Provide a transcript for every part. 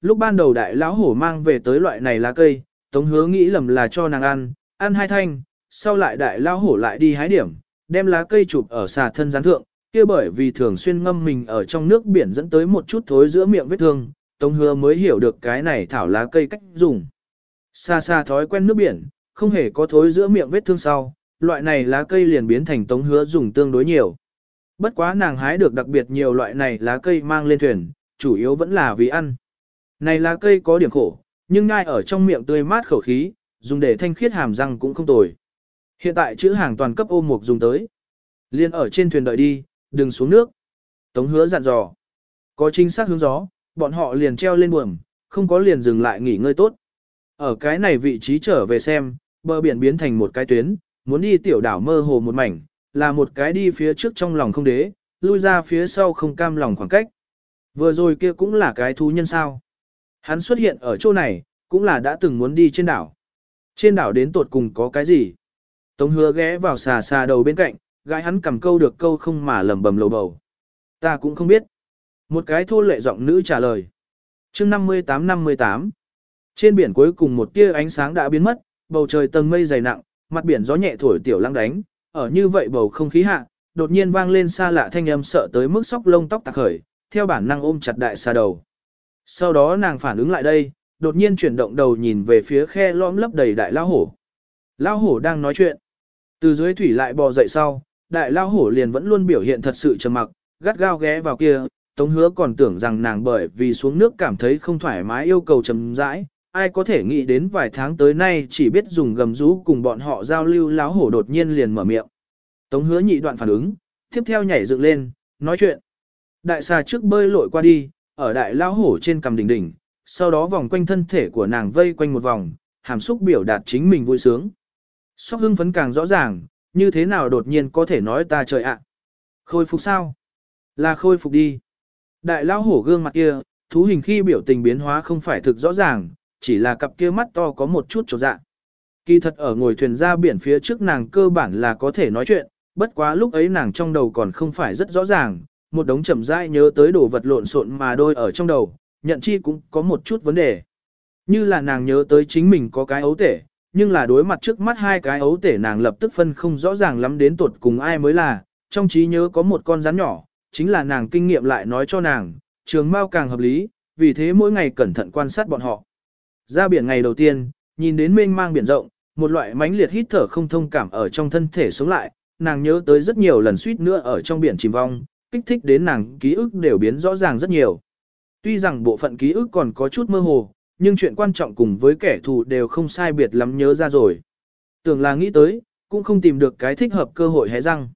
lúc ban đầu đại lão hổ mang về tới loại này lá cây, tống hứa nghĩ lầm là cho nàng ăn, ăn hai thanh, sau lại đại lão hổ lại đi hái điểm, đem lá cây chụp ở xà thân gián thượng, kia bởi vì thường xuyên ngâm mình ở trong nước biển dẫn tới một chút thối giữa miệng vết thương, tống hứa mới hiểu được cái này thảo lá cây cách dùng. Xa xa thói quen nước biển, không hề có thối giữa miệng vết thương sau, loại này lá cây liền biến thành tống hứa dùng tương đối nhiều. Bất quá nàng hái được đặc biệt nhiều loại này lá cây mang lên thuyền, chủ yếu vẫn là vì ăn. Này lá cây có điểm khổ, nhưng ngay ở trong miệng tươi mát khẩu khí, dùng để thanh khiết hàm răng cũng không tồi. Hiện tại chữ hàng toàn cấp ôm mục dùng tới. Liên ở trên thuyền đợi đi, đừng xuống nước. Tống hứa dặn dò. Có chính xác hướng gió, bọn họ liền treo lên buồm, không có liền dừng lại nghỉ ngơi tốt. Ở cái này vị trí trở về xem, bờ biển biến thành một cái tuyến, muốn đi tiểu đảo mơ hồ một mảnh, là một cái đi phía trước trong lòng không đế, lui ra phía sau không cam lòng khoảng cách. Vừa rồi kia cũng là cái thú nhân sao. Hắn xuất hiện ở chỗ này, cũng là đã từng muốn đi trên đảo. Trên đảo đến tột cùng có cái gì? Tống hứa ghé vào xà xà đầu bên cạnh, gái hắn cầm câu được câu không mà lầm bầm lầu bầu. Ta cũng không biết. Một cái thô lệ giọng nữ trả lời. chương 58-58. Trên biển cuối cùng một tia ánh sáng đã biến mất, bầu trời tầng mây dày nặng, mặt biển gió nhẹ thổi tiểu lăng đánh, ở như vậy bầu không khí hạ, đột nhiên vang lên xa lạ thanh âm sợ tới mức sóc lông tóc tạc khởi, theo bản năng ôm chặt đại xà đầu. Sau đó nàng phản ứng lại đây, đột nhiên chuyển động đầu nhìn về phía khe lõm lấp đầy đại lao hổ. Lao hổ đang nói chuyện. Từ dưới thủy lại bò dậy sau, đại lao hổ liền vẫn luôn biểu hiện thật sự trầm mặc, gắt gao ghé vào kia, tống hứa còn tưởng rằng nàng bởi vì xuống nước cảm thấy không thoải mái yêu cầu trầm rãi, ai có thể nghĩ đến vài tháng tới nay chỉ biết dùng gầm rú cùng bọn họ giao lưu láo hổ đột nhiên liền mở miệng. Tống hứa nhị đoạn phản ứng, tiếp theo nhảy dựng lên, nói chuyện. Đại xà trước bơi lội qua đi, ở đại lao hổ trên cầm đỉnh đỉnh, sau đó vòng quanh thân thể của nàng vây quanh một vòng, hàm xúc biểu đạt chính mình vui sướng. Sóc hưng phấn càng rõ ràng, như thế nào đột nhiên có thể nói ta trời ạ. Khôi phục sao? Là khôi phục đi. Đại lao hổ gương mặt kia, thú hình khi biểu tình biến hóa không phải thực rõ ràng, chỉ là cặp kia mắt to có một chút trột dạ. Kỳ thật ở ngồi thuyền ra biển phía trước nàng cơ bản là có thể nói chuyện, bất quá lúc ấy nàng trong đầu còn không phải rất rõ ràng, một đống chậm rãi nhớ tới đồ vật lộn xộn mà đôi ở trong đầu, nhận chi cũng có một chút vấn đề. Như là nàng nhớ tới chính mình có cái ấu tể, nhưng là đối mặt trước mắt hai cái ấu tể nàng lập tức phân không rõ ràng lắm đến tuột cùng ai mới là, trong trí nhớ có một con rắn nhỏ, chính là nàng kinh nghiệm lại nói cho nàng, trường mau càng hợp lý, vì thế mỗi ngày cẩn thận quan sát bọn họ. Ra biển ngày đầu tiên, nhìn đến mênh mang biển rộng, một loại mãnh liệt hít thở không thông cảm ở trong thân thể sống lại, nàng nhớ tới rất nhiều lần suýt nữa ở trong biển chìm vong, kích thích đến nàng ký ức đều biến rõ ràng rất nhiều. Tuy rằng bộ phận ký ức còn có chút mơ hồ, nhưng chuyện quan trọng cùng với kẻ thù đều không sai biệt lắm nhớ ra rồi. Tưởng là nghĩ tới, cũng không tìm được cái thích hợp cơ hội hé răng.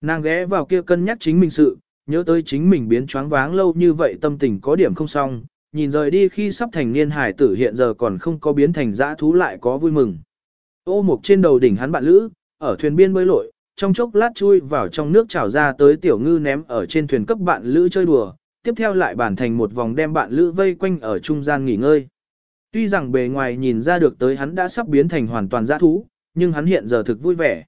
Nàng ghé vào kia cân nhắc chính mình sự, nhớ tới chính mình biến choáng váng lâu như vậy tâm tình có điểm không xong, nhìn rời đi khi sắp thành niên hải tử hiện giờ còn không có biến thành dã thú lại có vui mừng. Ô mục trên đầu đỉnh hắn bạn lữ, ở thuyền biên bơi lội, trong chốc lát chui vào trong nước trào ra tới tiểu ngư ném ở trên thuyền cấp bạn lữ chơi đùa, tiếp theo lại bản thành một vòng đem bạn lữ vây quanh ở trung gian nghỉ ngơi. Tuy rằng bề ngoài nhìn ra được tới hắn đã sắp biến thành hoàn toàn dã thú, nhưng hắn hiện giờ thực vui vẻ.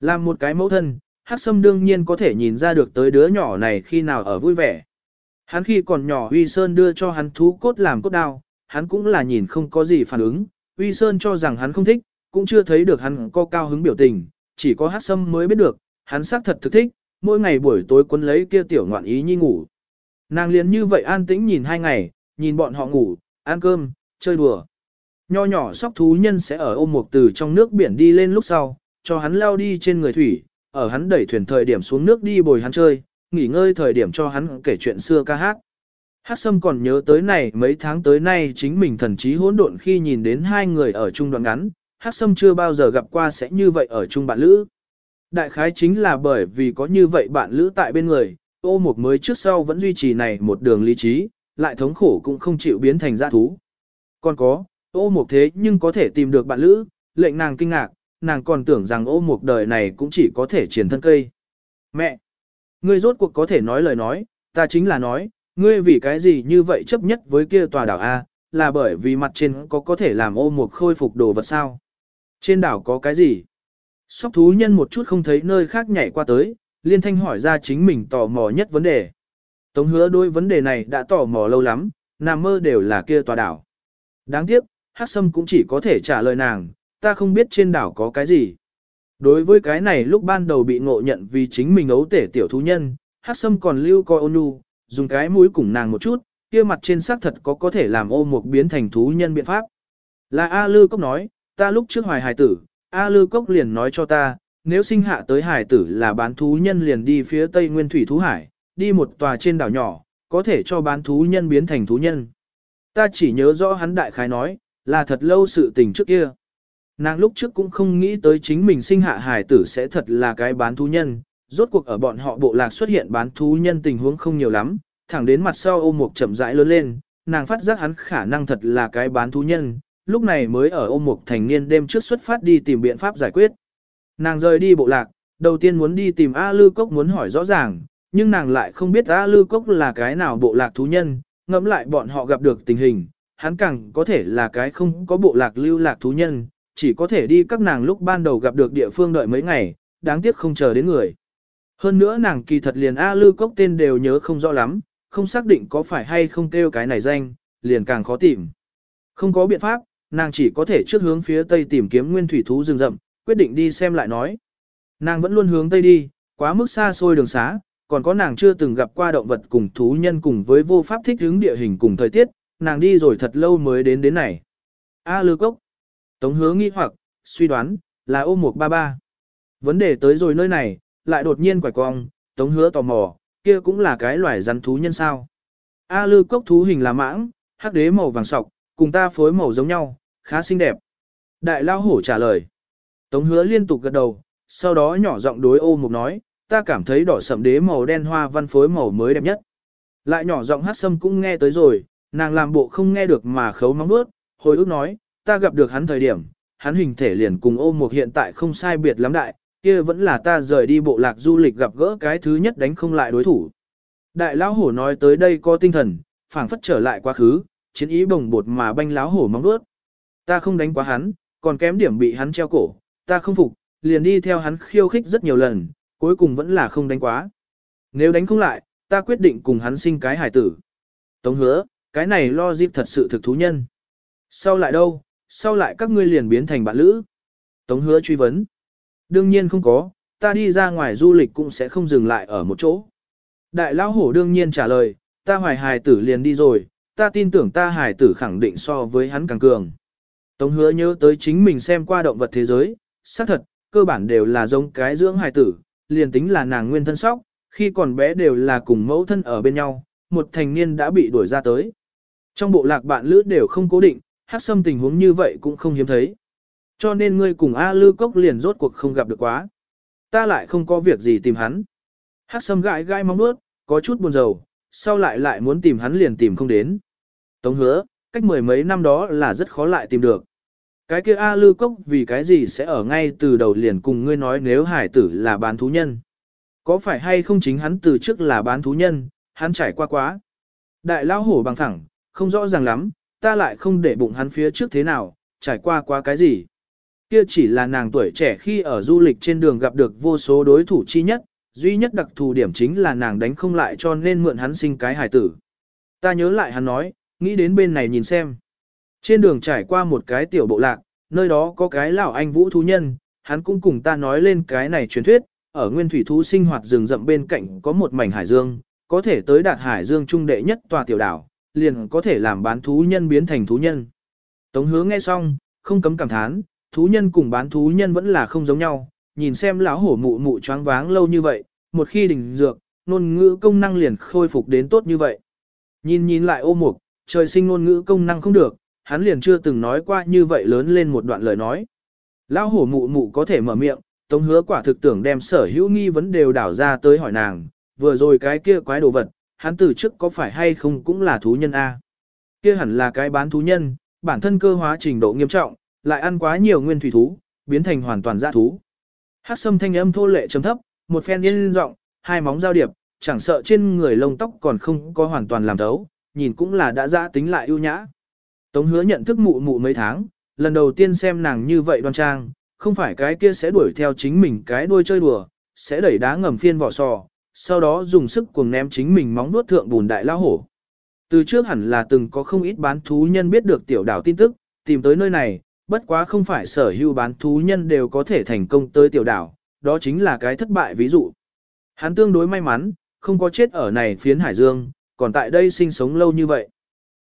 Làm một cái mẫu thân, Hắc Sâm đương nhiên có thể nhìn ra được tới đứa nhỏ này khi nào ở vui vẻ. Hắn khi còn nhỏ Huy Sơn đưa cho hắn thú cốt làm cốt đao, hắn cũng là nhìn không có gì phản ứng, Huy Sơn cho rằng hắn không thích, cũng chưa thấy được hắn có cao hứng biểu tình, chỉ có hát Sâm mới biết được, hắn xác thật thực thích, mỗi ngày buổi tối quấn lấy kia tiểu ngoạn ý nhi ngủ. Nàng liền như vậy an tĩnh nhìn hai ngày, nhìn bọn họ ngủ, ăn cơm, chơi đùa. Nho nhỏ sóc thú nhân sẽ ở ôm một từ trong nước biển đi lên lúc sau, cho hắn leo đi trên người thủy, ở hắn đẩy thuyền thời điểm xuống nước đi bồi hắn chơi, nghỉ ngơi thời điểm cho hắn kể chuyện xưa ca hát. Hát sâm còn nhớ tới này mấy tháng tới nay chính mình thần trí hỗn độn khi nhìn đến hai người ở chung đoạn ngắn, Hát sâm chưa bao giờ gặp qua sẽ như vậy ở chung bạn lữ. Đại khái chính là bởi vì có như vậy bạn lữ tại bên người, ô một mới trước sau vẫn duy trì này một đường lý trí, lại thống khổ cũng không chịu biến thành dã thú. Còn có, ô một thế nhưng có thể tìm được bạn lữ, lệnh nàng kinh ngạc, nàng còn tưởng rằng ô một đời này cũng chỉ có thể triển thân cây. Mẹ! Ngươi rốt cuộc có thể nói lời nói, ta chính là nói, ngươi vì cái gì như vậy chấp nhất với kia tòa đảo A, là bởi vì mặt trên có có thể làm ô một khôi phục đồ vật sao. Trên đảo có cái gì? Sóc thú nhân một chút không thấy nơi khác nhảy qua tới, liên thanh hỏi ra chính mình tò mò nhất vấn đề. Tống hứa đôi vấn đề này đã tò mò lâu lắm, nằm mơ đều là kia tòa đảo. Đáng tiếc, Hắc Sâm cũng chỉ có thể trả lời nàng, ta không biết trên đảo có cái gì. Đối với cái này lúc ban đầu bị ngộ nhận vì chính mình ấu tể tiểu thú nhân, Hắc Sâm còn lưu coi ôn nhu, dùng cái mũi cùng nàng một chút, kia mặt trên xác thật có có thể làm ô mục biến thành thú nhân biện pháp. Là A Lư Cốc nói, ta lúc trước hoài hài tử, A Lư Cốc liền nói cho ta, nếu sinh hạ tới hài tử là bán thú nhân liền đi phía tây nguyên thủy thú hải, đi một tòa trên đảo nhỏ, có thể cho bán thú nhân biến thành thú nhân. Ta chỉ nhớ rõ hắn đại khái nói, là thật lâu sự tình trước kia. Nàng lúc trước cũng không nghĩ tới chính mình sinh hạ hài tử sẽ thật là cái bán thú nhân, rốt cuộc ở bọn họ bộ lạc xuất hiện bán thú nhân tình huống không nhiều lắm, thẳng đến mặt sau ôm mục chậm rãi lớn lên, nàng phát giác hắn khả năng thật là cái bán thú nhân, lúc này mới ở ôm mục thành niên đêm trước xuất phát đi tìm biện pháp giải quyết. Nàng rời đi bộ lạc, đầu tiên muốn đi tìm A Lư Cốc muốn hỏi rõ ràng, nhưng nàng lại không biết A Lư Cốc là cái nào bộ lạc thú nhân, ngẫm lại bọn họ gặp được tình hình, hắn càng có thể là cái không có bộ lạc lưu lạc thú nhân, chỉ có thể đi các nàng lúc ban đầu gặp được địa phương đợi mấy ngày, đáng tiếc không chờ đến người. Hơn nữa nàng kỳ thật liền A Lư Cốc tên đều nhớ không rõ lắm, không xác định có phải hay không kêu cái này danh, liền càng khó tìm. Không có biện pháp, nàng chỉ có thể trước hướng phía tây tìm kiếm nguyên thủy thú rừng rậm, quyết định đi xem lại nói. Nàng vẫn luôn hướng tây đi, quá mức xa xôi đường xá, còn có nàng chưa từng gặp qua động vật cùng thú nhân cùng với vô pháp thích ứng địa hình cùng thời tiết, nàng đi rồi thật lâu mới đến đến này. A lư cốc. Tống hứa nghi hoặc, suy đoán, là ôm một ba ba. Vấn đề tới rồi nơi này, lại đột nhiên quải cong, tống hứa tò mò, kia cũng là cái loài rắn thú nhân sao. A lư cốc thú hình là mãng, hắc đế màu vàng sọc, cùng ta phối màu giống nhau, khá xinh đẹp. Đại lao hổ trả lời. Tống hứa liên tục gật đầu, sau đó nhỏ giọng đối ô mục nói, ta cảm thấy đỏ sậm đế màu đen hoa văn phối màu mới đẹp nhất. Lại nhỏ giọng hát sâm cũng nghe tới rồi, nàng làm bộ không nghe được mà khấu móng bước, hồi ức nói, ta gặp được hắn thời điểm, hắn hình thể liền cùng ô mục hiện tại không sai biệt lắm đại, kia vẫn là ta rời đi bộ lạc du lịch gặp gỡ cái thứ nhất đánh không lại đối thủ. Đại lão hổ nói tới đây có tinh thần, phảng phất trở lại quá khứ, chiến ý bồng bột mà banh lão hổ móng bước, Ta không đánh quá hắn, còn kém điểm bị hắn treo cổ, ta không phục, liền đi theo hắn khiêu khích rất nhiều lần, cuối cùng vẫn là không đánh quá. Nếu đánh không lại, ta quyết định cùng hắn sinh cái hải tử. Tống hứa, cái này lo dịp thật sự thực thú nhân. Sau lại đâu, sau lại các ngươi liền biến thành bạn lữ. Tống hứa truy vấn. Đương nhiên không có, ta đi ra ngoài du lịch cũng sẽ không dừng lại ở một chỗ. Đại lão hổ đương nhiên trả lời, ta hoài hài tử liền đi rồi, ta tin tưởng ta hài tử khẳng định so với hắn càng cường. Tống hứa nhớ tới chính mình xem qua động vật thế giới, xác thật, cơ bản đều là giống cái dưỡng hài tử, liền tính là nàng nguyên thân sóc, khi còn bé đều là cùng mẫu thân ở bên nhau, một thành niên đã bị đuổi ra tới. Trong bộ lạc bạn lữ đều không cố định, hát xâm tình huống như vậy cũng không hiếm thấy. Cho nên ngươi cùng A Lư Cốc liền rốt cuộc không gặp được quá. Ta lại không có việc gì tìm hắn. Hát xâm gãi gai mong nuốt, có chút buồn rầu, sau lại lại muốn tìm hắn liền tìm không đến. Tống hứa, cách mười mấy năm đó là rất khó lại tìm được. Cái kia A Lư Cốc vì cái gì sẽ ở ngay từ đầu liền cùng ngươi nói nếu hải tử là bán thú nhân. Có phải hay không chính hắn từ trước là bán thú nhân, hắn trải qua quá. Đại lao hổ bằng thẳng, không rõ ràng lắm, ta lại không để bụng hắn phía trước thế nào, trải qua quá cái gì. Kia chỉ là nàng tuổi trẻ khi ở du lịch trên đường gặp được vô số đối thủ chi nhất, duy nhất đặc thù điểm chính là nàng đánh không lại cho nên mượn hắn sinh cái hải tử. Ta nhớ lại hắn nói, nghĩ đến bên này nhìn xem. Trên đường trải qua một cái tiểu bộ lạc, nơi đó có cái lão anh vũ thú nhân, hắn cũng cùng ta nói lên cái này truyền thuyết, ở nguyên thủy thú sinh hoạt rừng rậm bên cạnh có một mảnh hải dương, có thể tới đạt hải dương trung đệ nhất tòa tiểu đảo, liền có thể làm bán thú nhân biến thành thú nhân. Tống hứa nghe xong, không cấm cảm thán, thú nhân cùng bán thú nhân vẫn là không giống nhau, nhìn xem lão hổ mụ mụ choáng váng lâu như vậy, một khi đỉnh dược, ngôn ngữ công năng liền khôi phục đến tốt như vậy. Nhìn nhìn lại ô mục, trời sinh ngôn ngữ công năng không được, hắn liền chưa từng nói qua như vậy lớn lên một đoạn lời nói. Lão hổ mụ mụ có thể mở miệng, tống hứa quả thực tưởng đem sở hữu nghi vấn đều đảo ra tới hỏi nàng, vừa rồi cái kia quái đồ vật, hắn từ trước có phải hay không cũng là thú nhân A. Kia hẳn là cái bán thú nhân, bản thân cơ hóa trình độ nghiêm trọng, lại ăn quá nhiều nguyên thủy thú, biến thành hoàn toàn dã thú. Hát sâm thanh âm thô lệ trầm thấp, một phen yên rộng, hai móng giao điệp, chẳng sợ trên người lông tóc còn không có hoàn toàn làm thấu, nhìn cũng là đã dã tính lại ưu nhã. Tống hứa nhận thức mụ mụ mấy tháng, lần đầu tiên xem nàng như vậy đoan trang, không phải cái kia sẽ đuổi theo chính mình cái đuôi chơi đùa, sẽ đẩy đá ngầm phiên vỏ sò, sau đó dùng sức cuồng ném chính mình móng nuốt thượng bùn đại lao hổ. Từ trước hẳn là từng có không ít bán thú nhân biết được tiểu đảo tin tức, tìm tới nơi này, bất quá không phải sở hữu bán thú nhân đều có thể thành công tới tiểu đảo, đó chính là cái thất bại ví dụ. Hắn tương đối may mắn, không có chết ở này phiến hải dương, còn tại đây sinh sống lâu như vậy.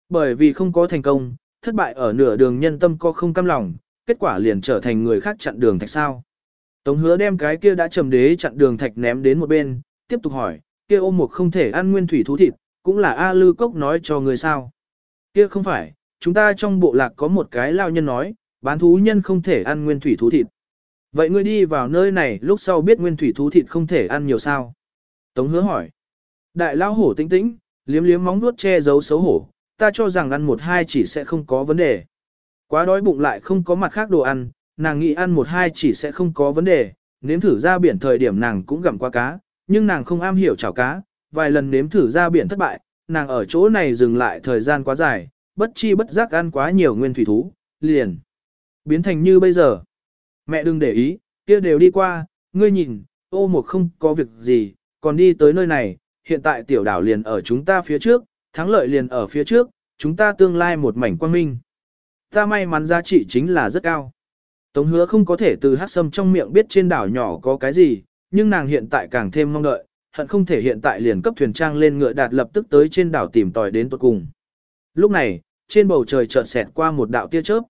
Bởi vì không có thành công, thất bại ở nửa đường nhân tâm có không cam lòng, kết quả liền trở thành người khác chặn đường thạch sao. Tống hứa đem cái kia đã trầm đế chặn đường thạch ném đến một bên, tiếp tục hỏi, kia ôm một không thể ăn nguyên thủy thú thịt, cũng là A Lư Cốc nói cho người sao. Kia không phải, chúng ta trong bộ lạc có một cái lao nhân nói, bán thú nhân không thể ăn nguyên thủy thú thịt. Vậy ngươi đi vào nơi này lúc sau biết nguyên thủy thú thịt không thể ăn nhiều sao? Tống hứa hỏi. Đại lao hổ tinh tĩnh, liếm liếm móng nuốt che giấu xấu hổ, ta cho rằng ăn một hai chỉ sẽ không có vấn đề. Quá đói bụng lại không có mặt khác đồ ăn, nàng nghĩ ăn một hai chỉ sẽ không có vấn đề, nếm thử ra biển thời điểm nàng cũng gặm qua cá, nhưng nàng không am hiểu chảo cá, vài lần nếm thử ra biển thất bại, nàng ở chỗ này dừng lại thời gian quá dài, bất chi bất giác ăn quá nhiều nguyên thủy thú, liền biến thành như bây giờ. Mẹ đừng để ý, kia đều đi qua, ngươi nhìn, ô một không có việc gì, còn đi tới nơi này, hiện tại tiểu đảo liền ở chúng ta phía trước, thắng lợi liền ở phía trước, chúng ta tương lai một mảnh quang minh. Ta may mắn giá trị chính là rất cao. Tống hứa không có thể từ hát sâm trong miệng biết trên đảo nhỏ có cái gì, nhưng nàng hiện tại càng thêm mong đợi, hận không thể hiện tại liền cấp thuyền trang lên ngựa đạt lập tức tới trên đảo tìm tòi đến tuột cùng. Lúc này, trên bầu trời chợt xẹt qua một đạo tia chớp.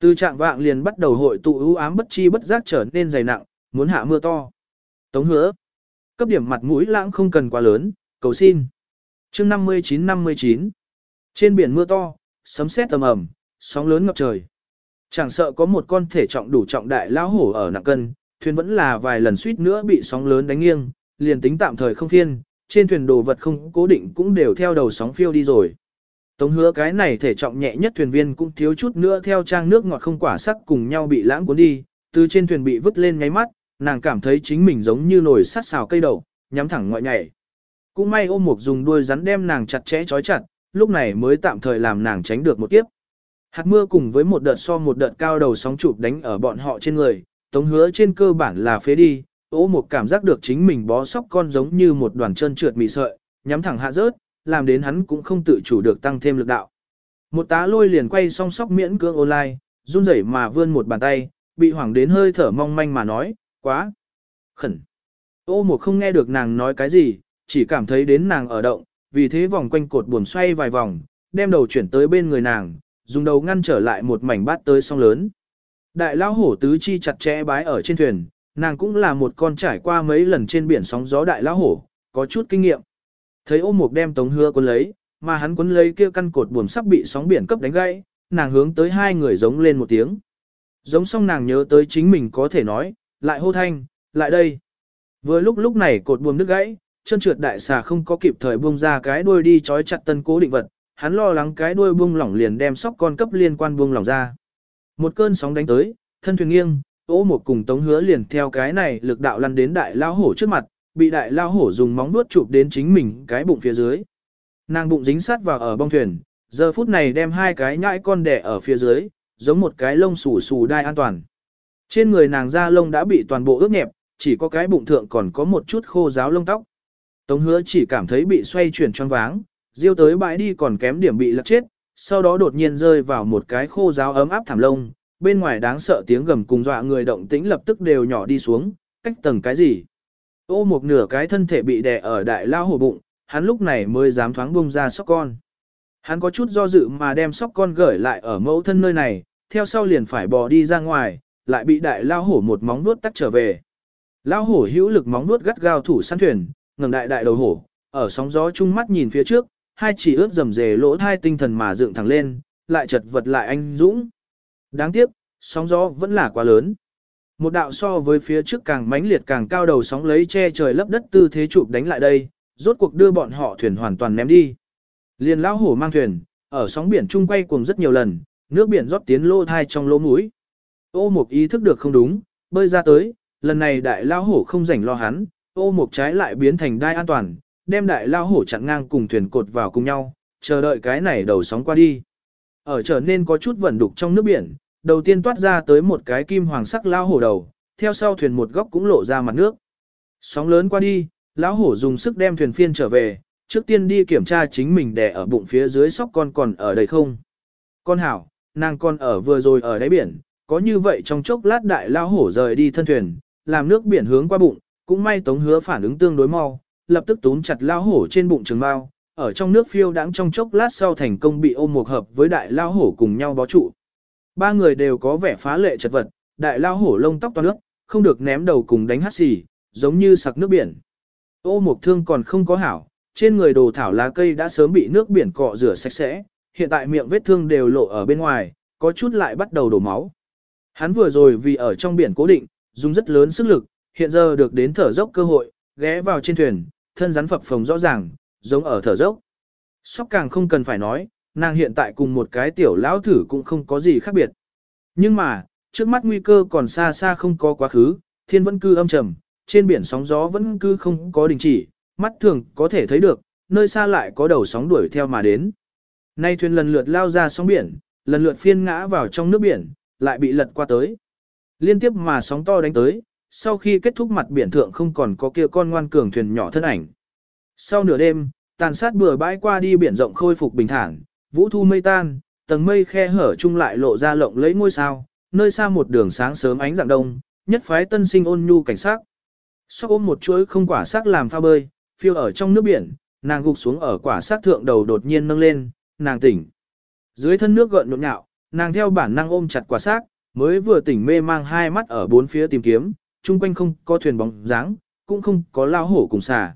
Từ trạng vạng liền bắt đầu hội tụ ưu ám bất chi bất giác trở nên dày nặng, muốn hạ mưa to. Tống hứa. Cấp điểm mặt mũi lãng không cần quá lớn, cầu xin chương 59-59. Trên biển mưa to, sấm sét tầm ẩm, sóng lớn ngập trời. Chẳng sợ có một con thể trọng đủ trọng đại lão hổ ở nặng cân, thuyền vẫn là vài lần suýt nữa bị sóng lớn đánh nghiêng, liền tính tạm thời không phiên, trên thuyền đồ vật không cố định cũng đều theo đầu sóng phiêu đi rồi. Tống hứa cái này thể trọng nhẹ nhất thuyền viên cũng thiếu chút nữa theo trang nước ngọt không quả sắc cùng nhau bị lãng cuốn đi, từ trên thuyền bị vứt lên nháy mắt, nàng cảm thấy chính mình giống như nồi sắt xào cây đậu, nhắm thẳng ngoại nhảy. Cũng may ôm mục dùng đuôi rắn đem nàng chặt chẽ trói chặt, lúc này mới tạm thời làm nàng tránh được một kiếp. Hạt mưa cùng với một đợt so một đợt cao đầu sóng chụp đánh ở bọn họ trên người, tống hứa trên cơ bản là phế đi, ố một cảm giác được chính mình bó sóc con giống như một đoàn chân trượt mị sợi, nhắm thẳng hạ rớt, làm đến hắn cũng không tự chủ được tăng thêm lực đạo. Một tá lôi liền quay song sóc miễn cưỡng online, run rẩy mà vươn một bàn tay, bị hoảng đến hơi thở mong manh mà nói, quá khẩn. Ô một không nghe được nàng nói cái gì, chỉ cảm thấy đến nàng ở động, vì thế vòng quanh cột buồm xoay vài vòng, đem đầu chuyển tới bên người nàng, dùng đầu ngăn trở lại một mảnh bát tới song lớn. Đại lao hổ tứ chi chặt chẽ bái ở trên thuyền, nàng cũng là một con trải qua mấy lần trên biển sóng gió đại lao hổ, có chút kinh nghiệm. Thấy ôm mục đem tống hứa quân lấy, mà hắn quấn lấy kia căn cột buồm sắp bị sóng biển cấp đánh gãy, nàng hướng tới hai người giống lên một tiếng. Giống xong nàng nhớ tới chính mình có thể nói, lại hô thanh, lại đây. Vừa lúc lúc này cột buồm đứt gãy, chân trượt đại xà không có kịp thời buông ra cái đuôi đi trói chặt tân cố định vật, hắn lo lắng cái đuôi buông lỏng liền đem sóc con cấp liên quan buông lỏng ra. Một cơn sóng đánh tới, thân thuyền nghiêng, ố một cùng tống hứa liền theo cái này lực đạo lăn đến đại lao hổ trước mặt, bị đại lao hổ dùng móng vuốt chụp đến chính mình cái bụng phía dưới. Nàng bụng dính sát vào ở bong thuyền, giờ phút này đem hai cái nhãi con đẻ ở phía dưới, giống một cái lông xù xù đai an toàn. Trên người nàng da lông đã bị toàn bộ ướt nhẹp, chỉ có cái bụng thượng còn có một chút khô ráo lông tóc. Tống hứa chỉ cảm thấy bị xoay chuyển choáng váng, diêu tới bãi đi còn kém điểm bị lật chết, sau đó đột nhiên rơi vào một cái khô ráo ấm áp thảm lông, bên ngoài đáng sợ tiếng gầm cùng dọa người động tĩnh lập tức đều nhỏ đi xuống, cách tầng cái gì. Ô một nửa cái thân thể bị đè ở đại lao hổ bụng, hắn lúc này mới dám thoáng bung ra sóc con. Hắn có chút do dự mà đem sóc con gửi lại ở mẫu thân nơi này, theo sau liền phải bò đi ra ngoài, lại bị đại lao hổ một móng vuốt tắt trở về. Lao hổ hữu lực móng vuốt gắt gao thủ săn thuyền, ngẩng đại đại đầu hổ, ở sóng gió chung mắt nhìn phía trước, hai chỉ ướt rầm rề lỗ thai tinh thần mà dựng thẳng lên, lại chật vật lại anh dũng. Đáng tiếc, sóng gió vẫn là quá lớn. Một đạo so với phía trước càng mãnh liệt càng cao đầu sóng lấy che trời lấp đất tư thế chụp đánh lại đây, rốt cuộc đưa bọn họ thuyền hoàn toàn ném đi. Liền lão hổ mang thuyền, ở sóng biển chung quay cuồng rất nhiều lần, nước biển rót tiến lô thai trong lỗ mũi. Ô Mục ý thức được không đúng, bơi ra tới, lần này đại lão hổ không rảnh lo hắn, ô Mục trái lại biến thành đai an toàn, đem đại lao hổ chặn ngang cùng thuyền cột vào cùng nhau, chờ đợi cái này đầu sóng qua đi. Ở trở nên có chút vẩn đục trong nước biển, đầu tiên toát ra tới một cái kim hoàng sắc lao hổ đầu, theo sau thuyền một góc cũng lộ ra mặt nước. Sóng lớn qua đi, lão hổ dùng sức đem thuyền phiên trở về, trước tiên đi kiểm tra chính mình đè ở bụng phía dưới sóc con còn ở đây không. Con hảo, nàng con ở vừa rồi ở đáy biển, có như vậy trong chốc lát đại lao hổ rời đi thân thuyền, làm nước biển hướng qua bụng, cũng may tống hứa phản ứng tương đối mau, lập tức túm chặt lao hổ trên bụng trường bao, ở trong nước phiêu đãng trong chốc lát sau thành công bị ôm một hợp với đại lao hổ cùng nhau bó trụ. Ba người đều có vẻ phá lệ chật vật, đại lao hổ lông tóc toàn nước, không được ném đầu cùng đánh hát xì, giống như sặc nước biển. Ô mục thương còn không có hảo, trên người đồ thảo lá cây đã sớm bị nước biển cọ rửa sạch sẽ, hiện tại miệng vết thương đều lộ ở bên ngoài, có chút lại bắt đầu đổ máu. Hắn vừa rồi vì ở trong biển cố định, dùng rất lớn sức lực, hiện giờ được đến thở dốc cơ hội, ghé vào trên thuyền, thân rắn phập phồng rõ ràng, giống ở thở dốc. Sóc càng không cần phải nói, nàng hiện tại cùng một cái tiểu lão thử cũng không có gì khác biệt. Nhưng mà, trước mắt nguy cơ còn xa xa không có quá khứ, thiên vẫn cư âm trầm, trên biển sóng gió vẫn cư không có đình chỉ, mắt thường có thể thấy được, nơi xa lại có đầu sóng đuổi theo mà đến. Nay thuyền lần lượt lao ra sóng biển, lần lượt phiên ngã vào trong nước biển, lại bị lật qua tới. Liên tiếp mà sóng to đánh tới, sau khi kết thúc mặt biển thượng không còn có kia con ngoan cường thuyền nhỏ thân ảnh. Sau nửa đêm, tàn sát bừa bãi qua đi biển rộng khôi phục bình thản, vũ thu mây tan, tầng mây khe hở chung lại lộ ra lộng lấy ngôi sao, nơi xa một đường sáng sớm ánh dạng đông, nhất phái tân sinh ôn nhu cảnh sát. Sau ôm một chuỗi không quả xác làm pha bơi, phiêu ở trong nước biển, nàng gục xuống ở quả xác thượng đầu đột nhiên nâng lên, nàng tỉnh. Dưới thân nước gợn nhộn nhạo, nàng theo bản năng ôm chặt quả xác, mới vừa tỉnh mê mang hai mắt ở bốn phía tìm kiếm, chung quanh không có thuyền bóng dáng, cũng không có lao hổ cùng xà.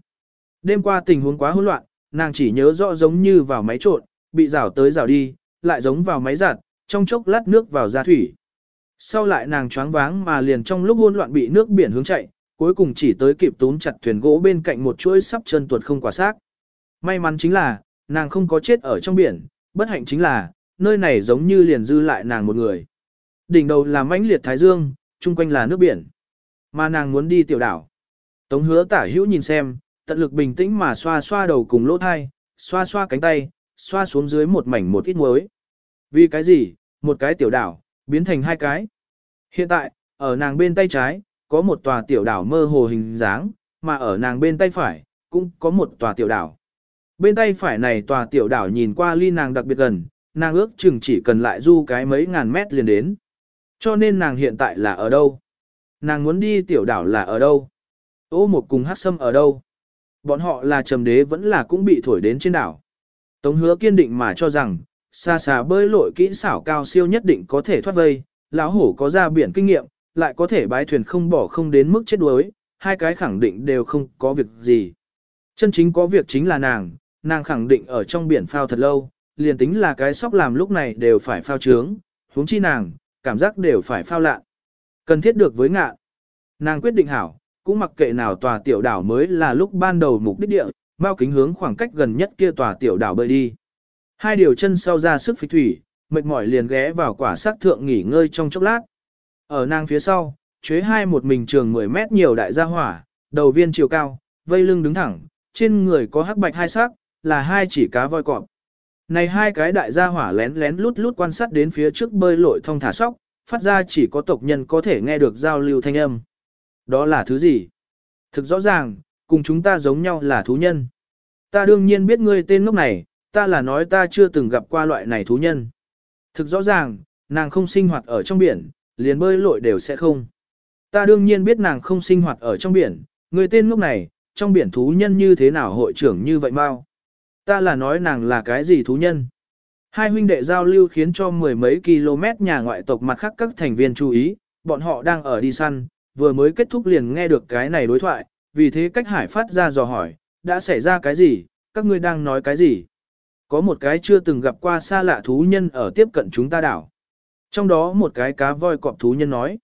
Đêm qua tình huống quá hỗn loạn, nàng chỉ nhớ rõ giống như vào máy trộn, bị rào tới rào đi, lại giống vào máy giặt, trong chốc lát nước vào ra thủy. Sau lại nàng choáng váng mà liền trong lúc hỗn loạn bị nước biển hướng chạy, cuối cùng chỉ tới kịp túm chặt thuyền gỗ bên cạnh một chuỗi sắp chân tuột không quả xác. May mắn chính là, nàng không có chết ở trong biển, bất hạnh chính là, nơi này giống như liền dư lại nàng một người. Đỉnh đầu là mãnh liệt thái dương, chung quanh là nước biển. Mà nàng muốn đi tiểu đảo. Tống hứa tả hữu nhìn xem, tận lực bình tĩnh mà xoa xoa đầu cùng lỗ thai, xoa xoa cánh tay, xoa xuống dưới một mảnh một ít muối. Vì cái gì, một cái tiểu đảo, biến thành hai cái. Hiện tại, ở nàng bên tay trái, có một tòa tiểu đảo mơ hồ hình dáng, mà ở nàng bên tay phải, cũng có một tòa tiểu đảo. Bên tay phải này tòa tiểu đảo nhìn qua ly nàng đặc biệt gần, nàng ước chừng chỉ cần lại du cái mấy ngàn mét liền đến. Cho nên nàng hiện tại là ở đâu? Nàng muốn đi tiểu đảo là ở đâu? Ô một cùng hát sâm ở đâu? Bọn họ là trầm đế vẫn là cũng bị thổi đến trên đảo. Tống hứa kiên định mà cho rằng, xa xa bơi lội kỹ xảo cao siêu nhất định có thể thoát vây, lão hổ có ra biển kinh nghiệm, lại có thể bái thuyền không bỏ không đến mức chết đuối, hai cái khẳng định đều không có việc gì. Chân chính có việc chính là nàng, nàng khẳng định ở trong biển phao thật lâu, liền tính là cái sóc làm lúc này đều phải phao trướng, huống chi nàng, cảm giác đều phải phao lạ. Cần thiết được với ngạ. Nàng quyết định hảo, cũng mặc kệ nào tòa tiểu đảo mới là lúc ban đầu mục đích địa, bao kính hướng khoảng cách gần nhất kia tòa tiểu đảo bơi đi. Hai điều chân sau ra sức phí thủy, mệt mỏi liền ghé vào quả sắc thượng nghỉ ngơi trong chốc lát. Ở nàng phía sau, chế hai một mình trường 10 mét nhiều đại gia hỏa, đầu viên chiều cao, vây lưng đứng thẳng, trên người có hắc bạch hai sắc, là hai chỉ cá voi cọp. Này hai cái đại gia hỏa lén lén lút lút quan sát đến phía trước bơi lội thông thả sóc, phát ra chỉ có tộc nhân có thể nghe được giao lưu thanh âm. Đó là thứ gì? Thực rõ ràng, cùng chúng ta giống nhau là thú nhân. Ta đương nhiên biết ngươi tên lúc này, ta là nói ta chưa từng gặp qua loại này thú nhân. Thực rõ ràng, nàng không sinh hoạt ở trong biển, liền bơi lội đều sẽ không. Ta đương nhiên biết nàng không sinh hoạt ở trong biển, người tên lúc này, trong biển thú nhân như thế nào hội trưởng như vậy mau. Ta là nói nàng là cái gì thú nhân. Hai huynh đệ giao lưu khiến cho mười mấy km nhà ngoại tộc mặt khác các thành viên chú ý, bọn họ đang ở đi săn, vừa mới kết thúc liền nghe được cái này đối thoại, vì thế cách hải phát ra dò hỏi, đã xảy ra cái gì, các ngươi đang nói cái gì. Có một cái chưa từng gặp qua xa lạ thú nhân ở tiếp cận chúng ta đảo. Trong đó một cái cá voi cọp thú nhân nói.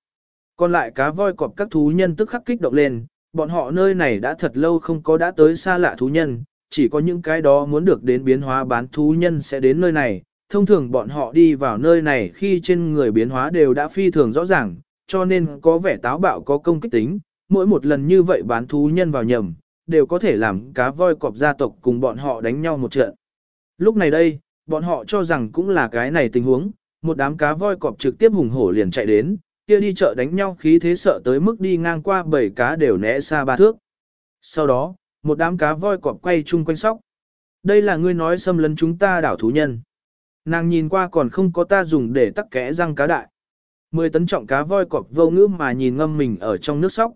Còn lại cá voi cọp các thú nhân tức khắc kích động lên, bọn họ nơi này đã thật lâu không có đã tới xa lạ thú nhân, chỉ có những cái đó muốn được đến biến hóa bán thú nhân sẽ đến nơi này. Thông thường bọn họ đi vào nơi này khi trên người biến hóa đều đã phi thường rõ ràng, cho nên có vẻ táo bạo có công kích tính, mỗi một lần như vậy bán thú nhân vào nhầm, đều có thể làm cá voi cọp gia tộc cùng bọn họ đánh nhau một trận. Lúc này đây, bọn họ cho rằng cũng là cái này tình huống, một đám cá voi cọp trực tiếp hùng hổ liền chạy đến, kia đi chợ đánh nhau khí thế sợ tới mức đi ngang qua bảy cá đều né xa ba thước. Sau đó, một đám cá voi cọp quay chung quanh sóc. Đây là ngươi nói xâm lấn chúng ta đảo thú nhân. Nàng nhìn qua còn không có ta dùng để tắc kẽ răng cá đại. Mười tấn trọng cá voi cọp vô ngữ mà nhìn ngâm mình ở trong nước sóc.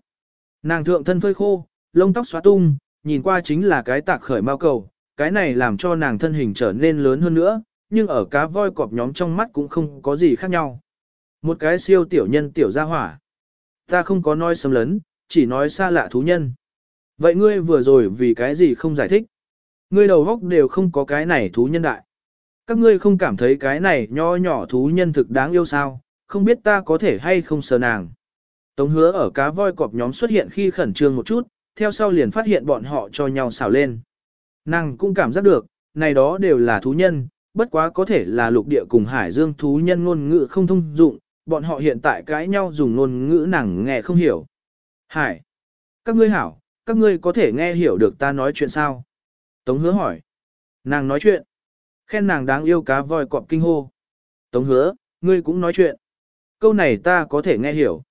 Nàng thượng thân phơi khô, lông tóc xóa tung, nhìn qua chính là cái tạc khởi mao cầu, cái này làm cho nàng thân hình trở nên lớn hơn nữa, nhưng ở cá voi cọp nhóm trong mắt cũng không có gì khác nhau. Một cái siêu tiểu nhân tiểu gia hỏa. Ta không có nói xâm lấn, chỉ nói xa lạ thú nhân. Vậy ngươi vừa rồi vì cái gì không giải thích? Ngươi đầu góc đều không có cái này thú nhân đại. Các ngươi không cảm thấy cái này nho nhỏ thú nhân thực đáng yêu sao, không biết ta có thể hay không sờ nàng. Tống hứa ở cá voi cọp nhóm xuất hiện khi khẩn trương một chút, theo sau liền phát hiện bọn họ cho nhau xào lên. Nàng cũng cảm giác được, này đó đều là thú nhân, bất quá có thể là lục địa cùng hải dương thú nhân ngôn ngữ không thông dụng, bọn họ hiện tại cãi nhau dùng ngôn ngữ nàng nghe không hiểu. Hải! Các ngươi hảo, các ngươi có thể nghe hiểu được ta nói chuyện sao? Tống hứa hỏi. Nàng nói chuyện. Khen nàng đáng yêu cá voi cọp kinh hô. Tống hứa, ngươi cũng nói chuyện. Câu này ta có thể nghe hiểu.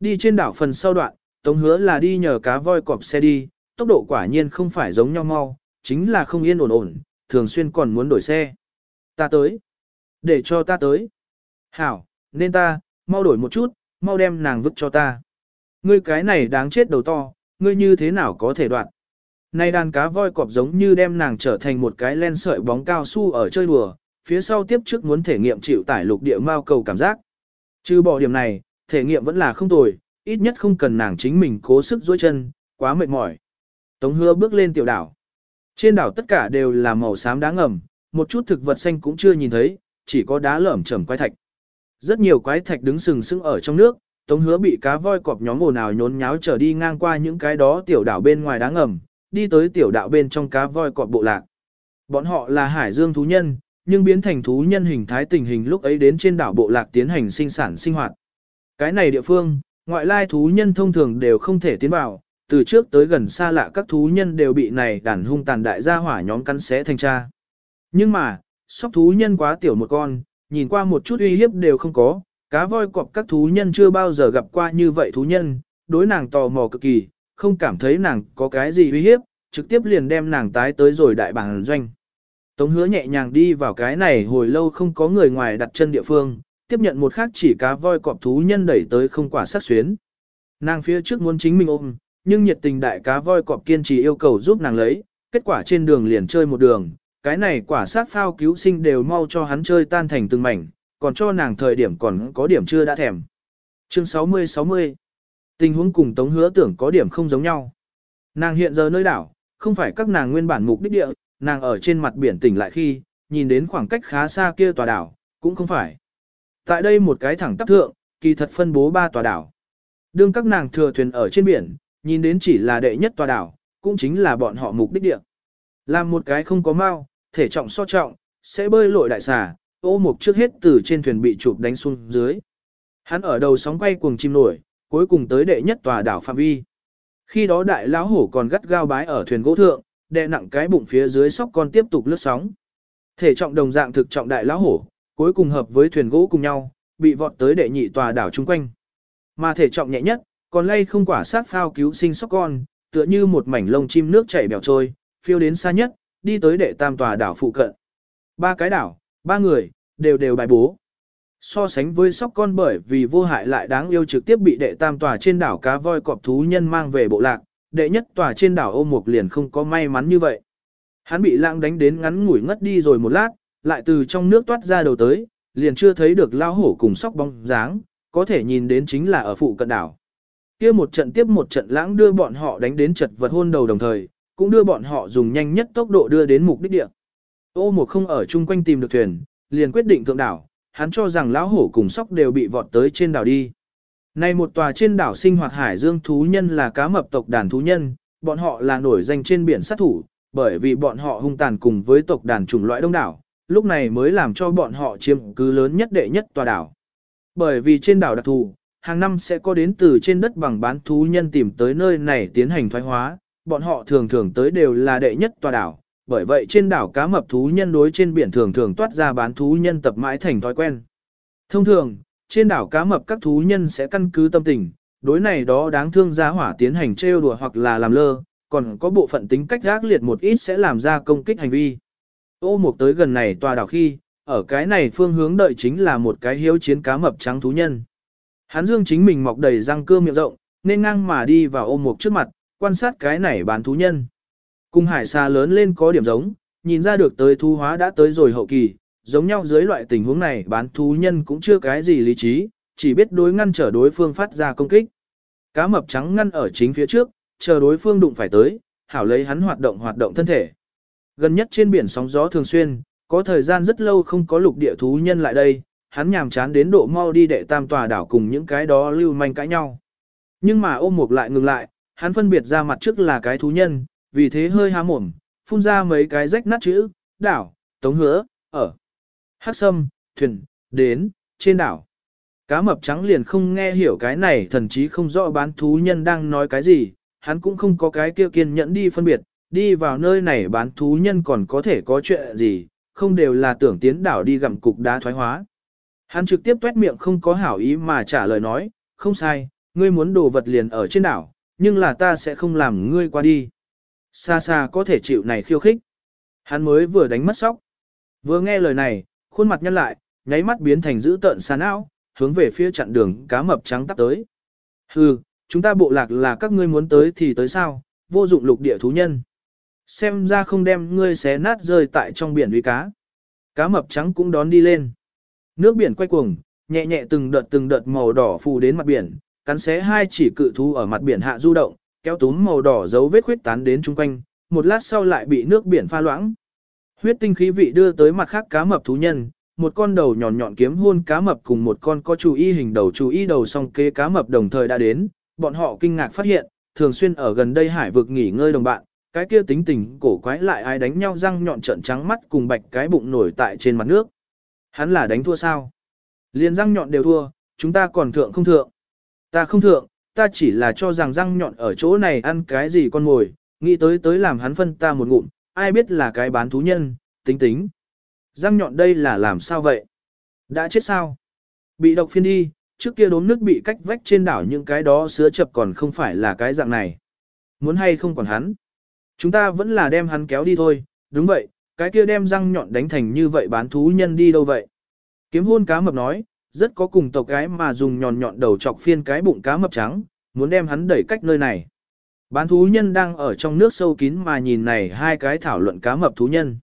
Đi trên đảo phần sau đoạn, Tống hứa là đi nhờ cá voi cọp xe đi, tốc độ quả nhiên không phải giống nhau mau, chính là không yên ổn ổn, thường xuyên còn muốn đổi xe. Ta tới. Để cho ta tới. Hảo, nên ta, mau đổi một chút, mau đem nàng vứt cho ta. Ngươi cái này đáng chết đầu to, ngươi như thế nào có thể đoạn. Nay đàn cá voi cọp giống như đem nàng trở thành một cái len sợi bóng cao su ở chơi đùa, phía sau tiếp trước muốn thể nghiệm chịu tải lục địa mao cầu cảm giác. Trừ bỏ điểm này, thể nghiệm vẫn là không tồi, ít nhất không cần nàng chính mình cố sức duỗi chân, quá mệt mỏi. Tống hứa bước lên tiểu đảo. Trên đảo tất cả đều là màu xám đá ngầm, một chút thực vật xanh cũng chưa nhìn thấy, chỉ có đá lởm chởm quái thạch. Rất nhiều quái thạch đứng sừng sững ở trong nước, Tống hứa bị cá voi cọp nhóm ồn ào nhốn nháo trở đi ngang qua những cái đó tiểu đảo bên ngoài đá ngầm, đi tới tiểu đạo bên trong cá voi cọp bộ lạc. Bọn họ là hải dương thú nhân, nhưng biến thành thú nhân hình thái tình hình lúc ấy đến trên đảo bộ lạc tiến hành sinh sản sinh hoạt. Cái này địa phương, ngoại lai thú nhân thông thường đều không thể tiến vào, từ trước tới gần xa lạ các thú nhân đều bị này đàn hung tàn đại gia hỏa nhóm cắn xé thành cha. Nhưng mà, sóc thú nhân quá tiểu một con, nhìn qua một chút uy hiếp đều không có, cá voi cọp các thú nhân chưa bao giờ gặp qua như vậy thú nhân, đối nàng tò mò cực kỳ, không cảm thấy nàng có cái gì uy hiếp, trực tiếp liền đem nàng tái tới rồi đại bảng doanh. Tống hứa nhẹ nhàng đi vào cái này hồi lâu không có người ngoài đặt chân địa phương, tiếp nhận một khác chỉ cá voi cọp thú nhân đẩy tới không quả sát xuyến. Nàng phía trước muốn chính mình ôm, nhưng nhiệt tình đại cá voi cọp kiên trì yêu cầu giúp nàng lấy, kết quả trên đường liền chơi một đường, cái này quả sát phao cứu sinh đều mau cho hắn chơi tan thành từng mảnh, còn cho nàng thời điểm còn có điểm chưa đã thèm. Chương 60-60 Tình huống cùng Tống hứa tưởng có điểm không giống nhau. Nàng hiện giờ nơi đảo, không phải các nàng nguyên bản mục đích địa, nàng ở trên mặt biển tỉnh lại khi, nhìn đến khoảng cách khá xa kia tòa đảo, cũng không phải. Tại đây một cái thẳng tắp thượng, kỳ thật phân bố ba tòa đảo. Đương các nàng thừa thuyền ở trên biển, nhìn đến chỉ là đệ nhất tòa đảo, cũng chính là bọn họ mục đích địa. Làm một cái không có mau, thể trọng so trọng, sẽ bơi lội đại xà, ô mục trước hết từ trên thuyền bị chụp đánh xuống dưới. Hắn ở đầu sóng quay cuồng chim nổi, cuối cùng tới đệ nhất tòa đảo phạm vi. Khi đó đại lão hổ còn gắt gao bái ở thuyền gỗ thượng, đè nặng cái bụng phía dưới sóc con tiếp tục lướt sóng. Thể trọng đồng dạng thực trọng đại lão hổ, cuối cùng hợp với thuyền gỗ cùng nhau, bị vọt tới đệ nhị tòa đảo chung quanh. Mà thể trọng nhẹ nhất, còn lay không quả sát phao cứu sinh sóc con, tựa như một mảnh lông chim nước chảy bèo trôi, phiêu đến xa nhất, đi tới đệ tam tòa đảo phụ cận. Ba cái đảo, ba người, đều đều bài bố. So sánh với sóc con bởi vì vô hại lại đáng yêu trực tiếp bị đệ tam tòa trên đảo cá voi cọp thú nhân mang về bộ lạc, đệ nhất tòa trên đảo ô mục liền không có may mắn như vậy. Hắn bị lãng đánh đến ngắn ngủi ngất đi rồi một lát, lại từ trong nước toát ra đầu tới, liền chưa thấy được lao hổ cùng sóc bóng dáng, có thể nhìn đến chính là ở phụ cận đảo. kia một trận tiếp một trận lãng đưa bọn họ đánh đến chật vật hôn đầu đồng thời, cũng đưa bọn họ dùng nhanh nhất tốc độ đưa đến mục đích địa. Ô một không ở chung quanh tìm được thuyền, liền quyết định thượng đảo, hắn cho rằng lão hổ cùng sóc đều bị vọt tới trên đảo đi. Này một tòa trên đảo sinh hoạt hải dương thú nhân là cá mập tộc đàn thú nhân, bọn họ là nổi danh trên biển sát thủ, bởi vì bọn họ hung tàn cùng với tộc đàn chủng loại đông đảo, lúc này mới làm cho bọn họ chiếm cứ lớn nhất đệ nhất tòa đảo. Bởi vì trên đảo đặc thù, hàng năm sẽ có đến từ trên đất bằng bán thú nhân tìm tới nơi này tiến hành thoái hóa, bọn họ thường thường tới đều là đệ nhất tòa đảo, bởi vậy trên đảo cá mập thú nhân đối trên biển thường thường toát ra bán thú nhân tập mãi thành thói quen. Thông thường, trên đảo cá mập các thú nhân sẽ căn cứ tâm tình, đối này đó đáng thương giá hỏa tiến hành trêu đùa hoặc là làm lơ, còn có bộ phận tính cách gác liệt một ít sẽ làm ra công kích hành vi. Ô mục tới gần này tòa đảo khi, ở cái này phương hướng đợi chính là một cái hiếu chiến cá mập trắng thú nhân. Hắn dương chính mình mọc đầy răng cưa miệng rộng, nên ngang mà đi vào ôm mục trước mặt, quan sát cái này bán thú nhân. Cùng hải xa lớn lên có điểm giống, nhìn ra được tới thu hóa đã tới rồi hậu kỳ, giống nhau dưới loại tình huống này bán thú nhân cũng chưa cái gì lý trí, chỉ biết đối ngăn trở đối phương phát ra công kích. Cá mập trắng ngăn ở chính phía trước, chờ đối phương đụng phải tới, hảo lấy hắn hoạt động hoạt động thân thể. Gần nhất trên biển sóng gió thường xuyên, có thời gian rất lâu không có lục địa thú nhân lại đây, hắn nhàm chán đến độ mau đi đệ tam tòa đảo cùng những cái đó lưu manh cãi nhau. Nhưng mà ôm mục lại ngừng lại, hắn phân biệt ra mặt trước là cái thú nhân, vì thế hơi há mồm, phun ra mấy cái rách nát chữ, đảo, tống hứa, ở, hát sâm, thuyền, đến, trên đảo. Cá mập trắng liền không nghe hiểu cái này thần chí không rõ bán thú nhân đang nói cái gì, hắn cũng không có cái kia kiên nhẫn đi phân biệt, đi vào nơi này bán thú nhân còn có thể có chuyện gì, không đều là tưởng tiến đảo đi gặm cục đá thoái hóa. Hắn trực tiếp tuét miệng không có hảo ý mà trả lời nói, không sai, ngươi muốn đồ vật liền ở trên đảo, nhưng là ta sẽ không làm ngươi qua đi. Xa xa có thể chịu này khiêu khích. Hắn mới vừa đánh mất sóc. Vừa nghe lời này, khuôn mặt nhăn lại, nháy mắt biến thành dữ tợn xa não, hướng về phía chặn đường cá mập trắng tắp tới. Hừ, chúng ta bộ lạc là các ngươi muốn tới thì tới sao, vô dụng lục địa thú nhân. Xem ra không đem ngươi xé nát rơi tại trong biển uy cá. Cá mập trắng cũng đón đi lên. Nước biển quay cuồng, nhẹ nhẹ từng đợt từng đợt màu đỏ phù đến mặt biển, cắn xé hai chỉ cự thú ở mặt biển hạ du động, kéo túm màu đỏ dấu vết huyết tán đến chung quanh, một lát sau lại bị nước biển pha loãng. Huyết tinh khí vị đưa tới mặt khác cá mập thú nhân, một con đầu nhọn nhọn kiếm hôn cá mập cùng một con có chú y hình đầu chú y đầu song kê cá mập đồng thời đã đến, bọn họ kinh ngạc phát hiện, thường xuyên ở gần đây hải vực nghỉ ngơi đồng bạn, cái kia tính tình cổ quái lại ai đánh nhau răng nhọn trợn trắng mắt cùng bạch cái bụng nổi tại trên mặt nước. Hắn là đánh thua sao? Liên răng nhọn đều thua, chúng ta còn thượng không thượng. Ta không thượng, ta chỉ là cho rằng răng nhọn ở chỗ này ăn cái gì con ngồi, nghĩ tới tới làm hắn phân ta một ngụm, ai biết là cái bán thú nhân, tính tính. Răng nhọn đây là làm sao vậy? Đã chết sao? Bị độc phiên đi, trước kia đốm nước bị cách vách trên đảo những cái đó sứa chập còn không phải là cái dạng này. Muốn hay không còn hắn? Chúng ta vẫn là đem hắn kéo đi thôi, đúng vậy, cái kia đem răng nhọn đánh thành như vậy bán thú nhân đi đâu vậy? Kiếm hôn cá mập nói, rất có cùng tộc gái mà dùng nhọn nhọn đầu chọc phiên cái bụng cá mập trắng, muốn đem hắn đẩy cách nơi này. Bán thú nhân đang ở trong nước sâu kín mà nhìn này hai cái thảo luận cá mập thú nhân.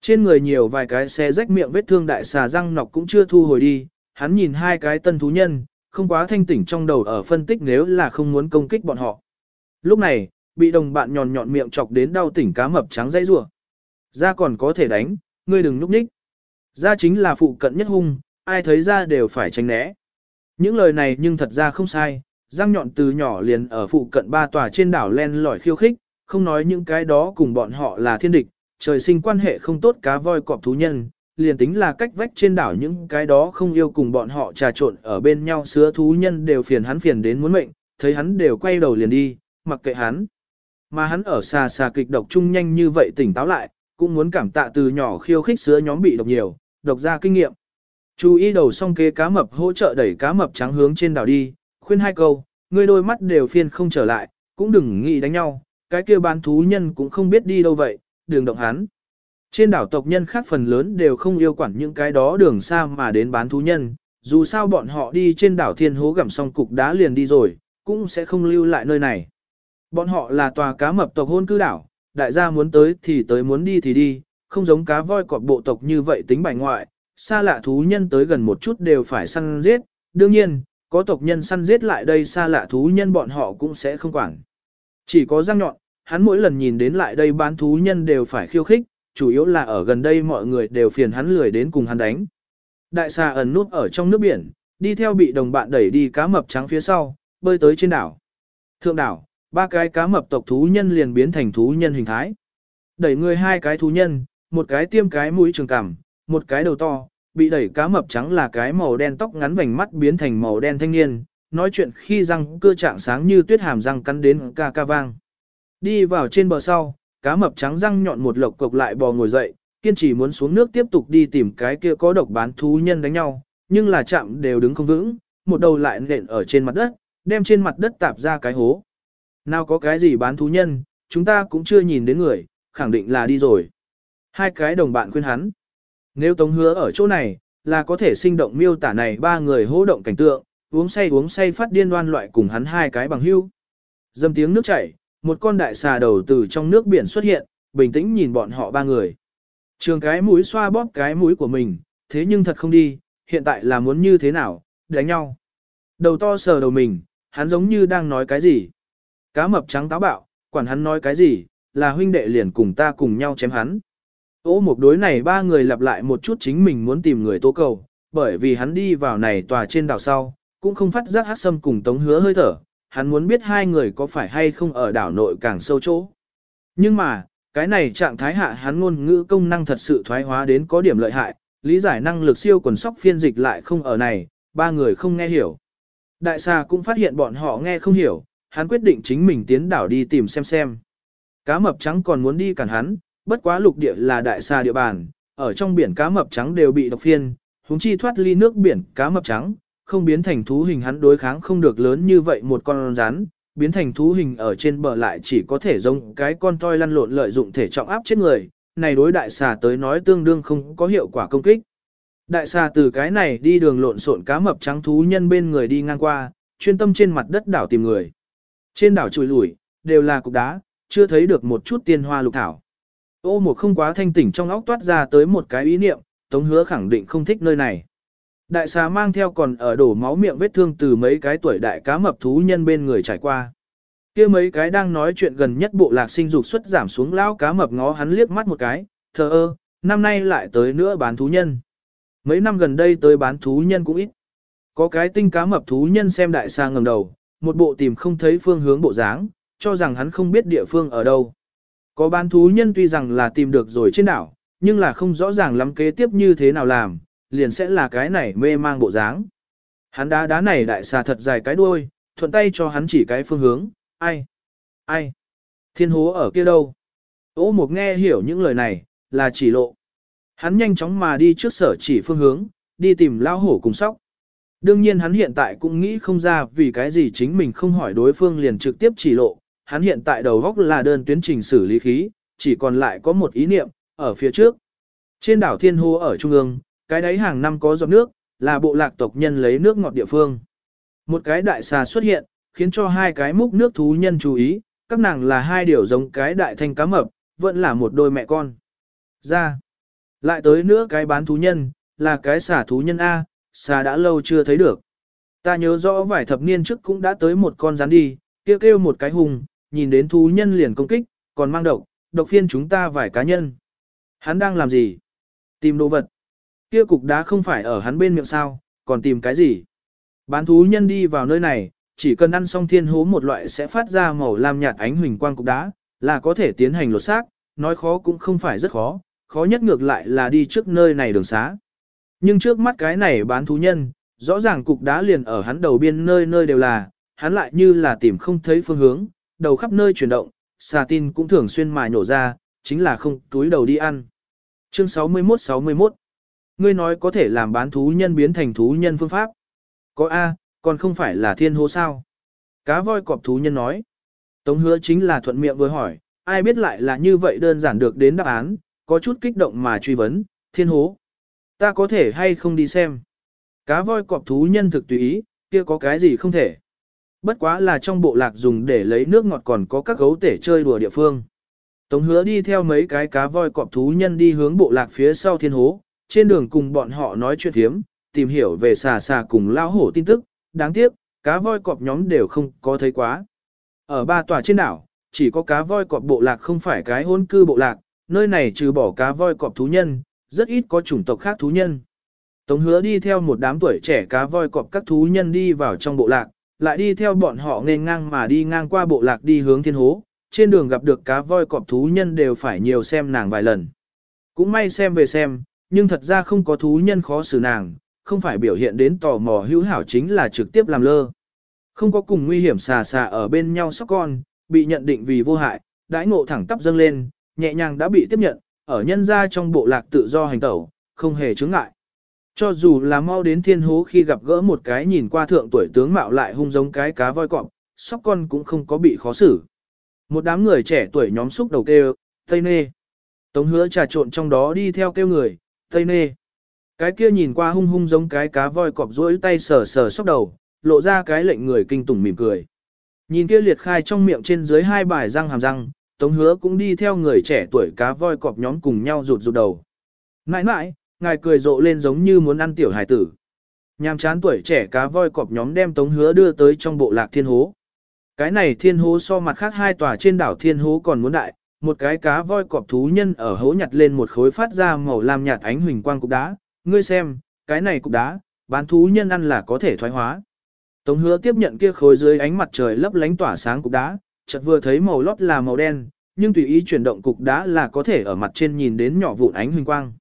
Trên người nhiều vài cái xe rách miệng vết thương đại xà răng nọc cũng chưa thu hồi đi, hắn nhìn hai cái tân thú nhân, không quá thanh tỉnh trong đầu ở phân tích nếu là không muốn công kích bọn họ. Lúc này, bị đồng bạn nhọn nhọn miệng chọc đến đau tỉnh cá mập trắng dây rủa. Ra còn có thể đánh, ngươi đừng núp ních. Ra chính là phụ cận nhất hung, ai thấy ra đều phải tránh né. Những lời này nhưng thật ra không sai, răng nhọn từ nhỏ liền ở phụ cận ba tòa trên đảo len lỏi khiêu khích, không nói những cái đó cùng bọn họ là thiên địch, trời sinh quan hệ không tốt cá voi cọp thú nhân, liền tính là cách vách trên đảo những cái đó không yêu cùng bọn họ trà trộn ở bên nhau sứa thú nhân đều phiền hắn phiền đến muốn mệnh, thấy hắn đều quay đầu liền đi, mặc kệ hắn. Mà hắn ở xa xa kịch độc chung nhanh như vậy tỉnh táo lại, cũng muốn cảm tạ từ nhỏ khiêu khích sứa nhóm bị độc nhiều, độc ra kinh nghiệm. Chú ý đầu xong kế cá mập hỗ trợ đẩy cá mập trắng hướng trên đảo đi, khuyên hai câu, ngươi đôi mắt đều phiên không trở lại, cũng đừng nghĩ đánh nhau, cái kia bán thú nhân cũng không biết đi đâu vậy, đường động hắn. Trên đảo tộc nhân khác phần lớn đều không yêu quản những cái đó đường xa mà đến bán thú nhân, dù sao bọn họ đi trên đảo thiên hố gặm xong cục đá liền đi rồi, cũng sẽ không lưu lại nơi này. Bọn họ là tòa cá mập tộc hôn cư đảo, đại gia muốn tới thì tới muốn đi thì đi, không giống cá voi cọp bộ tộc như vậy tính bài ngoại, xa lạ thú nhân tới gần một chút đều phải săn giết, đương nhiên, có tộc nhân săn giết lại đây xa lạ thú nhân bọn họ cũng sẽ không quản. Chỉ có răng nhọn, hắn mỗi lần nhìn đến lại đây bán thú nhân đều phải khiêu khích, chủ yếu là ở gần đây mọi người đều phiền hắn lười đến cùng hắn đánh. Đại xà ẩn nút ở trong nước biển, đi theo bị đồng bạn đẩy đi cá mập trắng phía sau, bơi tới trên đảo. Thượng đảo, ba cái cá mập tộc thú nhân liền biến thành thú nhân hình thái. Đẩy người hai cái thú nhân, một cái tiêm cái mũi trường cằm, một cái đầu to, bị đẩy cá mập trắng là cái màu đen tóc ngắn vành mắt biến thành màu đen thanh niên, nói chuyện khi răng cơ trạng sáng như tuyết hàm răng cắn đến ca ca vang. Đi vào trên bờ sau, cá mập trắng răng nhọn một lộc cộc lại bò ngồi dậy, kiên trì muốn xuống nước tiếp tục đi tìm cái kia có độc bán thú nhân đánh nhau, nhưng là chạm đều đứng không vững, một đầu lại nện ở trên mặt đất, đem trên mặt đất tạp ra cái hố. Nào có cái gì bán thú nhân, chúng ta cũng chưa nhìn đến người, khẳng định là đi rồi. Hai cái đồng bạn khuyên hắn. Nếu Tống Hứa ở chỗ này, là có thể sinh động miêu tả này ba người hô động cảnh tượng, uống say uống say phát điên đoan loại cùng hắn hai cái bằng hưu. Dâm tiếng nước chảy, một con đại xà đầu từ trong nước biển xuất hiện, bình tĩnh nhìn bọn họ ba người. Trường cái mũi xoa bóp cái mũi của mình, thế nhưng thật không đi, hiện tại là muốn như thế nào, đánh nhau. Đầu to sờ đầu mình, hắn giống như đang nói cái gì. Cá mập trắng táo bạo, quản hắn nói cái gì, là huynh đệ liền cùng ta cùng nhau chém hắn. Ô một đối này ba người lặp lại một chút chính mình muốn tìm người tố cầu, bởi vì hắn đi vào này tòa trên đảo sau, cũng không phát giác hát sâm cùng tống hứa hơi thở, hắn muốn biết hai người có phải hay không ở đảo nội càng sâu chỗ. Nhưng mà, cái này trạng thái hạ hắn ngôn ngữ công năng thật sự thoái hóa đến có điểm lợi hại, lý giải năng lực siêu quần sóc phiên dịch lại không ở này, ba người không nghe hiểu. Đại xà cũng phát hiện bọn họ nghe không hiểu, hắn quyết định chính mình tiến đảo đi tìm xem xem. Cá mập trắng còn muốn đi cản hắn, bất quá lục địa là đại xa địa bàn, ở trong biển cá mập trắng đều bị độc phiên, huống chi thoát ly nước biển cá mập trắng, không biến thành thú hình hắn đối kháng không được lớn như vậy một con rắn, biến thành thú hình ở trên bờ lại chỉ có thể giống cái con toi lăn lộn lợi dụng thể trọng áp chết người, này đối đại xà tới nói tương đương không có hiệu quả công kích. Đại xà từ cái này đi đường lộn xộn cá mập trắng thú nhân bên người đi ngang qua, chuyên tâm trên mặt đất đảo tìm người. Trên đảo trùi lủi, đều là cục đá, chưa thấy được một chút tiên hoa lục thảo. Ô một không quá thanh tỉnh trong óc toát ra tới một cái ý niệm, Tống hứa khẳng định không thích nơi này. Đại xà mang theo còn ở đổ máu miệng vết thương từ mấy cái tuổi đại cá mập thú nhân bên người trải qua. kia mấy cái đang nói chuyện gần nhất bộ lạc sinh dục xuất giảm xuống lão cá mập ngó hắn liếc mắt một cái, thờ ơ, năm nay lại tới nữa bán thú nhân. Mấy năm gần đây tới bán thú nhân cũng ít. Có cái tinh cá mập thú nhân xem đại xà ngầm đầu, một bộ tìm không thấy phương hướng bộ dáng, cho rằng hắn không biết địa phương ở đâu. Có bán thú nhân tuy rằng là tìm được rồi trên đảo, nhưng là không rõ ràng lắm kế tiếp như thế nào làm, liền sẽ là cái này mê mang bộ dáng. Hắn đá đá này đại xà thật dài cái đuôi, thuận tay cho hắn chỉ cái phương hướng, ai, ai, thiên hố ở kia đâu. Ô Mục nghe hiểu những lời này, là chỉ lộ. Hắn nhanh chóng mà đi trước sở chỉ phương hướng, đi tìm lao hổ cùng sóc. Đương nhiên hắn hiện tại cũng nghĩ không ra vì cái gì chính mình không hỏi đối phương liền trực tiếp chỉ lộ. Hắn hiện tại đầu góc là đơn tuyến trình xử lý khí, chỉ còn lại có một ý niệm, ở phía trước. Trên đảo Thiên Hô ở trung ương, cái đấy hàng năm có giọt nước, là bộ lạc tộc nhân lấy nước ngọt địa phương. Một cái đại xà xuất hiện, khiến cho hai cái múc nước thú nhân chú ý, các nàng là hai điều giống cái đại thanh cá mập, vẫn là một đôi mẹ con. Ra, lại tới nữa cái bán thú nhân, là cái xà thú nhân A, xà đã lâu chưa thấy được. Ta nhớ rõ vài thập niên trước cũng đã tới một con rắn đi, kêu kêu một cái hùng, nhìn đến thú nhân liền công kích, còn mang độc, độc phiên chúng ta vài cá nhân. Hắn đang làm gì? Tìm đồ vật. Kia cục đá không phải ở hắn bên miệng sao, còn tìm cái gì? Bán thú nhân đi vào nơi này, chỉ cần ăn xong thiên hố một loại sẽ phát ra màu lam nhạt ánh huỳnh quang cục đá, là có thể tiến hành lột xác, nói khó cũng không phải rất khó, khó nhất ngược lại là đi trước nơi này đường xá. Nhưng trước mắt cái này bán thú nhân, rõ ràng cục đá liền ở hắn đầu biên nơi nơi đều là, hắn lại như là tìm không thấy phương hướng, đầu khắp nơi chuyển động, xà tin cũng thường xuyên mài nổ ra, chính là không túi đầu đi ăn. Chương 61-61 Ngươi nói có thể làm bán thú nhân biến thành thú nhân phương pháp. Có A, còn không phải là thiên hô sao. Cá voi cọp thú nhân nói. Tống hứa chính là thuận miệng vừa hỏi, ai biết lại là như vậy đơn giản được đến đáp án, có chút kích động mà truy vấn, thiên hố. Ta có thể hay không đi xem. Cá voi cọp thú nhân thực tùy ý, kia có cái gì không thể. Bất quá là trong bộ lạc dùng để lấy nước ngọt còn có các gấu tể chơi đùa địa phương. Tống hứa đi theo mấy cái cá voi cọp thú nhân đi hướng bộ lạc phía sau thiên hố, trên đường cùng bọn họ nói chuyện thiếm, tìm hiểu về xà xà cùng lao hổ tin tức, đáng tiếc, cá voi cọp nhóm đều không có thấy quá. Ở ba tòa trên đảo, chỉ có cá voi cọp bộ lạc không phải cái hôn cư bộ lạc, nơi này trừ bỏ cá voi cọp thú nhân, rất ít có chủng tộc khác thú nhân. Tống hứa đi theo một đám tuổi trẻ cá voi cọp các thú nhân đi vào trong bộ lạc, lại đi theo bọn họ nên ngang mà đi ngang qua bộ lạc đi hướng thiên hố, trên đường gặp được cá voi cọp thú nhân đều phải nhiều xem nàng vài lần. Cũng may xem về xem, nhưng thật ra không có thú nhân khó xử nàng, không phải biểu hiện đến tò mò hữu hảo chính là trực tiếp làm lơ. Không có cùng nguy hiểm xà xà ở bên nhau sóc con, bị nhận định vì vô hại, đãi ngộ thẳng tắp dâng lên, nhẹ nhàng đã bị tiếp nhận, ở nhân ra trong bộ lạc tự do hành tẩu, không hề chướng ngại. Cho dù là mau đến thiên hố khi gặp gỡ một cái nhìn qua thượng tuổi tướng mạo lại hung giống cái cá voi cọp, sóc con cũng không có bị khó xử. Một đám người trẻ tuổi nhóm xúc đầu kêu, Tây Nê. Tống hứa trà trộn trong đó đi theo kêu người, Tây Nê. Cái kia nhìn qua hung hung giống cái cá voi cọp rỗi tay sờ sờ sóc đầu, lộ ra cái lệnh người kinh tủng mỉm cười. Nhìn kia liệt khai trong miệng trên dưới hai bài răng hàm răng, Tống hứa cũng đi theo người trẻ tuổi cá voi cọp nhóm cùng nhau rụt rụt đầu. Nãi nãi, ngài cười rộ lên giống như muốn ăn tiểu hải tử. Nhàm chán tuổi trẻ cá voi cọp nhóm đem Tống hứa đưa tới trong bộ lạc thiên hố. Cái này thiên hố so mặt khác hai tòa trên đảo thiên hố còn muốn đại, một cái cá voi cọp thú nhân ở hố nhặt lên một khối phát ra màu lam nhạt ánh huỳnh quang cục đá. Ngươi xem, cái này cục đá, bán thú nhân ăn là có thể thoái hóa. Tống hứa tiếp nhận kia khối dưới ánh mặt trời lấp lánh tỏa sáng cục đá, chợt vừa thấy màu lót là màu đen, nhưng tùy ý chuyển động cục đá là có thể ở mặt trên nhìn đến nhỏ vụn ánh huỳnh quang.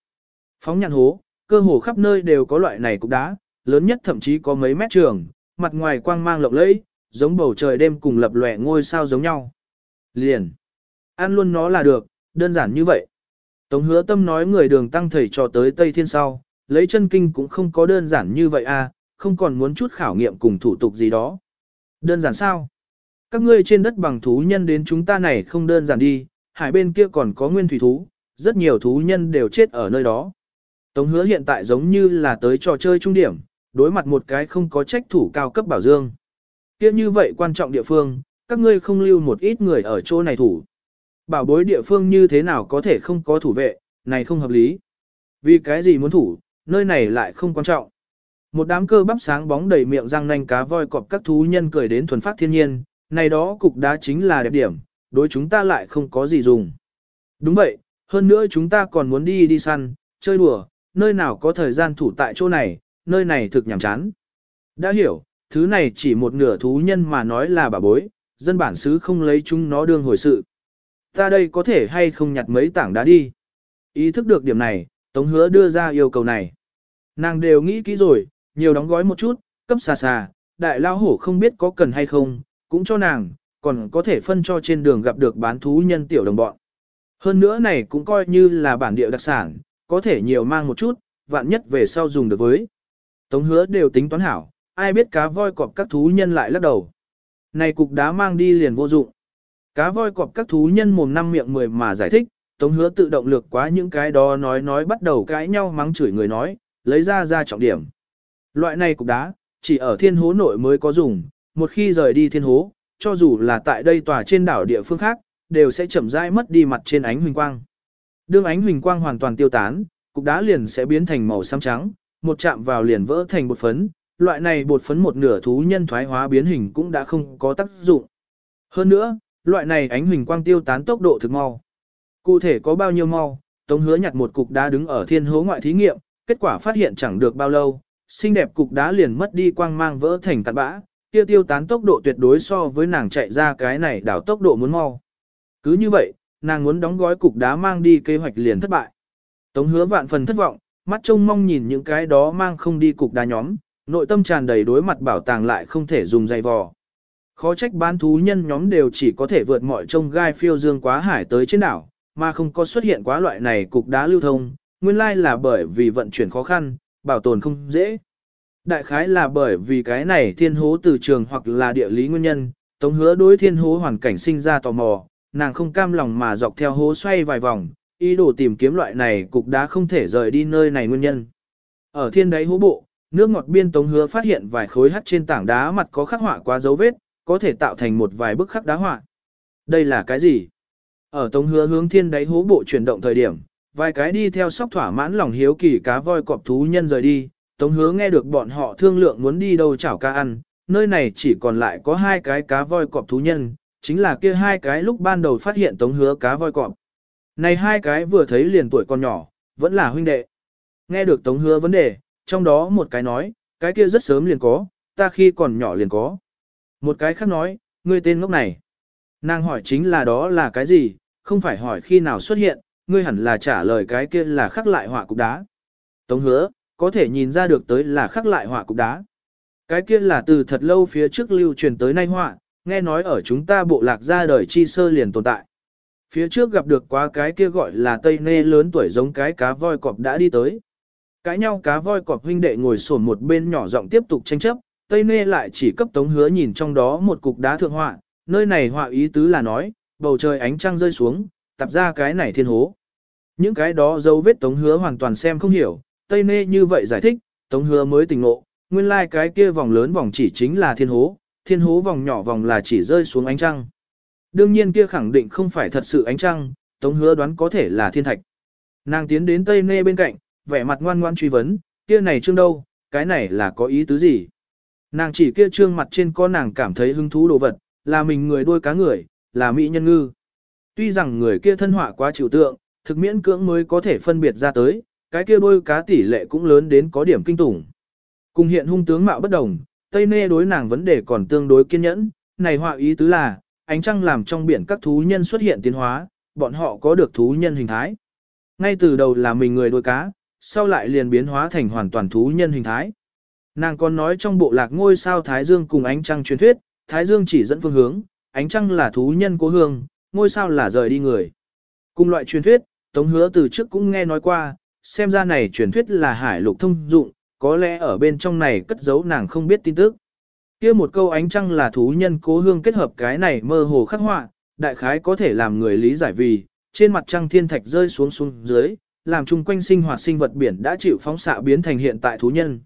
Phóng nhạn hố, cơ hồ khắp nơi đều có loại này cục đá, lớn nhất thậm chí có mấy mét trường, mặt ngoài quang mang lộng lẫy, giống bầu trời đêm cùng lập lòe ngôi sao giống nhau. Liền. Ăn luôn nó là được, đơn giản như vậy. Tống hứa tâm nói người đường tăng thầy trò tới Tây Thiên sau, lấy chân kinh cũng không có đơn giản như vậy à, không còn muốn chút khảo nghiệm cùng thủ tục gì đó. Đơn giản sao? Các ngươi trên đất bằng thú nhân đến chúng ta này không đơn giản đi, hải bên kia còn có nguyên thủy thú, rất nhiều thú nhân đều chết ở nơi đó. Tống hứa hiện tại giống như là tới trò chơi trung điểm, đối mặt một cái không có trách thủ cao cấp bảo dương. Kia như vậy quan trọng địa phương, các ngươi không lưu một ít người ở chỗ này thủ. Bảo bối địa phương như thế nào có thể không có thủ vệ, này không hợp lý. Vì cái gì muốn thủ, nơi này lại không quan trọng. Một đám cơ bắp sáng bóng đầy miệng răng nanh cá voi cọp các thú nhân cười đến thuần phát thiên nhiên, này đó cục đá chính là đẹp điểm, đối chúng ta lại không có gì dùng. Đúng vậy, hơn nữa chúng ta còn muốn đi đi săn, chơi đùa, nơi nào có thời gian thủ tại chỗ này, nơi này thực nhàm chán. Đã hiểu, thứ này chỉ một nửa thú nhân mà nói là bà bối, dân bản xứ không lấy chúng nó đương hồi sự. Ta đây có thể hay không nhặt mấy tảng đá đi. Ý thức được điểm này, Tống hứa đưa ra yêu cầu này. Nàng đều nghĩ kỹ rồi, nhiều đóng gói một chút, cấp xà xà, đại lao hổ không biết có cần hay không, cũng cho nàng, còn có thể phân cho trên đường gặp được bán thú nhân tiểu đồng bọn. Hơn nữa này cũng coi như là bản địa đặc sản, có thể nhiều mang một chút, vạn nhất về sau dùng được với. Tống hứa đều tính toán hảo, ai biết cá voi cọp các thú nhân lại lắc đầu. Này cục đá mang đi liền vô dụng. Cá voi cọp các thú nhân mồm năm miệng mười mà giải thích, tống hứa tự động lược quá những cái đó nói nói bắt đầu cãi nhau mắng chửi người nói, lấy ra ra trọng điểm. Loại này cục đá, chỉ ở thiên hố nội mới có dùng, một khi rời đi thiên hố, cho dù là tại đây tòa trên đảo địa phương khác, đều sẽ chậm rãi mất đi mặt trên ánh huỳnh quang. Đương ánh huỳnh quang hoàn toàn tiêu tán, cục đá liền sẽ biến thành màu xám trắng, một chạm vào liền vỡ thành bột phấn, loại này bột phấn một nửa thú nhân thoái hóa biến hình cũng đã không có tác dụng. Hơn nữa, loại này ánh huỳnh quang tiêu tán tốc độ thực mau. Cụ thể có bao nhiêu mau, Tống hứa nhặt một cục đá đứng ở thiên hố ngoại thí nghiệm, kết quả phát hiện chẳng được bao lâu, xinh đẹp cục đá liền mất đi quang mang vỡ thành tạt bã, tiêu tiêu tán tốc độ tuyệt đối so với nàng chạy ra cái này đảo tốc độ muốn mau. Cứ như vậy, nàng muốn đóng gói cục đá mang đi kế hoạch liền thất bại. Tống hứa vạn phần thất vọng, mắt trông mong nhìn những cái đó mang không đi cục đá nhóm, nội tâm tràn đầy đối mặt bảo tàng lại không thể dùng dây vò. Khó trách bán thú nhân nhóm đều chỉ có thể vượt mọi trông gai phiêu dương quá hải tới trên đảo, mà không có xuất hiện quá loại này cục đá lưu thông, nguyên lai là bởi vì vận chuyển khó khăn, bảo tồn không dễ. Đại khái là bởi vì cái này thiên hố từ trường hoặc là địa lý nguyên nhân, tống hứa đối thiên hố hoàn cảnh sinh ra tò mò, nàng không cam lòng mà dọc theo hố xoay vài vòng, ý đồ tìm kiếm loại này cục đá không thể rời đi nơi này nguyên nhân. Ở thiên đáy hố bộ, nước ngọt biên tống hứa phát hiện vài khối hắt trên tảng đá mặt có khắc họa quá dấu vết, có thể tạo thành một vài bức khắc đá họa. Đây là cái gì? Ở tống hứa hướng thiên đáy hố bộ chuyển động thời điểm, vài cái đi theo sóc thỏa mãn lòng hiếu kỳ cá voi cọp thú nhân rời đi, tống hứa nghe được bọn họ thương lượng muốn đi đâu chảo cá ăn, nơi này chỉ còn lại có hai cái cá voi cọp thú nhân, chính là kia hai cái lúc ban đầu phát hiện tống hứa cá voi cọp. Này hai cái vừa thấy liền tuổi còn nhỏ, vẫn là huynh đệ. Nghe được tống hứa vấn đề, trong đó một cái nói, cái kia rất sớm liền có, ta khi còn nhỏ liền có. Một cái khác nói, ngươi tên ngốc này. Nàng hỏi chính là đó là cái gì, không phải hỏi khi nào xuất hiện, ngươi hẳn là trả lời cái kia là khắc lại họa cục đá. Tống hứa, có thể nhìn ra được tới là khắc lại họa cục đá. Cái kia là từ thật lâu phía trước lưu truyền tới nay họa, nghe nói ở chúng ta bộ lạc ra đời chi sơ liền tồn tại. Phía trước gặp được quá cái kia gọi là tây nê lớn tuổi giống cái cá voi cọp đã đi tới. Cãi nhau cá voi cọp huynh đệ ngồi sổn một bên nhỏ giọng tiếp tục tranh chấp, tây nê lại chỉ cấp tống hứa nhìn trong đó một cục đá thượng họa, nơi này họa ý tứ là nói, bầu trời ánh trăng rơi xuống, tập ra cái này thiên hố. Những cái đó dấu vết tống hứa hoàn toàn xem không hiểu, Tây Nê như vậy giải thích, tống hứa mới tỉnh ngộ, nguyên lai like cái kia vòng lớn vòng chỉ chính là thiên hố, thiên hố vòng nhỏ vòng là chỉ rơi xuống ánh trăng. Đương nhiên kia khẳng định không phải thật sự ánh trăng, tống hứa đoán có thể là thiên thạch. Nàng tiến đến Tây Nê bên cạnh, vẻ mặt ngoan ngoan truy vấn, kia này trương đâu, cái này là có ý tứ gì? Nàng chỉ kia trương mặt trên có nàng cảm thấy hứng thú đồ vật, là mình người đuôi cá người, là mỹ nhân ngư. Tuy rằng người kia thân họa quá chịu tượng, thực miễn cưỡng mới có thể phân biệt ra tới, cái kia đôi cá tỷ lệ cũng lớn đến có điểm kinh tủng. Cùng hiện hung tướng mạo bất đồng, Tây Nê đối nàng vấn đề còn tương đối kiên nhẫn, này họa ý tứ là, ánh trăng làm trong biển các thú nhân xuất hiện tiến hóa, bọn họ có được thú nhân hình thái. Ngay từ đầu là mình người đôi cá, sau lại liền biến hóa thành hoàn toàn thú nhân hình thái. Nàng còn nói trong bộ lạc ngôi sao Thái Dương cùng ánh trăng truyền thuyết, Thái Dương chỉ dẫn phương hướng, ánh trăng là thú nhân cố hương, ngôi sao là rời đi người. Cùng loại truyền thuyết, Tống Hứa từ trước cũng nghe nói qua, xem ra này truyền thuyết là hải lục thông dụng, có lẽ ở bên trong này cất giấu nàng không biết tin tức. kia một câu ánh trăng là thú nhân cố hương kết hợp cái này mơ hồ khắc họa, đại khái có thể làm người lý giải vì, trên mặt trăng thiên thạch rơi xuống xuống dưới, làm chung quanh sinh hoạt sinh vật biển đã chịu phóng xạ biến thành hiện tại thú nhân.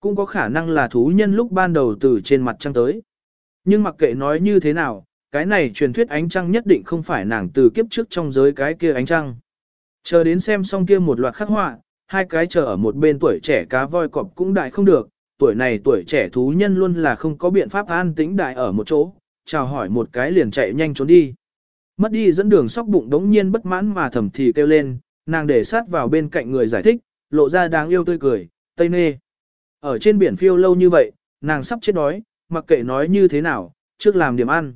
Cũng có khả năng là thú nhân lúc ban đầu từ trên mặt trăng tới. Nhưng mặc kệ nói như thế nào, cái này truyền thuyết ánh trăng nhất định không phải nàng từ kiếp trước trong giới cái kia ánh trăng. Chờ đến xem xong kia một loạt khắc họa, hai cái chờ ở một bên tuổi trẻ cá voi cọp cũng đại không được, tuổi này tuổi trẻ thú nhân luôn là không có biện pháp an tĩnh đại ở một chỗ, chào hỏi một cái liền chạy nhanh trốn đi. Mất đi dẫn đường sóc bụng đống nhiên bất mãn mà thầm thì kêu lên, nàng để sát vào bên cạnh người giải thích, lộ ra đáng yêu tươi cười, tây nê. Ở trên biển phiêu lâu như vậy, nàng sắp chết đói, mặc kệ nói như thế nào, trước làm điểm ăn.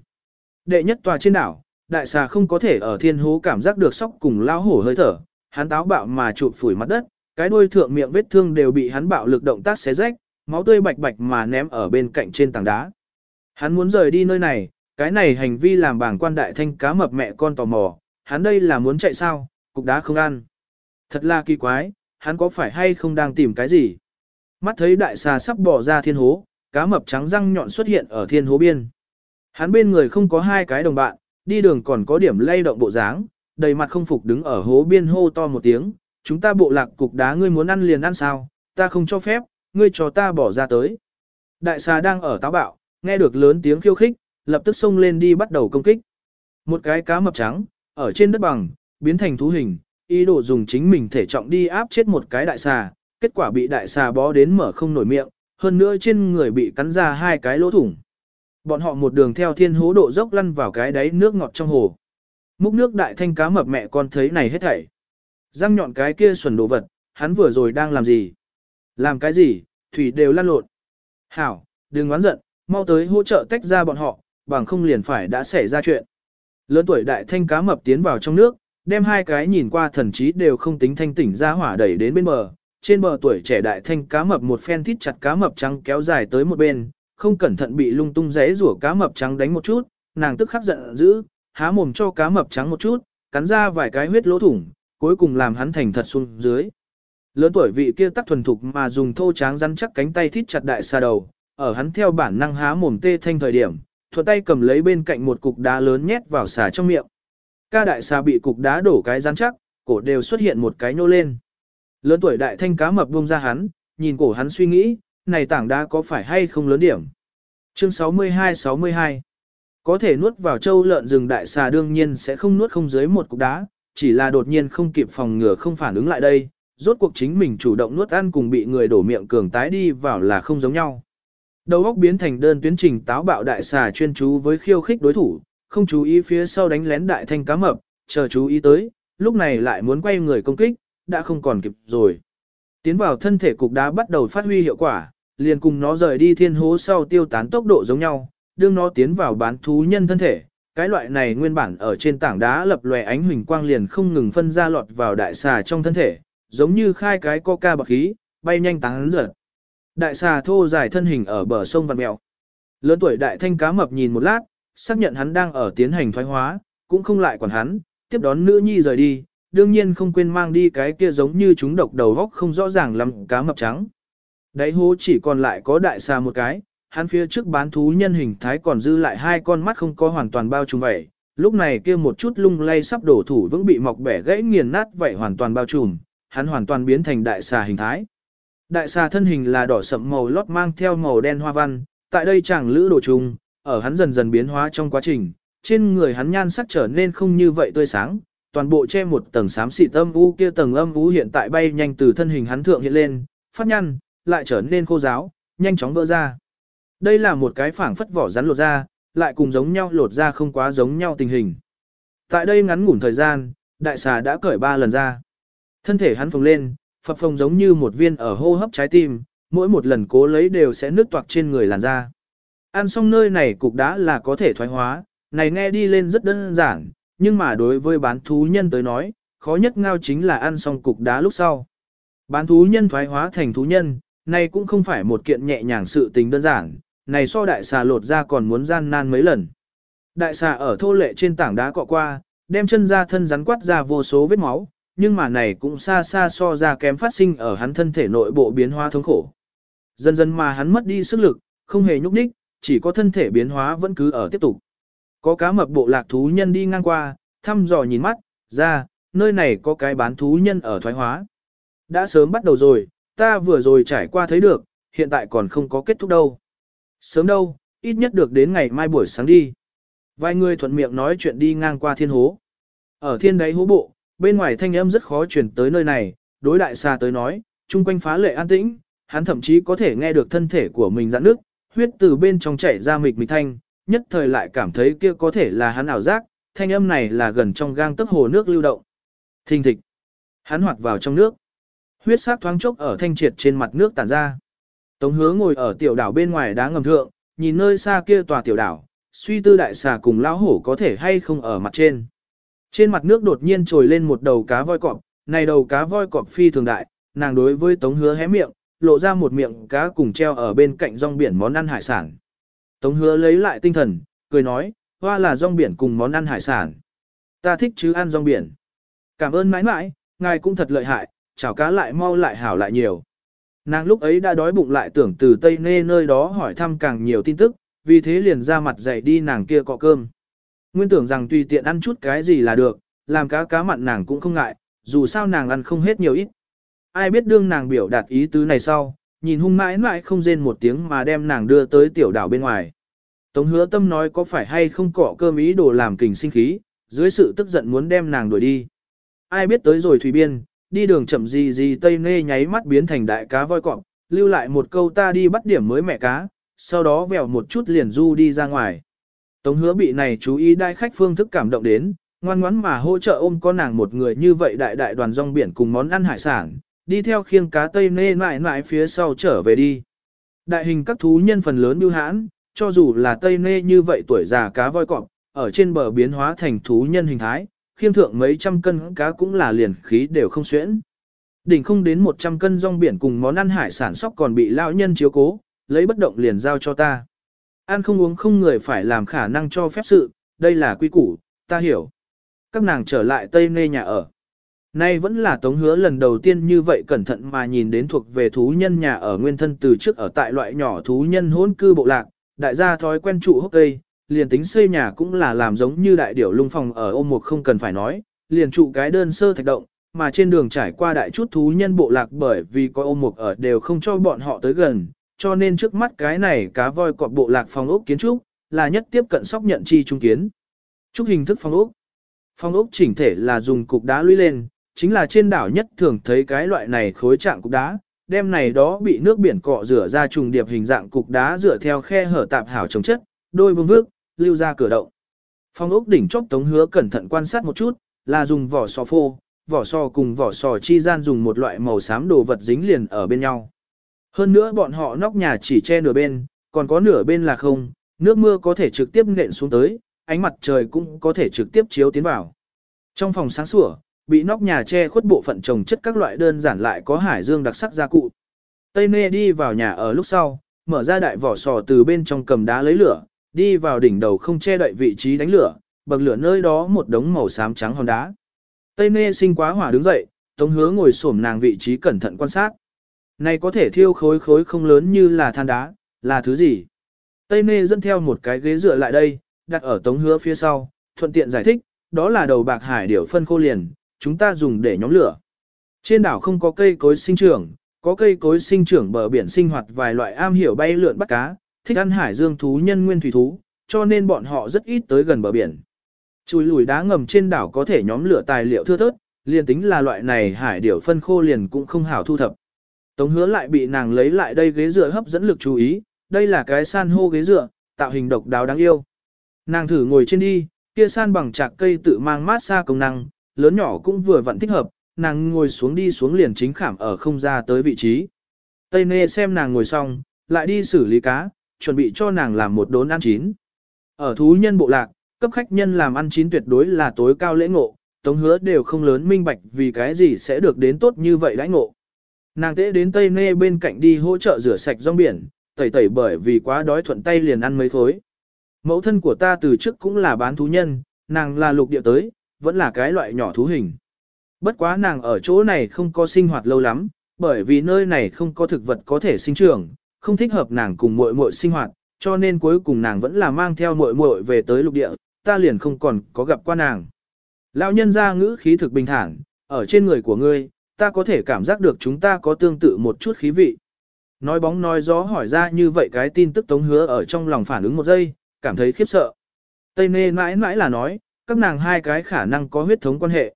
Đệ nhất tòa trên đảo, đại xà không có thể ở thiên hố cảm giác được sóc cùng lao hổ hơi thở, hắn táo bạo mà chụp phủi mặt đất, cái đuôi thượng miệng vết thương đều bị hắn bạo lực động tác xé rách, máu tươi bạch bạch mà ném ở bên cạnh trên tảng đá. Hắn muốn rời đi nơi này, cái này hành vi làm bảng quan đại thanh cá mập mẹ con tò mò, hắn đây là muốn chạy sao, cục đá không ăn. Thật là kỳ quái, hắn có phải hay không đang tìm cái gì? Mắt thấy đại xà sắp bỏ ra thiên hố, cá mập trắng răng nhọn xuất hiện ở thiên hố biên. Hắn bên người không có hai cái đồng bạn, đi đường còn có điểm lay động bộ dáng, đầy mặt không phục đứng ở hố biên hô to một tiếng, chúng ta bộ lạc cục đá ngươi muốn ăn liền ăn sao, ta không cho phép, ngươi cho ta bỏ ra tới. Đại xà đang ở táo bạo, nghe được lớn tiếng khiêu khích, lập tức xông lên đi bắt đầu công kích. Một cái cá mập trắng, ở trên đất bằng, biến thành thú hình, ý đồ dùng chính mình thể trọng đi áp chết một cái đại xà, kết quả bị đại xà bó đến mở không nổi miệng, hơn nữa trên người bị cắn ra hai cái lỗ thủng. Bọn họ một đường theo thiên hố độ dốc lăn vào cái đáy nước ngọt trong hồ. Múc nước đại thanh cá mập mẹ con thấy này hết thảy. Răng nhọn cái kia xuẩn đồ vật, hắn vừa rồi đang làm gì? Làm cái gì, thủy đều lăn lộn. Hảo, đừng oán giận, mau tới hỗ trợ tách ra bọn họ, bằng không liền phải đã xảy ra chuyện. Lớn tuổi đại thanh cá mập tiến vào trong nước, đem hai cái nhìn qua thần trí đều không tính thanh tỉnh ra hỏa đẩy đến bên bờ. Trên bờ tuổi trẻ đại thanh cá mập một phen thít chặt cá mập trắng kéo dài tới một bên, không cẩn thận bị lung tung rẽ rủa cá mập trắng đánh một chút, nàng tức khắc giận dữ, há mồm cho cá mập trắng một chút, cắn ra vài cái huyết lỗ thủng, cuối cùng làm hắn thành thật xuống dưới. Lớn tuổi vị kia tắc thuần thục mà dùng thô tráng rắn chắc cánh tay thít chặt đại xa đầu, ở hắn theo bản năng há mồm tê thanh thời điểm, thuận tay cầm lấy bên cạnh một cục đá lớn nhét vào xà trong miệng. Ca đại xà bị cục đá đổ cái rắn chắc, cổ đều xuất hiện một cái nhô lên. Lớn tuổi đại thanh cá mập buông ra hắn, nhìn cổ hắn suy nghĩ, này tảng đá có phải hay không lớn điểm. Chương 62-62 Có thể nuốt vào châu lợn rừng đại xà đương nhiên sẽ không nuốt không dưới một cục đá, chỉ là đột nhiên không kịp phòng ngừa không phản ứng lại đây, rốt cuộc chính mình chủ động nuốt ăn cùng bị người đổ miệng cường tái đi vào là không giống nhau. Đầu óc biến thành đơn tuyến trình táo bạo đại xà chuyên chú với khiêu khích đối thủ, không chú ý phía sau đánh lén đại thanh cá mập, chờ chú ý tới, lúc này lại muốn quay người công kích, đã không còn kịp rồi. Tiến vào thân thể cục đá bắt đầu phát huy hiệu quả, liền cùng nó rời đi thiên hố sau tiêu tán tốc độ giống nhau, đương nó tiến vào bán thú nhân thân thể. Cái loại này nguyên bản ở trên tảng đá lập lòe ánh huỳnh quang liền không ngừng phân ra lọt vào đại xà trong thân thể, giống như khai cái coca bạc khí, bay nhanh tán giật. Đại xà thô dài thân hình ở bờ sông vặn mèo. Lớn tuổi đại thanh cá mập nhìn một lát, xác nhận hắn đang ở tiến hành thoái hóa, cũng không lại quản hắn, tiếp đón nữ nhi rời đi, đương nhiên không quên mang đi cái kia giống như chúng độc đầu góc không rõ ràng lắm cá mập trắng. Đáy hố chỉ còn lại có đại xà một cái, hắn phía trước bán thú nhân hình thái còn dư lại hai con mắt không có hoàn toàn bao trùm vậy, lúc này kia một chút lung lay sắp đổ thủ vững bị mọc bẻ gãy nghiền nát vậy hoàn toàn bao trùm, hắn hoàn toàn biến thành đại xà hình thái. Đại xà thân hình là đỏ sậm màu lót mang theo màu đen hoa văn, tại đây chàng lữ đồ trùng, ở hắn dần dần biến hóa trong quá trình, trên người hắn nhan sắc trở nên không như vậy tươi sáng, toàn bộ che một tầng xám xịt âm u kia tầng âm u hiện tại bay nhanh từ thân hình hắn thượng hiện lên, phát nhăn, lại trở nên khô giáo, nhanh chóng vỡ ra. Đây là một cái phảng phất vỏ rắn lột ra, lại cùng giống nhau lột ra không quá giống nhau tình hình. Tại đây ngắn ngủn thời gian, đại xà đã cởi ba lần ra. Thân thể hắn phồng lên, phập phồng giống như một viên ở hô hấp trái tim, mỗi một lần cố lấy đều sẽ nước toạc trên người làn da. Ăn xong nơi này cục đá là có thể thoái hóa, này nghe đi lên rất đơn giản, nhưng mà đối với bán thú nhân tới nói, khó nhất ngao chính là ăn xong cục đá lúc sau. Bán thú nhân thoái hóa thành thú nhân, này cũng không phải một kiện nhẹ nhàng sự tình đơn giản, này so đại xà lột ra còn muốn gian nan mấy lần. Đại xà ở thô lệ trên tảng đá cọ qua, đem chân ra thân rắn quát ra vô số vết máu, nhưng mà này cũng xa xa so ra kém phát sinh ở hắn thân thể nội bộ biến hóa thống khổ. Dần dần mà hắn mất đi sức lực, không hề nhúc nhích, chỉ có thân thể biến hóa vẫn cứ ở tiếp tục. Có cá mập bộ lạc thú nhân đi ngang qua, thăm dò nhìn mắt, ra, nơi này có cái bán thú nhân ở thoái hóa. Đã sớm bắt đầu rồi, ta vừa rồi trải qua thấy được, hiện tại còn không có kết thúc đâu. Sớm đâu, ít nhất được đến ngày mai buổi sáng đi. Vài người thuận miệng nói chuyện đi ngang qua thiên hố. Ở thiên đáy hố bộ, bên ngoài thanh âm rất khó chuyển tới nơi này, đối đại xa tới nói, chung quanh phá lệ an tĩnh, hắn thậm chí có thể nghe được thân thể của mình giãn nước, huyết từ bên trong chảy ra mịch mịch thanh, nhất thời lại cảm thấy kia có thể là hắn ảo giác, thanh âm này là gần trong gang tấc hồ nước lưu động. Thình thịch. Hắn hoạt vào trong nước. Huyết sắc thoáng chốc ở thanh triệt trên mặt nước tản ra. Tống hứa ngồi ở tiểu đảo bên ngoài đá ngầm thượng, nhìn nơi xa kia tòa tiểu đảo, suy tư đại xà cùng lão hổ có thể hay không ở mặt trên. Trên mặt nước đột nhiên trồi lên một đầu cá voi cọp, này đầu cá voi cọp phi thường đại, nàng đối với tống hứa hé miệng, lộ ra một miệng cá cùng treo ở bên cạnh rong biển món ăn hải sản. Tống hứa lấy lại tinh thần, cười nói, hoa là rong biển cùng món ăn hải sản. Ta thích chứ ăn rong biển. Cảm ơn mãi mãi, ngài cũng thật lợi hại, chảo cá lại mau lại hảo lại nhiều. Nàng lúc ấy đã đói bụng lại tưởng từ Tây Nê nơi đó hỏi thăm càng nhiều tin tức, vì thế liền ra mặt dậy đi nàng kia cọ cơm. Nguyên tưởng rằng tùy tiện ăn chút cái gì là được, làm cá cá mặn nàng cũng không ngại, dù sao nàng ăn không hết nhiều ít. Ai biết đương nàng biểu đạt ý tứ này sau, nhìn hung mãi mãi không rên một tiếng mà đem nàng đưa tới tiểu đảo bên ngoài. Tống hứa tâm nói có phải hay không cọ cơm ý đồ làm kình sinh khí, dưới sự tức giận muốn đem nàng đuổi đi. Ai biết tới rồi Thủy Biên, đi đường chậm gì gì Tây Nê nháy mắt biến thành đại cá voi cọp, lưu lại một câu ta đi bắt điểm mới mẹ cá, sau đó vèo một chút liền du đi ra ngoài. Tống hứa bị này chú ý đại khách phương thức cảm động đến, ngoan ngoãn mà hỗ trợ ôm con nàng một người như vậy đại đại đoàn rong biển cùng món ăn hải sản, đi theo khiêng cá tây nê mãi mãi phía sau trở về đi. Đại hình các thú nhân phần lớn bưu hãn, cho dù là tây nê như vậy tuổi già cá voi cọp, ở trên bờ biến hóa thành thú nhân hình thái, khiêm thượng mấy trăm cân cá cũng là liền khí đều không xuyễn. Đỉnh không đến 100 cân rong biển cùng món ăn hải sản sóc còn bị lão nhân chiếu cố, lấy bất động liền giao cho ta. Ăn không uống không người phải làm khả năng cho phép sự, đây là quy củ, ta hiểu. Các nàng trở lại Tây Nê nhà ở. Nay vẫn là tống hứa lần đầu tiên như vậy cẩn thận mà nhìn đến thuộc về thú nhân nhà ở nguyên thân từ trước ở tại loại nhỏ thú nhân hỗn cư bộ lạc, đại gia thói quen trụ hốc cây, liền tính xây nhà cũng là làm giống như đại điểu lung phòng ở ôm một không cần phải nói, liền trụ cái đơn sơ thạch động, mà trên đường trải qua đại chút thú nhân bộ lạc bởi vì có ôm một ở đều không cho bọn họ tới gần, cho nên trước mắt cái này cá voi cọp bộ lạc phòng ốc kiến trúc, là nhất tiếp cận sóc nhận chi trung kiến. Trúc hình thức phòng ốc. Phòng ốc chỉnh thể là dùng cục đá lũy lên, chính là trên đảo nhất thường thấy cái loại này khối trạng cục đá, đem này đó bị nước biển cọ rửa ra trùng điệp hình dạng cục đá rửa theo khe hở tạp hảo chống chất, đôi vương vước, lưu ra cửa động. Phong ốc đỉnh chóp tống hứa cẩn thận quan sát một chút, là dùng vỏ sò phô, vỏ sò cùng vỏ sò chi gian dùng một loại màu xám đồ vật dính liền ở bên nhau. Hơn nữa bọn họ nóc nhà chỉ che nửa bên, còn có nửa bên là không, nước mưa có thể trực tiếp nện xuống tới, ánh mặt trời cũng có thể trực tiếp chiếu tiến vào. Trong phòng sáng sủa, bị nóc nhà che khuất bộ phận trồng chất các loại đơn giản lại có hải dương đặc sắc gia cụ. Tây Nê đi vào nhà ở lúc sau, mở ra đại vỏ sò từ bên trong cầm đá lấy lửa, đi vào đỉnh đầu không che đậy vị trí đánh lửa, bậc lửa nơi đó một đống màu xám trắng hòn đá. Tây Nê sinh quá hỏa đứng dậy, Tống Hứa ngồi xổm nàng vị trí cẩn thận quan sát. Này có thể thiêu khối khối không lớn như là than đá, là thứ gì? Tây Nê dẫn theo một cái ghế dựa lại đây, đặt ở Tống Hứa phía sau, thuận tiện giải thích, đó là đầu bạc hải điểu phân khô liền, chúng ta dùng để nhóm lửa. Trên đảo không có cây cối sinh trưởng, có cây cối sinh trưởng bờ biển sinh hoạt vài loại am hiểu bay lượn bắt cá, thích ăn hải dương thú nhân nguyên thủy thú, cho nên bọn họ rất ít tới gần bờ biển. Chùi lùi đá ngầm trên đảo có thể nhóm lửa tài liệu thưa thớt, liền tính là loại này hải điểu phân khô liền cũng không hảo thu thập. Tống hứa lại bị nàng lấy lại đây ghế dựa hấp dẫn lực chú ý, đây là cái san hô ghế dựa, tạo hình độc đáo đáng yêu. Nàng thử ngồi trên đi, kia san bằng chạc cây tự mang mát xa công năng, lớn nhỏ cũng vừa vặn thích hợp, nàng ngồi xuống đi xuống liền chính khảm ở không ra tới vị trí. Tây Nê xem nàng ngồi xong, lại đi xử lý cá, chuẩn bị cho nàng làm một đốn ăn chín. Ở thú nhân bộ lạc, cấp khách nhân làm ăn chín tuyệt đối là tối cao lễ ngộ, tống hứa đều không lớn minh bạch vì cái gì sẽ được đến tốt như vậy đãi ngộ. Nàng tế đến Tây Nê bên cạnh đi hỗ trợ rửa sạch rong biển, tẩy tẩy bởi vì quá đói thuận tay liền ăn mấy khối. Mẫu thân của ta từ trước cũng là bán thú nhân, nàng là lục địa tới, vẫn là cái loại nhỏ thú hình. Bất quá nàng ở chỗ này không có sinh hoạt lâu lắm, bởi vì nơi này không có thực vật có thể sinh trưởng, không thích hợp nàng cùng muội muội sinh hoạt, cho nên cuối cùng nàng vẫn là mang theo muội muội về tới lục địa, ta liền không còn có gặp qua nàng. Lão nhân ra ngữ khí thực bình thản, ở trên người của ngươi, ta có thể cảm giác được chúng ta có tương tự một chút khí vị. Nói bóng nói gió hỏi ra như vậy cái tin tức tống hứa ở trong lòng phản ứng một giây, cảm thấy khiếp sợ. Tây Nê mãi mãi là nói, các nàng hai cái khả năng có huyết thống quan hệ.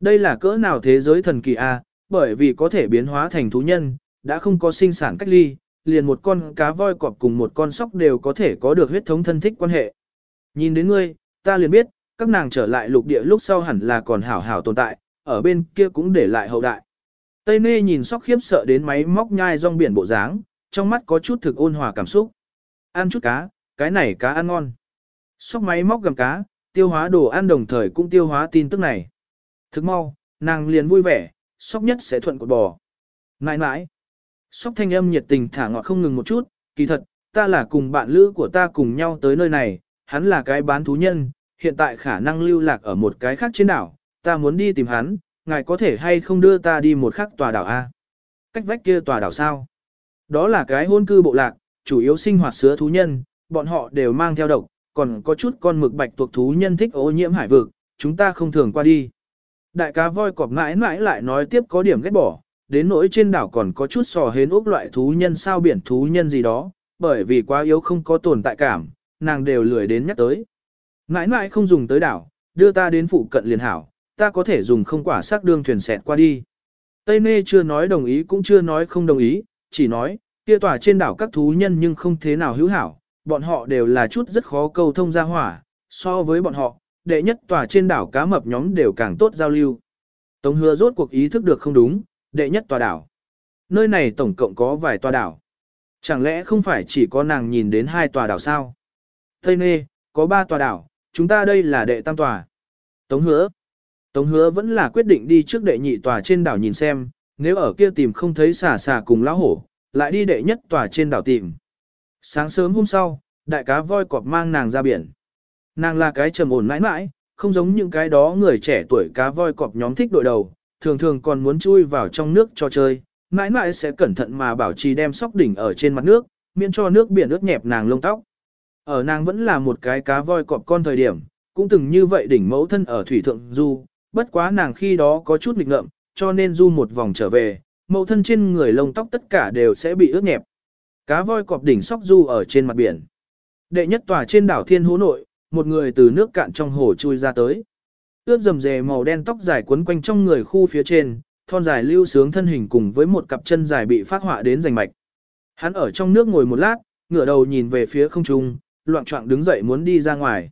Đây là cỡ nào thế giới thần kỳ a, bởi vì có thể biến hóa thành thú nhân, đã không có sinh sản cách ly, liền một con cá voi cọp cùng một con sóc đều có thể có được huyết thống thân thích quan hệ. Nhìn đến ngươi, ta liền biết, các nàng trở lại lục địa lúc sau hẳn là còn hảo hảo tồn tại, ở bên kia cũng để lại hậu đại. Tây Nê nhìn sóc khiếp sợ đến máy móc nhai rong biển bộ dáng, trong mắt có chút thực ôn hòa cảm xúc. Ăn chút cá, cái này cá ăn ngon. Sóc máy móc gầm cá, tiêu hóa đồ ăn đồng thời cũng tiêu hóa tin tức này. Thức mau, nàng liền vui vẻ, sóc nhất sẽ thuận cột bò. Nãi nãi. Sóc thanh âm nhiệt tình thả ngọt không ngừng một chút, kỳ thật, ta là cùng bạn lữ của ta cùng nhau tới nơi này, hắn là cái bán thú nhân, hiện tại khả năng lưu lạc ở một cái khác trên đảo, ta muốn đi tìm hắn, ngài có thể hay không đưa ta đi một khắc tòa đảo A. Cách vách kia tòa đảo sao? Đó là cái hôn cư bộ lạc, chủ yếu sinh hoạt sứa thú nhân, bọn họ đều mang theo độc, còn có chút con mực bạch tuộc thú nhân thích ô nhiễm hải vực, chúng ta không thường qua đi. Đại cá voi cọp mãi mãi lại nói tiếp có điểm ghét bỏ, đến nỗi trên đảo còn có chút sò hến ốc loại thú nhân sao biển thú nhân gì đó, bởi vì quá yếu không có tồn tại cảm, nàng đều lười đến nhắc tới. Ngãi ngãi không dùng tới đảo, đưa ta đến phụ cận liền hảo, ta có thể dùng không quả sắc đương thuyền xẹt qua đi. Tây Nê chưa nói đồng ý cũng chưa nói không đồng ý, chỉ nói, kia tỏa trên đảo các thú nhân nhưng không thế nào hữu hảo, bọn họ đều là chút rất khó câu thông ra hỏa, so với bọn họ, đệ nhất tòa trên đảo cá mập nhóm đều càng tốt giao lưu. Tống hứa rốt cuộc ý thức được không đúng, đệ nhất tòa đảo. Nơi này tổng cộng có vài tòa đảo. Chẳng lẽ không phải chỉ có nàng nhìn đến hai tòa đảo sao? Tây Nê, có ba tòa đảo, chúng ta đây là đệ tam tòa. Tống hứa. Tống hứa vẫn là quyết định đi trước đệ nhị tòa trên đảo nhìn xem, nếu ở kia tìm không thấy xà xà cùng lão hổ, lại đi đệ nhất tòa trên đảo tìm. Sáng sớm hôm sau, đại cá voi cọp mang nàng ra biển. Nàng là cái trầm ổn mãi mãi, không giống những cái đó người trẻ tuổi cá voi cọp nhóm thích đội đầu, thường thường còn muốn chui vào trong nước cho chơi, mãi mãi sẽ cẩn thận mà bảo trì đem sóc đỉnh ở trên mặt nước, miễn cho nước biển ướt nhẹp nàng lông tóc. Ở nàng vẫn là một cái cá voi cọp con thời điểm, cũng từng như vậy đỉnh mẫu thân ở thủy thượng du, bất quá nàng khi đó có chút nghịch ngợm, cho nên du một vòng trở về, mẫu thân trên người lông tóc tất cả đều sẽ bị ướt nhẹp. Cá voi cọp đỉnh sóc du ở trên mặt biển. Đệ nhất tòa trên đảo Thiên Hố Nội, một người từ nước cạn trong hồ chui ra tới. Ướt rầm rề màu đen tóc dài quấn quanh trong người khu phía trên, thon dài lưu sướng thân hình cùng với một cặp chân dài bị phát họa đến rành mạch. Hắn ở trong nước ngồi một lát, ngửa đầu nhìn về phía không trung, loạn trọng đứng dậy muốn đi ra ngoài.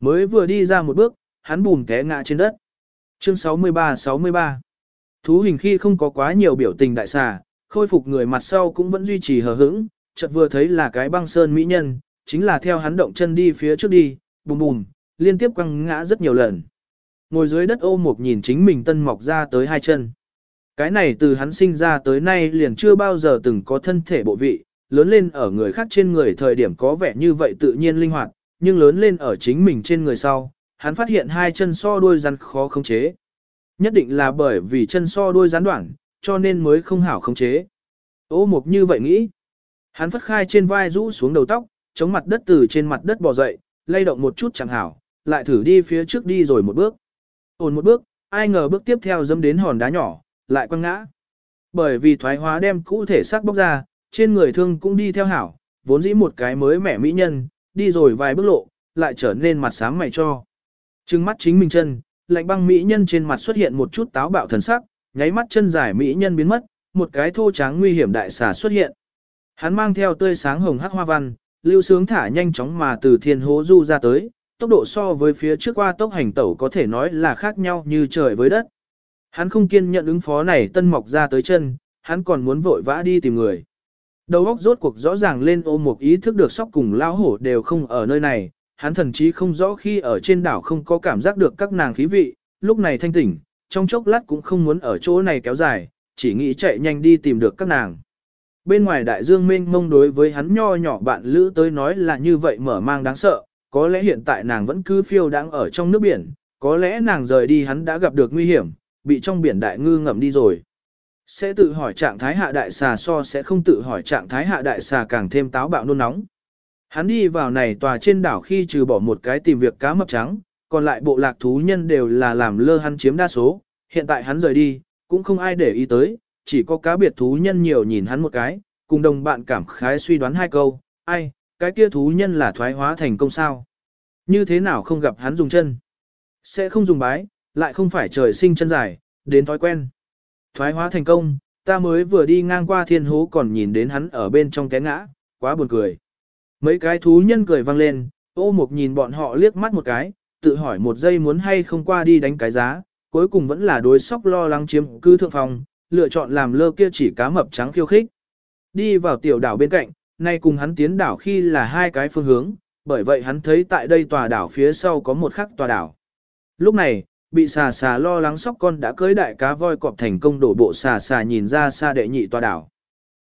Mới vừa đi ra một bước, hắn bùm té ngã trên đất. Chương 63-63 Thú hình khi không có quá nhiều biểu tình đại xà, khôi phục người mặt sau cũng vẫn duy trì hờ hững, chợt vừa thấy là cái băng sơn mỹ nhân, chính là theo hắn động chân đi phía trước đi, bùm bùm, liên tiếp quăng ngã rất nhiều lần. Ngồi dưới đất ô mục nhìn chính mình tân mọc ra tới hai chân. Cái này từ hắn sinh ra tới nay liền chưa bao giờ từng có thân thể bộ vị, lớn lên ở người khác trên người thời điểm có vẻ như vậy tự nhiên linh hoạt, nhưng lớn lên ở chính mình trên người sau, hắn phát hiện hai chân so đuôi rắn khó khống chế. Nhất định là bởi vì chân so đuôi rắn đoạn, cho nên mới không hảo khống chế. Ô mục như vậy nghĩ. Hắn phất khai trên vai rũ xuống đầu tóc, chống mặt đất từ trên mặt đất bò dậy, lay động một chút chẳng hảo, lại thử đi phía trước đi rồi một bước. Ổn một bước, ai ngờ bước tiếp theo dâm đến hòn đá nhỏ, lại quăng ngã. Bởi vì thoái hóa đem cụ thể sắc bóc ra, trên người thương cũng đi theo hảo, vốn dĩ một cái mới mẻ mỹ nhân, đi rồi vài bước lộ, lại trở nên mặt sáng mày cho. Trừng mắt chính mình chân, lạnh băng mỹ nhân trên mặt xuất hiện một chút táo bạo thần sắc, nháy mắt chân dài mỹ nhân biến mất, một cái thô tráng nguy hiểm đại xà xuất hiện. Hắn mang theo tươi sáng hồng hắc hoa văn, lưu sướng thả nhanh chóng mà từ thiên hố du ra tới, tốc độ so với phía trước qua tốc hành tẩu có thể nói là khác nhau như trời với đất. Hắn không kiên nhận ứng phó này tân mọc ra tới chân, hắn còn muốn vội vã đi tìm người. Đầu óc rốt cuộc rõ ràng lên ôm một ý thức được sóc cùng lao hổ đều không ở nơi này, hắn thần chí không rõ khi ở trên đảo không có cảm giác được các nàng khí vị, lúc này thanh tỉnh, trong chốc lát cũng không muốn ở chỗ này kéo dài, chỉ nghĩ chạy nhanh đi tìm được các nàng. Bên ngoài đại dương mênh mông đối với hắn nho nhỏ bạn lữ tới nói là như vậy mở mang đáng sợ, có lẽ hiện tại nàng vẫn cứ phiêu đang ở trong nước biển, có lẽ nàng rời đi hắn đã gặp được nguy hiểm, bị trong biển đại ngư ngậm đi rồi. Sẽ tự hỏi trạng thái hạ đại xà so sẽ không tự hỏi trạng thái hạ đại xà càng thêm táo bạo nôn nóng. Hắn đi vào này tòa trên đảo khi trừ bỏ một cái tìm việc cá mập trắng, còn lại bộ lạc thú nhân đều là làm lơ hắn chiếm đa số, hiện tại hắn rời đi, cũng không ai để ý tới, chỉ có cá biệt thú nhân nhiều nhìn hắn một cái, cùng đồng bạn cảm khái suy đoán hai câu, ai, cái kia thú nhân là thoái hóa thành công sao? Như thế nào không gặp hắn dùng chân? Sẽ không dùng bái, lại không phải trời sinh chân dài, đến thói quen. Thoái hóa thành công, ta mới vừa đi ngang qua thiên hố còn nhìn đến hắn ở bên trong té ngã, quá buồn cười. Mấy cái thú nhân cười vang lên, ô mục nhìn bọn họ liếc mắt một cái, tự hỏi một giây muốn hay không qua đi đánh cái giá, cuối cùng vẫn là đối sóc lo lắng chiếm cư thượng phòng, lựa chọn làm lơ kia chỉ cá mập trắng khiêu khích. Đi vào tiểu đảo bên cạnh, nay cùng hắn tiến đảo khi là hai cái phương hướng, bởi vậy hắn thấy tại đây tòa đảo phía sau có một khắc tòa đảo. Lúc này, bị xà xà lo lắng sóc con đã cưới đại cá voi cọp thành công đổ bộ xà xà nhìn ra xa đệ nhị tòa đảo.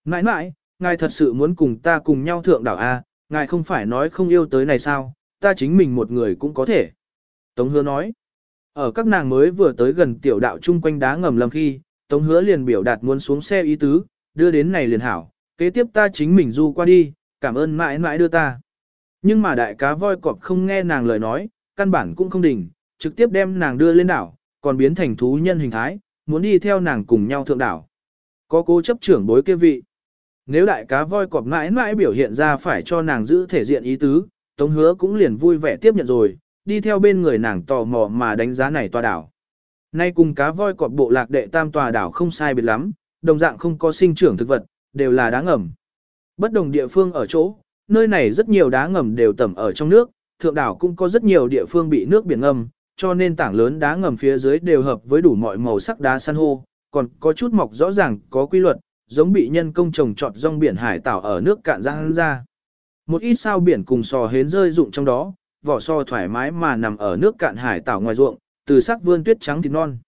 Nãi nãi, ngài thật sự muốn cùng ta cùng nhau thượng đảo A, ngài không phải nói không yêu tới này sao, ta chính mình một người cũng có thể. Tống hứa nói, ở các nàng mới vừa tới gần tiểu đạo chung quanh đá ngầm lầm khi, Tống hứa liền biểu đạt muốn xuống xe ý tứ, đưa đến này liền hảo, kế tiếp ta chính mình du qua đi, cảm ơn mãi mãi đưa ta. Nhưng mà đại cá voi cọp không nghe nàng lời nói, căn bản cũng không đỉnh, trực tiếp đem nàng đưa lên đảo, còn biến thành thú nhân hình thái, muốn đi theo nàng cùng nhau thượng đảo. Có cố chấp trưởng bối kia vị. Nếu đại cá voi cọp mãi mãi biểu hiện ra phải cho nàng giữ thể diện ý tứ, Tống hứa cũng liền vui vẻ tiếp nhận rồi, đi theo bên người nàng tò mò mà đánh giá này tòa đảo. Nay cùng cá voi cọp bộ lạc đệ tam tòa đảo không sai biệt lắm, đồng dạng không có sinh trưởng thực vật, đều là đá ngầm. Bất đồng địa phương ở chỗ, nơi này rất nhiều đá ngầm đều tẩm ở trong nước, thượng đảo cũng có rất nhiều địa phương bị nước biển ngầm, cho nên tảng lớn đá ngầm phía dưới đều hợp với đủ mọi màu sắc đá san hô, còn có chút mọc rõ ràng có quy luật, giống bị nhân công trồng trọt rong biển hải tảo ở nước cạn răng ra. Một ít sao biển cùng sò hến rơi rụng trong đó, vỏ so thoải mái mà nằm ở nước cạn hải tảo ngoài ruộng, từ sắc vươn tuyết trắng thịt non.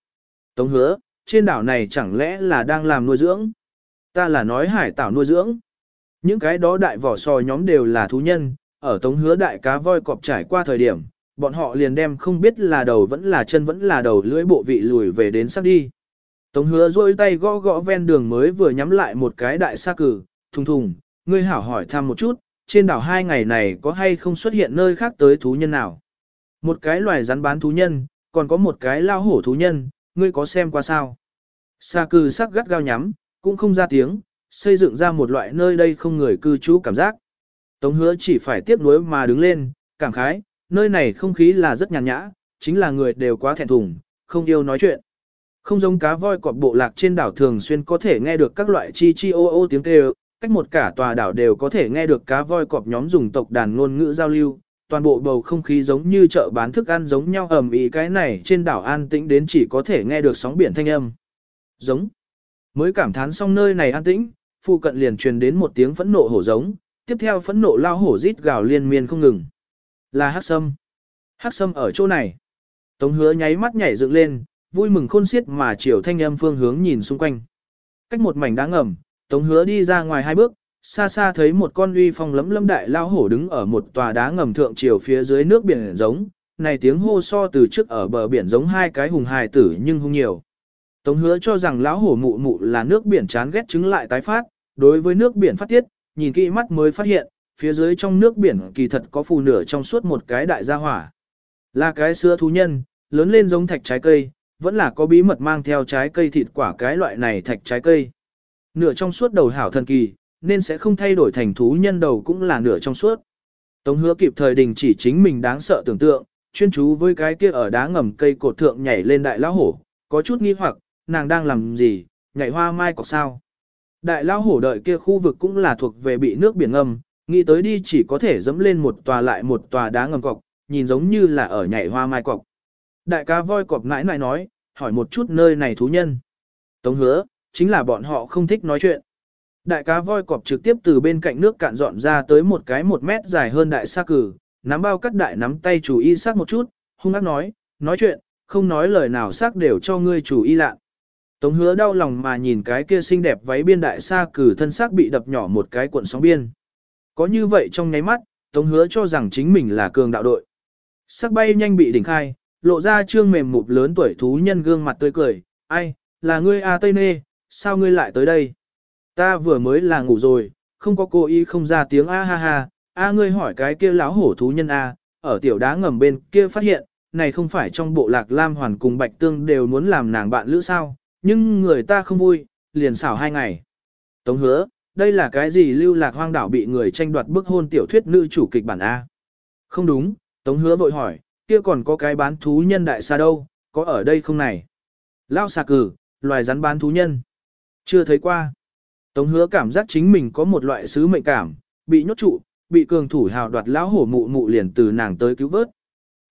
Tống hứa, trên đảo này chẳng lẽ là đang làm nuôi dưỡng? Ta là nói hải tảo nuôi dưỡng. Những cái đó đại vỏ sò nhóm đều là thú nhân, ở tống hứa đại cá voi cọp trải qua thời điểm, bọn họ liền đem không biết là đầu vẫn là chân vẫn là đầu lưỡi bộ vị lùi về đến sắp đi. Tống hứa rôi tay gõ gõ ven đường mới vừa nhắm lại một cái đại sa cử, thùng thùng, ngươi hảo hỏi thăm một chút, trên đảo hai ngày này có hay không xuất hiện nơi khác tới thú nhân nào? Một cái loài rắn bán thú nhân, còn có một cái lao hổ thú nhân, ngươi có xem qua sao? Sa cử sắc gắt gao nhắm, cũng không ra tiếng, xây dựng ra một loại nơi đây không người cư trú cảm giác. Tống hứa chỉ phải tiếp nối mà đứng lên, cảm khái, nơi này không khí là rất nhàn nhã, chính là người đều quá thẹn thùng, không yêu nói chuyện. Không giống cá voi cọp bộ lạc trên đảo thường xuyên có thể nghe được các loại chi chi ô ô tiếng kêu, cách một cả tòa đảo đều có thể nghe được cá voi cọp nhóm dùng tộc đàn ngôn ngữ giao lưu, toàn bộ bầu không khí giống như chợ bán thức ăn giống nhau ầm ĩ cái này trên đảo an tĩnh đến chỉ có thể nghe được sóng biển thanh âm. Giống. Mới cảm thán xong nơi này an tĩnh, phụ cận liền truyền đến một tiếng phẫn nộ hổ giống, tiếp theo phẫn nộ lao hổ rít gào liên miên không ngừng. Là Hắc Sâm. Hắc Sâm ở chỗ này. Tống hứa nháy mắt nhảy dựng lên, vui mừng khôn xiết mà chiều thanh âm phương hướng nhìn xung quanh. Cách một mảnh đá ngầm, Tống hứa đi ra ngoài hai bước, xa xa thấy một con uy phong lấm lấm đại lao hổ đứng ở một tòa đá ngầm thượng chiều phía dưới nước biển giống. Này tiếng hô so từ trước ở bờ biển giống hai cái hùng hài tử nhưng hung nhiều. Tống hứa cho rằng lão hổ mụ mụ là nước biển chán ghét chứng lại tái phát, đối với nước biển phát tiết, nhìn kỹ mắt mới phát hiện, phía dưới trong nước biển kỳ thật có phù nửa trong suốt một cái đại gia hỏa. Là cái sữa thú nhân, lớn lên giống thạch trái cây, vẫn là có bí mật mang theo trái cây thịt quả cái loại này thạch trái cây. Nửa trong suốt đầu hảo thần kỳ, nên sẽ không thay đổi thành thú nhân đầu cũng là nửa trong suốt. Tống hứa kịp thời đình chỉ chính mình đáng sợ tưởng tượng, chuyên chú với cái kia ở đá ngầm cây cột thượng nhảy lên đại lão hổ, có chút nghi hoặc, nàng đang làm gì, nhảy hoa mai cọc sao. Đại lao hổ đợi kia khu vực cũng là thuộc về bị nước biển ngầm, nghĩ tới đi chỉ có thể dẫm lên một tòa lại một tòa đá ngầm cọc, nhìn giống như là ở nhảy hoa mai cọc. Đại ca voi cọp nãi nãi nói, hỏi một chút nơi này thú nhân. Tống hứa, chính là bọn họ không thích nói chuyện. Đại cá voi cọp trực tiếp từ bên cạnh nước cạn dọn ra tới một cái một mét dài hơn đại sa cử, nắm bao cắt đại nắm tay chủ y sát một chút, hung ác nói, nói chuyện, không nói lời nào sắc đều cho ngươi chủ y lạ. Tống hứa đau lòng mà nhìn cái kia xinh đẹp váy biên đại sa cử thân xác bị đập nhỏ một cái cuộn sóng biên. Có như vậy trong nháy mắt, Tống hứa cho rằng chính mình là cường đạo đội. Sắc bay nhanh bị đỉnh khai, lộ ra trương mềm mụp lớn tuổi thú nhân gương mặt tươi cười, ai, là ngươi A Tây Nê, sao ngươi lại tới đây? Ta vừa mới là ngủ rồi, không có cô ý không ra tiếng A ha ha, A ngươi hỏi cái kia láo hổ thú nhân A, ở tiểu đá ngầm bên kia phát hiện, này không phải trong bộ lạc Lam Hoàn cùng Bạch Tương đều muốn làm nàng bạn lữ sao, nhưng người ta không vui, liền xảo hai ngày. Tống hứa, đây là cái gì lưu lạc hoang đảo bị người tranh đoạt bức hôn tiểu thuyết nữ chủ kịch bản A? Không đúng, Tống hứa vội hỏi, kia còn có cái bán thú nhân đại xa đâu, có ở đây không này? Lao xà cử, loài rắn bán thú nhân. Chưa thấy qua. Tống hứa cảm giác chính mình có một loại sứ mệnh cảm, bị nhốt trụ, bị cường thủ hào đoạt lão hổ mụ mụ liền từ nàng tới cứu vớt.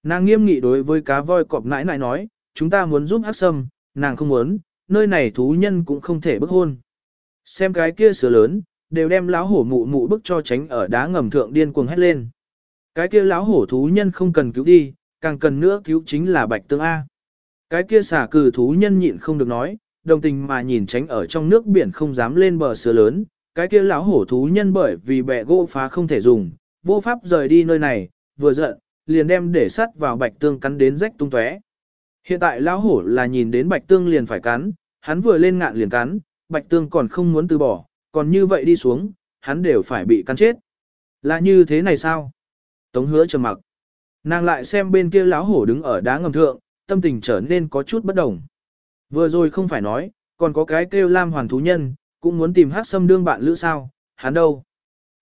Nàng nghiêm nghị đối với cá voi cọp nãi nãi nói, chúng ta muốn giúp ác sâm, nàng không muốn, nơi này thú nhân cũng không thể bức hôn. Xem cái kia sửa lớn, đều đem lão hổ mụ mụ bức cho tránh ở đá ngầm thượng điên cuồng hét lên. Cái kia lão hổ thú nhân không cần cứu đi, càng cần nữa cứu chính là bạch tương A. Cái kia xả cử thú nhân nhịn không được nói, đồng tình mà nhìn tránh ở trong nước biển không dám lên bờ sứa lớn, cái kia lão hổ thú nhân bởi vì bẻ gỗ phá không thể dùng, vô pháp rời đi nơi này, vừa giận, liền đem để sắt vào bạch tương cắn đến rách tung tóe. Hiện tại lão hổ là nhìn đến bạch tương liền phải cắn, hắn vừa lên ngạn liền cắn, bạch tương còn không muốn từ bỏ, còn như vậy đi xuống, hắn đều phải bị cắn chết. Là như thế này sao? Tống hứa trầm mặc. Nàng lại xem bên kia lão hổ đứng ở đá ngầm thượng, tâm tình trở nên có chút bất đồng. Vừa rồi không phải nói, còn có cái kêu lam hoàn thú nhân, cũng muốn tìm hát sâm đương bạn lữ sao, hắn đâu.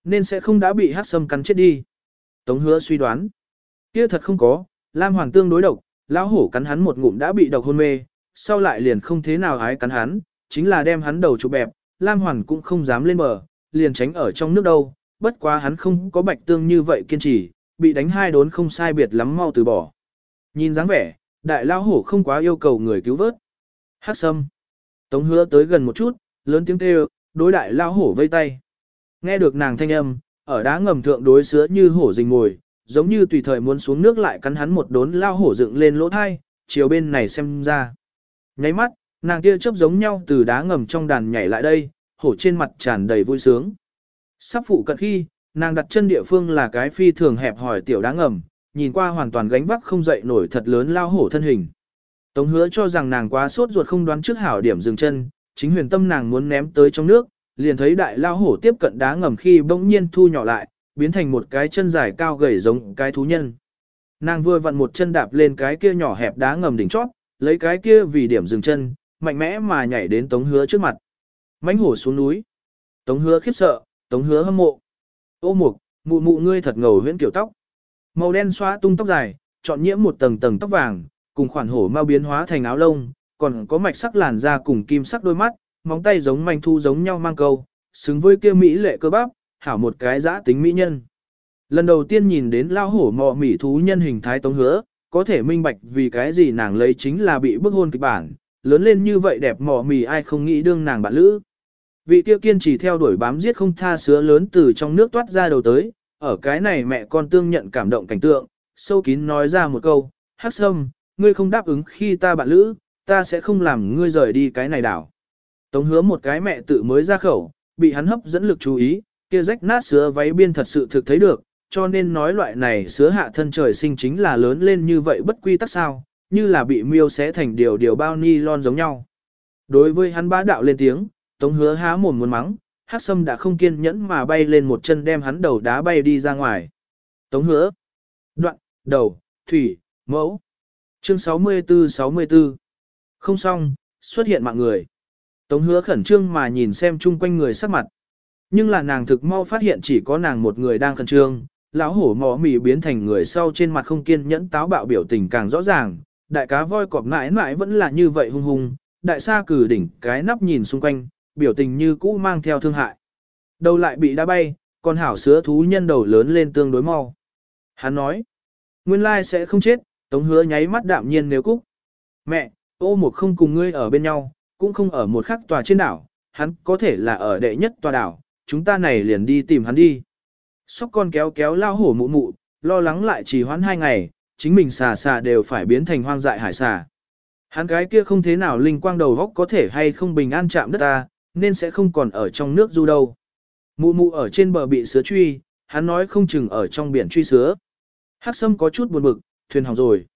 Nên sẽ không đã bị hát sâm cắn chết đi. Tống hứa suy đoán. Kia thật không có, lam hoàn tương đối độc, lão hổ cắn hắn một ngụm đã bị độc hôn mê, sau lại liền không thế nào hái cắn hắn, chính là đem hắn đầu chụp bẹp, lam hoàn cũng không dám lên bờ, liền tránh ở trong nước đâu, bất quá hắn không có bạch tương như vậy kiên trì, bị đánh hai đốn không sai biệt lắm mau từ bỏ. Nhìn dáng vẻ, đại lão hổ không quá yêu cầu người cứu vớt. Hắc sâm. Tống hứa tới gần một chút, lớn tiếng kêu, đối đại lão hổ vây tay. Nghe được nàng thanh âm, ở đá ngầm thượng đối sứa như hổ rình ngồi, giống như tùy thời muốn xuống nước lại cắn hắn một đốn lao hổ dựng lên lỗ thai, chiều bên này xem ra. Nháy mắt, nàng kia chớp giống nhau từ đá ngầm trong đàn nhảy lại đây, hổ trên mặt tràn đầy vui sướng. Sắp phụ cận khi, nàng đặt chân địa phương là cái phi thường hẹp hỏi tiểu đá ngầm, nhìn qua hoàn toàn gánh vác không dậy nổi thật lớn lao hổ thân hình. Tống hứa cho rằng nàng quá sốt ruột không đoán trước hảo điểm dừng chân, chính huyền tâm nàng muốn ném tới trong nước, liền thấy đại lao hổ tiếp cận đá ngầm khi bỗng nhiên thu nhỏ lại, biến thành một cái chân dài cao gầy giống cái thú nhân. Nàng vừa vặn một chân đạp lên cái kia nhỏ hẹp đá ngầm đỉnh chót, lấy cái kia vì điểm dừng chân, mạnh mẽ mà nhảy đến tống hứa trước mặt. mánh hổ xuống núi. Tống hứa khiếp sợ, tống hứa hâm mộ. Ô mục, mụ mụ ngươi thật ngầu huyễn kiểu tóc. Màu đen xóa tung tóc dài, chọn nhiễm một tầng tầng tóc vàng, cùng khoản hổ mau biến hóa thành áo lông, còn có mạch sắc làn da cùng kim sắc đôi mắt, móng tay giống manh thu giống nhau mang câu, xứng với kia mỹ lệ cơ bắp, hảo một cái giã tính mỹ nhân. Lần đầu tiên nhìn đến lao hổ mọ mỹ thú nhân hình thái tống hứa, có thể minh bạch vì cái gì nàng lấy chính là bị bức hôn kịch bản, lớn lên như vậy đẹp mọ mì ai không nghĩ đương nàng bạn lữ. Vị tiêu kiên chỉ theo đuổi bám giết không tha sứa lớn từ trong nước toát ra đầu tới, ở cái này mẹ con tương nhận cảm động cảnh tượng, sâu kín nói ra một câu, hắc sâm, ngươi không đáp ứng khi ta bạn lữ, ta sẽ không làm ngươi rời đi cái này đảo. Tống hứa một cái mẹ tự mới ra khẩu, bị hắn hấp dẫn lực chú ý, kia rách nát sứa váy biên thật sự thực thấy được, cho nên nói loại này sứa hạ thân trời sinh chính là lớn lên như vậy bất quy tắc sao, như là bị miêu xé thành điều điều bao ni lon giống nhau. Đối với hắn bá đạo lên tiếng, Tống hứa há mồm muốn mắng, hát Sâm đã không kiên nhẫn mà bay lên một chân đem hắn đầu đá bay đi ra ngoài. Tống hứa, đoạn, đầu, thủy, Mẫu. Chương 64-64. Không xong, xuất hiện mạng người. Tống hứa khẩn trương mà nhìn xem chung quanh người sắc mặt. Nhưng là nàng thực mau phát hiện chỉ có nàng một người đang khẩn trương, lão hổ mò mì biến thành người sau trên mặt không kiên nhẫn táo bạo biểu tình càng rõ ràng, đại cá voi cọp mãi mãi vẫn là như vậy hung hung, đại sa cử đỉnh cái nắp nhìn xung quanh, biểu tình như cũ mang theo thương hại. Đầu lại bị đá bay, còn hảo sứa thú nhân đầu lớn lên tương đối mau. Hắn nói, nguyên lai sẽ không chết, tống hứa nháy mắt đạm nhiên nếu cúc. Mẹ, ô một không cùng ngươi ở bên nhau, cũng không ở một khắc tòa trên đảo, hắn có thể là ở đệ nhất tòa đảo, chúng ta này liền đi tìm hắn đi. Sóc con kéo kéo lao hổ mụ mụ, lo lắng lại chỉ hoãn hai ngày, chính mình xà xà đều phải biến thành hoang dại hải xà. Hắn cái kia không thế nào linh quang đầu góc có thể hay không bình an chạm đất ta, nên sẽ không còn ở trong nước du đâu. Mụ mụ ở trên bờ bị sứa truy, hắn nói không chừng ở trong biển truy sứa. Hắc sâm có chút buồn bực, thuyền hỏng rồi.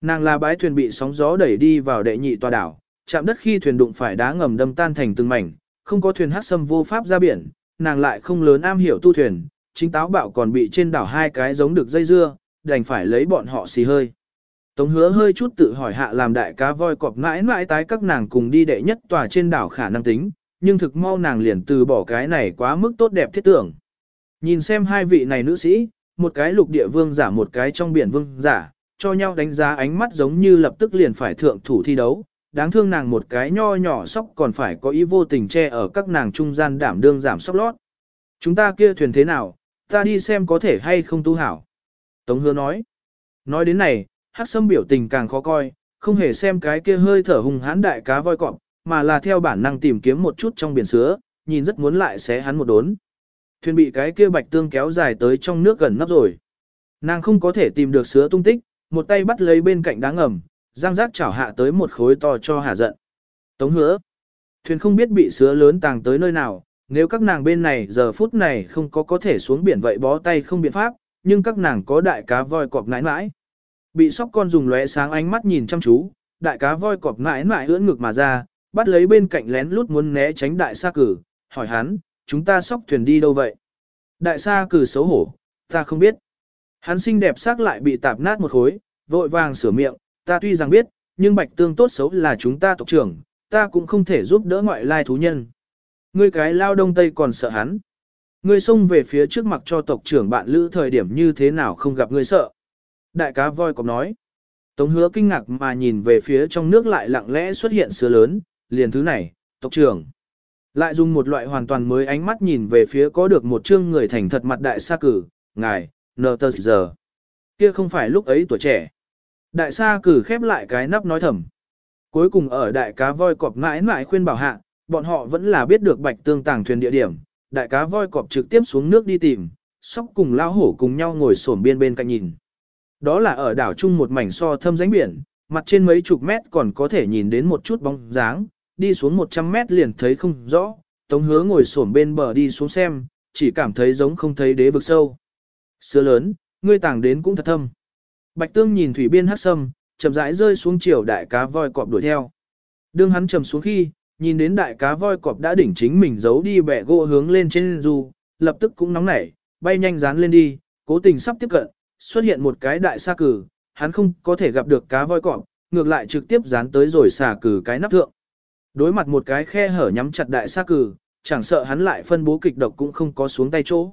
Nàng là bái thuyền bị sóng gió đẩy đi vào đệ nhị tòa đảo, chạm đất khi thuyền đụng phải đá ngầm đâm tan thành từng mảnh, không có thuyền hắc sâm vô pháp ra biển, nàng lại không lớn am hiểu tu thuyền, chính táo bạo còn bị trên đảo hai cái giống được dây dưa, đành phải lấy bọn họ xì hơi. Tống hứa hơi chút tự hỏi hạ làm đại cá voi cọp mãi mãi tái các nàng cùng đi đệ nhất tòa trên đảo khả năng tính, nhưng thực mau nàng liền từ bỏ cái này quá mức tốt đẹp thiết tưởng. Nhìn xem hai vị này nữ sĩ, một cái lục địa vương giả một cái trong biển vương giả, cho nhau đánh giá ánh mắt giống như lập tức liền phải thượng thủ thi đấu, đáng thương nàng một cái nho nhỏ sóc còn phải có ý vô tình che ở các nàng trung gian đảm đương giảm sóc lót. Chúng ta kia thuyền thế nào, ta đi xem có thể hay không tu hảo. Tống hứa nói. Nói đến này, hát sâm biểu tình càng khó coi, không hề xem cái kia hơi thở hùng hãn đại cá voi cọp, mà là theo bản năng tìm kiếm một chút trong biển sứa, nhìn rất muốn lại xé hắn một đốn. Thuyền bị cái kia bạch tương kéo dài tới trong nước gần nắp rồi. Nàng không có thể tìm được sứa tung tích, một tay bắt lấy bên cạnh đá ngầm, giang giác chảo hạ tới một khối to cho hà giận. Tống hứa. Thuyền không biết bị sứa lớn tàng tới nơi nào, nếu các nàng bên này giờ phút này không có có thể xuống biển vậy bó tay không biện pháp, nhưng các nàng có đại cá voi cọp nãi nãi. Bị sóc con dùng lóe sáng ánh mắt nhìn chăm chú, đại cá voi cọp nãi nãi ưỡn ngực mà ra, bắt lấy bên cạnh lén lút muốn né tránh đại sa cử, hỏi hắn, chúng ta sóc thuyền đi đâu vậy? Đại sa cử xấu hổ, ta không biết. Hắn xinh đẹp sắc lại bị tạp nát một khối, vội vàng sửa miệng, ta tuy rằng biết, nhưng bạch tương tốt xấu là chúng ta tộc trưởng, ta cũng không thể giúp đỡ ngoại lai thú nhân. Ngươi cái lao đông tây còn sợ hắn. Ngươi xông về phía trước mặt cho tộc trưởng bạn lữ thời điểm như thế nào không gặp ngươi sợ. Đại cá voi cọp nói. Tống hứa kinh ngạc mà nhìn về phía trong nước lại lặng lẽ xuất hiện sứa lớn, liền thứ này, tộc trưởng. Lại dùng một loại hoàn toàn mới ánh mắt nhìn về phía có được một chương người thành thật mặt đại sa cử, ngài, nờ tờ giờ. Kia không phải lúc ấy tuổi trẻ. Đại sa cử khép lại cái nắp nói thầm. Cuối cùng ở đại cá voi cọp mãi mãi khuyên bảo hạ, bọn họ vẫn là biết được bạch tương tàng thuyền địa điểm. Đại cá voi cọp trực tiếp xuống nước đi tìm, sóc cùng lao hổ cùng nhau ngồi sổm biên bên cạnh nhìn. Đó là ở đảo chung một mảnh so thâm ránh biển, mặt trên mấy chục mét còn có thể nhìn đến một chút bóng dáng, đi xuống 100 mét liền thấy không rõ, tống hứa ngồi sổm bên bờ đi xuống xem, chỉ cảm thấy giống không thấy đế vực sâu. Sứa lớn, ngươi tàng đến cũng thật thâm. Bạch tương nhìn thủy biên hắc sâm, chậm rãi rơi xuống chiều đại cá voi cọp đuổi theo. Đương hắn trầm xuống khi, nhìn đến đại cá voi cọp đã đỉnh chính mình giấu đi bẻ gỗ hướng lên trên dù, lập tức cũng nóng nảy, bay nhanh dán lên đi, cố tình sắp tiếp cận, xuất hiện một cái đại sa cử, hắn không có thể gặp được cá voi cọp, ngược lại trực tiếp dán tới rồi xà cử cái nắp thượng. Đối mặt một cái khe hở nhắm chặt đại sa cử, chẳng sợ hắn lại phân bố kịch độc cũng không có xuống tay chỗ.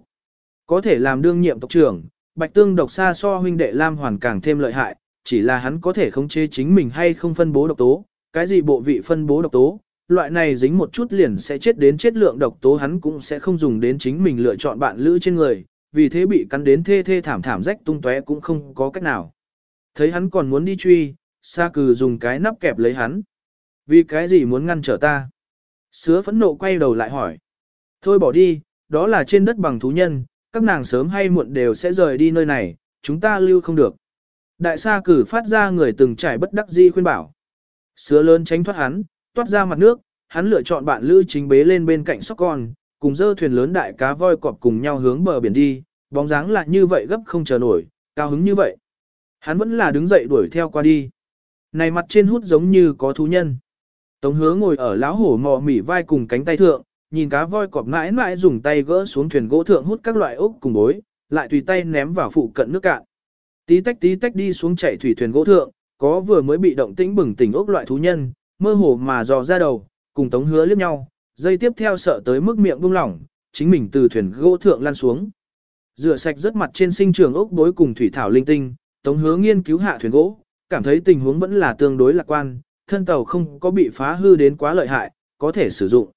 Có thể làm đương nhiệm tộc trưởng, Bạch Tương độc xa so huynh đệ Lam Hoàn càng thêm lợi hại, chỉ là hắn có thể khống chế chính mình hay không phân bố độc tố, cái gì bộ vị phân bố độc tố, loại này dính một chút liền sẽ chết đến chết lượng độc tố hắn cũng sẽ không dùng đến chính mình lựa chọn bạn lữ trên người, vì thế bị cắn đến thê thê thảm thảm rách tung tóe cũng không có cách nào. Thấy hắn còn muốn đi truy, Sa Cừ dùng cái nắp kẹp lấy hắn. Vì cái gì muốn ngăn trở ta? Sứa phẫn nộ quay đầu lại hỏi. Thôi bỏ đi, đó là trên đất bằng thú nhân, các nàng sớm hay muộn đều sẽ rời đi nơi này, chúng ta lưu không được. Đại sa cử phát ra người từng trải bất đắc di khuyên bảo. Sứa lớn tránh thoát hắn, toát ra mặt nước, hắn lựa chọn bạn lữ chính bế lên bên cạnh sóc con, cùng dơ thuyền lớn đại cá voi cọp cùng nhau hướng bờ biển đi, bóng dáng lại như vậy gấp không chờ nổi, cao hứng như vậy. Hắn vẫn là đứng dậy đuổi theo qua đi. Này mặt trên hút giống như có thú nhân. Tống hứa ngồi ở lão hổ mò mỉ vai cùng cánh tay thượng, nhìn cá voi cọp mãi mãi dùng tay gỡ xuống thuyền gỗ thượng hút các loại ốc cùng bối, lại tùy tay ném vào phụ cận nước cạn. Tí tách tí tách đi xuống chạy thủy thuyền gỗ thượng, có vừa mới bị động tĩnh bừng tỉnh ốc loại thú nhân, mơ hồ mà dò ra đầu, cùng tống hứa liếc nhau, dây tiếp theo sợ tới mức miệng buông lỏng, chính mình từ thuyền gỗ thượng lăn xuống. Rửa sạch rất mặt trên sinh trường ốc bối cùng thủy thảo linh tinh, tống hứa nghiên cứu hạ thuyền gỗ, cảm thấy tình huống vẫn là tương đối lạc quan, thân tàu không có bị phá hư đến quá lợi hại, có thể sử dụng.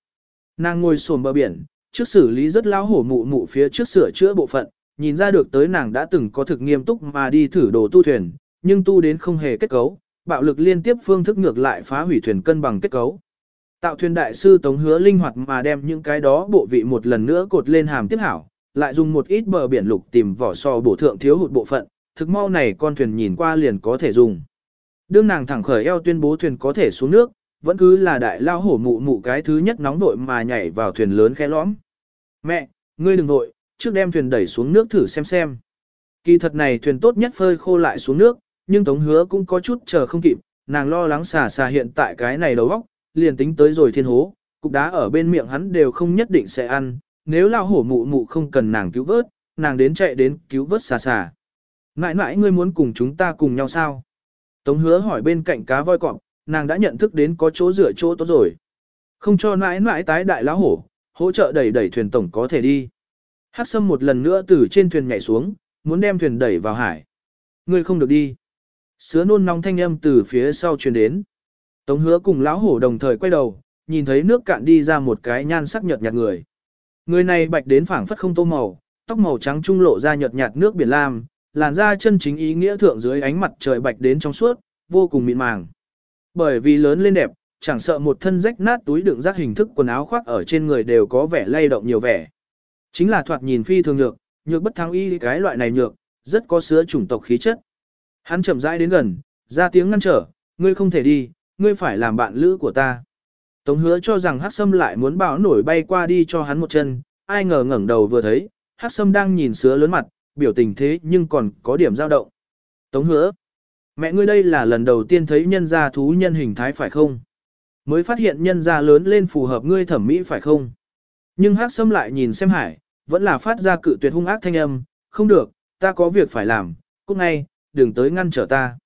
Nàng ngồi xổm bờ biển, trước xử lý rất lao hổ mụ mụ phía trước sửa chữa bộ phận, nhìn ra được tới nàng đã từng có thực nghiêm túc mà đi thử đồ tu thuyền, nhưng tu đến không hề kết cấu, bạo lực liên tiếp phương thức ngược lại phá hủy thuyền cân bằng kết cấu. Tạo thuyền đại sư Tống hứa linh hoạt mà đem những cái đó bộ vị một lần nữa cột lên hàm tiếp hảo, lại dùng một ít bờ biển lục tìm vỏ sò bổ thượng thiếu hụt bộ phận, thực mau này con thuyền nhìn qua liền có thể dùng. Đương nàng thẳng khởi eo tuyên bố thuyền có thể xuống nước, vẫn cứ là đại lao hổ mụ mụ cái thứ nhất nóng vội mà nhảy vào thuyền lớn khe lõm. Mẹ, ngươi đừng vội, trước đem thuyền đẩy xuống nước thử xem xem. Kỳ thật này thuyền tốt nhất phơi khô lại xuống nước, nhưng Tống Hứa cũng có chút chờ không kịp, nàng lo lắng xà xà hiện tại cái này đầu óc, liền tính tới rồi thiên hố, cục đá ở bên miệng hắn đều không nhất định sẽ ăn, nếu lao hổ mụ mụ không cần nàng cứu vớt, nàng đến chạy đến cứu vớt xà xà. Mãi mãi ngươi muốn cùng chúng ta cùng nhau sao? Tống hứa hỏi bên cạnh cá voi cọp, nàng đã nhận thức đến có chỗ rửa chỗ tốt rồi. Không cho mãi mãi tái đại lão hổ, hỗ trợ đẩy đẩy thuyền tổng có thể đi. hát sâm một lần nữa từ trên thuyền nhảy xuống, muốn đem thuyền đẩy vào hải. Ngươi không được đi. Sứa nôn nóng thanh âm từ phía sau truyền đến. Tống hứa cùng lão hổ đồng thời quay đầu, nhìn thấy nước cạn đi ra một cái nhan sắc nhợt nhạt người. Người này bạch đến phảng phất không tô màu, tóc màu trắng trung lộ ra nhợt nhạt nước biển lam, làn da chân chính ý nghĩa thượng dưới ánh mặt trời bạch đến trong suốt, vô cùng mịn màng. Bởi vì lớn lên đẹp, chẳng sợ một thân rách nát túi đựng rác hình thức quần áo khoác ở trên người đều có vẻ lay động nhiều vẻ. Chính là thoạt nhìn phi thường nhược, nhược bất thắng y cái loại này nhược, rất có sứa chủng tộc khí chất. Hắn chậm rãi đến gần, ra tiếng ngăn trở, ngươi không thể đi, ngươi phải làm bạn lữ của ta. Tống hứa cho rằng Hắc Sâm lại muốn bảo nổi bay qua đi cho hắn một chân, ai ngờ ngẩng đầu vừa thấy, Hắc Sâm đang nhìn sứa lớn mặt, biểu tình thế nhưng còn có điểm dao động. Tống hứa, mẹ ngươi đây là lần đầu tiên thấy nhân gia thú nhân hình thái phải không? Mới phát hiện nhân gia lớn lên phù hợp ngươi thẩm mỹ phải không? Nhưng Hắc Sâm lại nhìn xem hải, vẫn là phát ra cự tuyệt hung ác thanh âm, không được, ta có việc phải làm, cút ngay, đừng tới ngăn trở ta.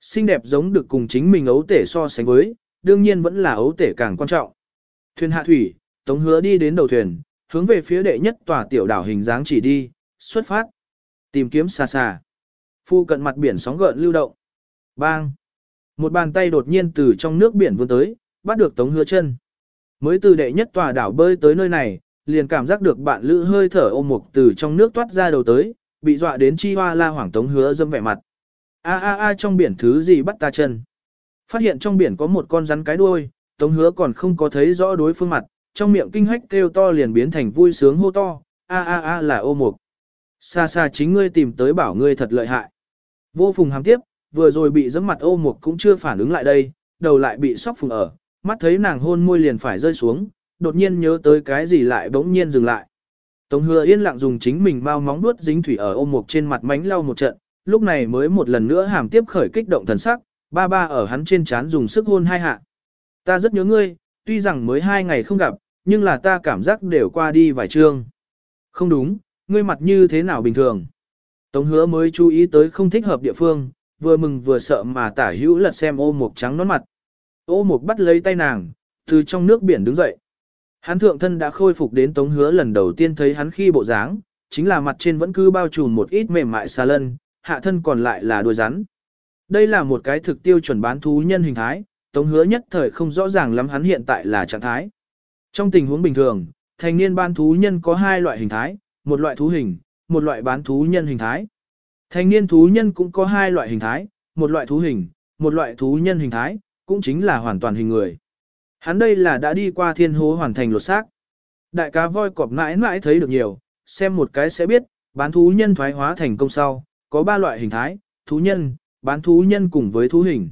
Xinh đẹp giống được cùng chính mình ấu tể so sánh với, đương nhiên vẫn là ấu tể càng quan trọng. Thuyền hạ thủy, Tống hứa đi đến đầu thuyền, hướng về phía đệ nhất tòa tiểu đảo hình dáng chỉ đi, xuất phát. Tìm kiếm xa xa. Phu cận mặt biển sóng gợn lưu động. Bang! Một bàn tay đột nhiên từ trong nước biển vươn tới, bắt được Tống hứa chân. Mới từ đệ nhất tòa đảo bơi tới nơi này, liền cảm giác được bạn lữ hơi thở ôm mục từ trong nước toát ra đầu tới, bị dọa đến chi hoa la hoảng Tống hứa dâm vẻ mặt. A a a trong biển thứ gì bắt ta chân. Phát hiện trong biển có một con rắn cái đuôi, Tống hứa còn không có thấy rõ đối phương mặt, trong miệng kinh hách kêu to liền biến thành vui sướng hô to, a a a là ô mục. Xa xa chính ngươi tìm tới bảo ngươi thật lợi hại. Vô phùng hàm tiếp, vừa rồi bị giẫm mặt ô mục cũng chưa phản ứng lại đây, đầu lại bị sóc phùng ở, mắt thấy nàng hôn môi liền phải rơi xuống, đột nhiên nhớ tới cái gì lại bỗng nhiên dừng lại. Tống hứa yên lặng dùng chính mình bao móng nuốt dính thủy ở ô mục trên mặt mánh lau một trận, lúc này mới một lần nữa hàm tiếp khởi kích động thần sắc, ba ba ở hắn trên trán dùng sức hôn hai hạ. Ta rất nhớ ngươi, tuy rằng mới hai ngày không gặp, nhưng là ta cảm giác đều qua đi vài chương. Không đúng, ngươi mặt như thế nào bình thường. Tống hứa mới chú ý tới không thích hợp địa phương, vừa mừng vừa sợ mà tả hữu lật xem ô mục trắng nón mặt. Ô mục bắt lấy tay nàng, từ trong nước biển đứng dậy. Hắn thượng thân đã khôi phục đến tống hứa lần đầu tiên thấy hắn khi bộ dáng, chính là mặt trên vẫn cứ bao trùm một ít mềm mại xà lân, hạ thân còn lại là đuôi rắn. Đây là một cái thực tiêu chuẩn bán thú nhân hình thái, tống hứa nhất thời không rõ ràng lắm hắn hiện tại là trạng thái. Trong tình huống bình thường, thành niên bán thú nhân có hai loại hình thái, một loại thú hình, một loại bán thú nhân hình thái. Thành niên thú nhân cũng có hai loại hình thái, một loại thú hình, một loại thú nhân hình thái, cũng chính là hoàn toàn hình người. Hắn đây là đã đi qua thiên hố hoàn thành lột xác. Đại cá voi cọp mãi mãi thấy được nhiều, xem một cái sẽ biết, bán thú nhân thoái hóa thành công sau, có ba loại hình thái, thú nhân, bán thú nhân cùng với thú hình.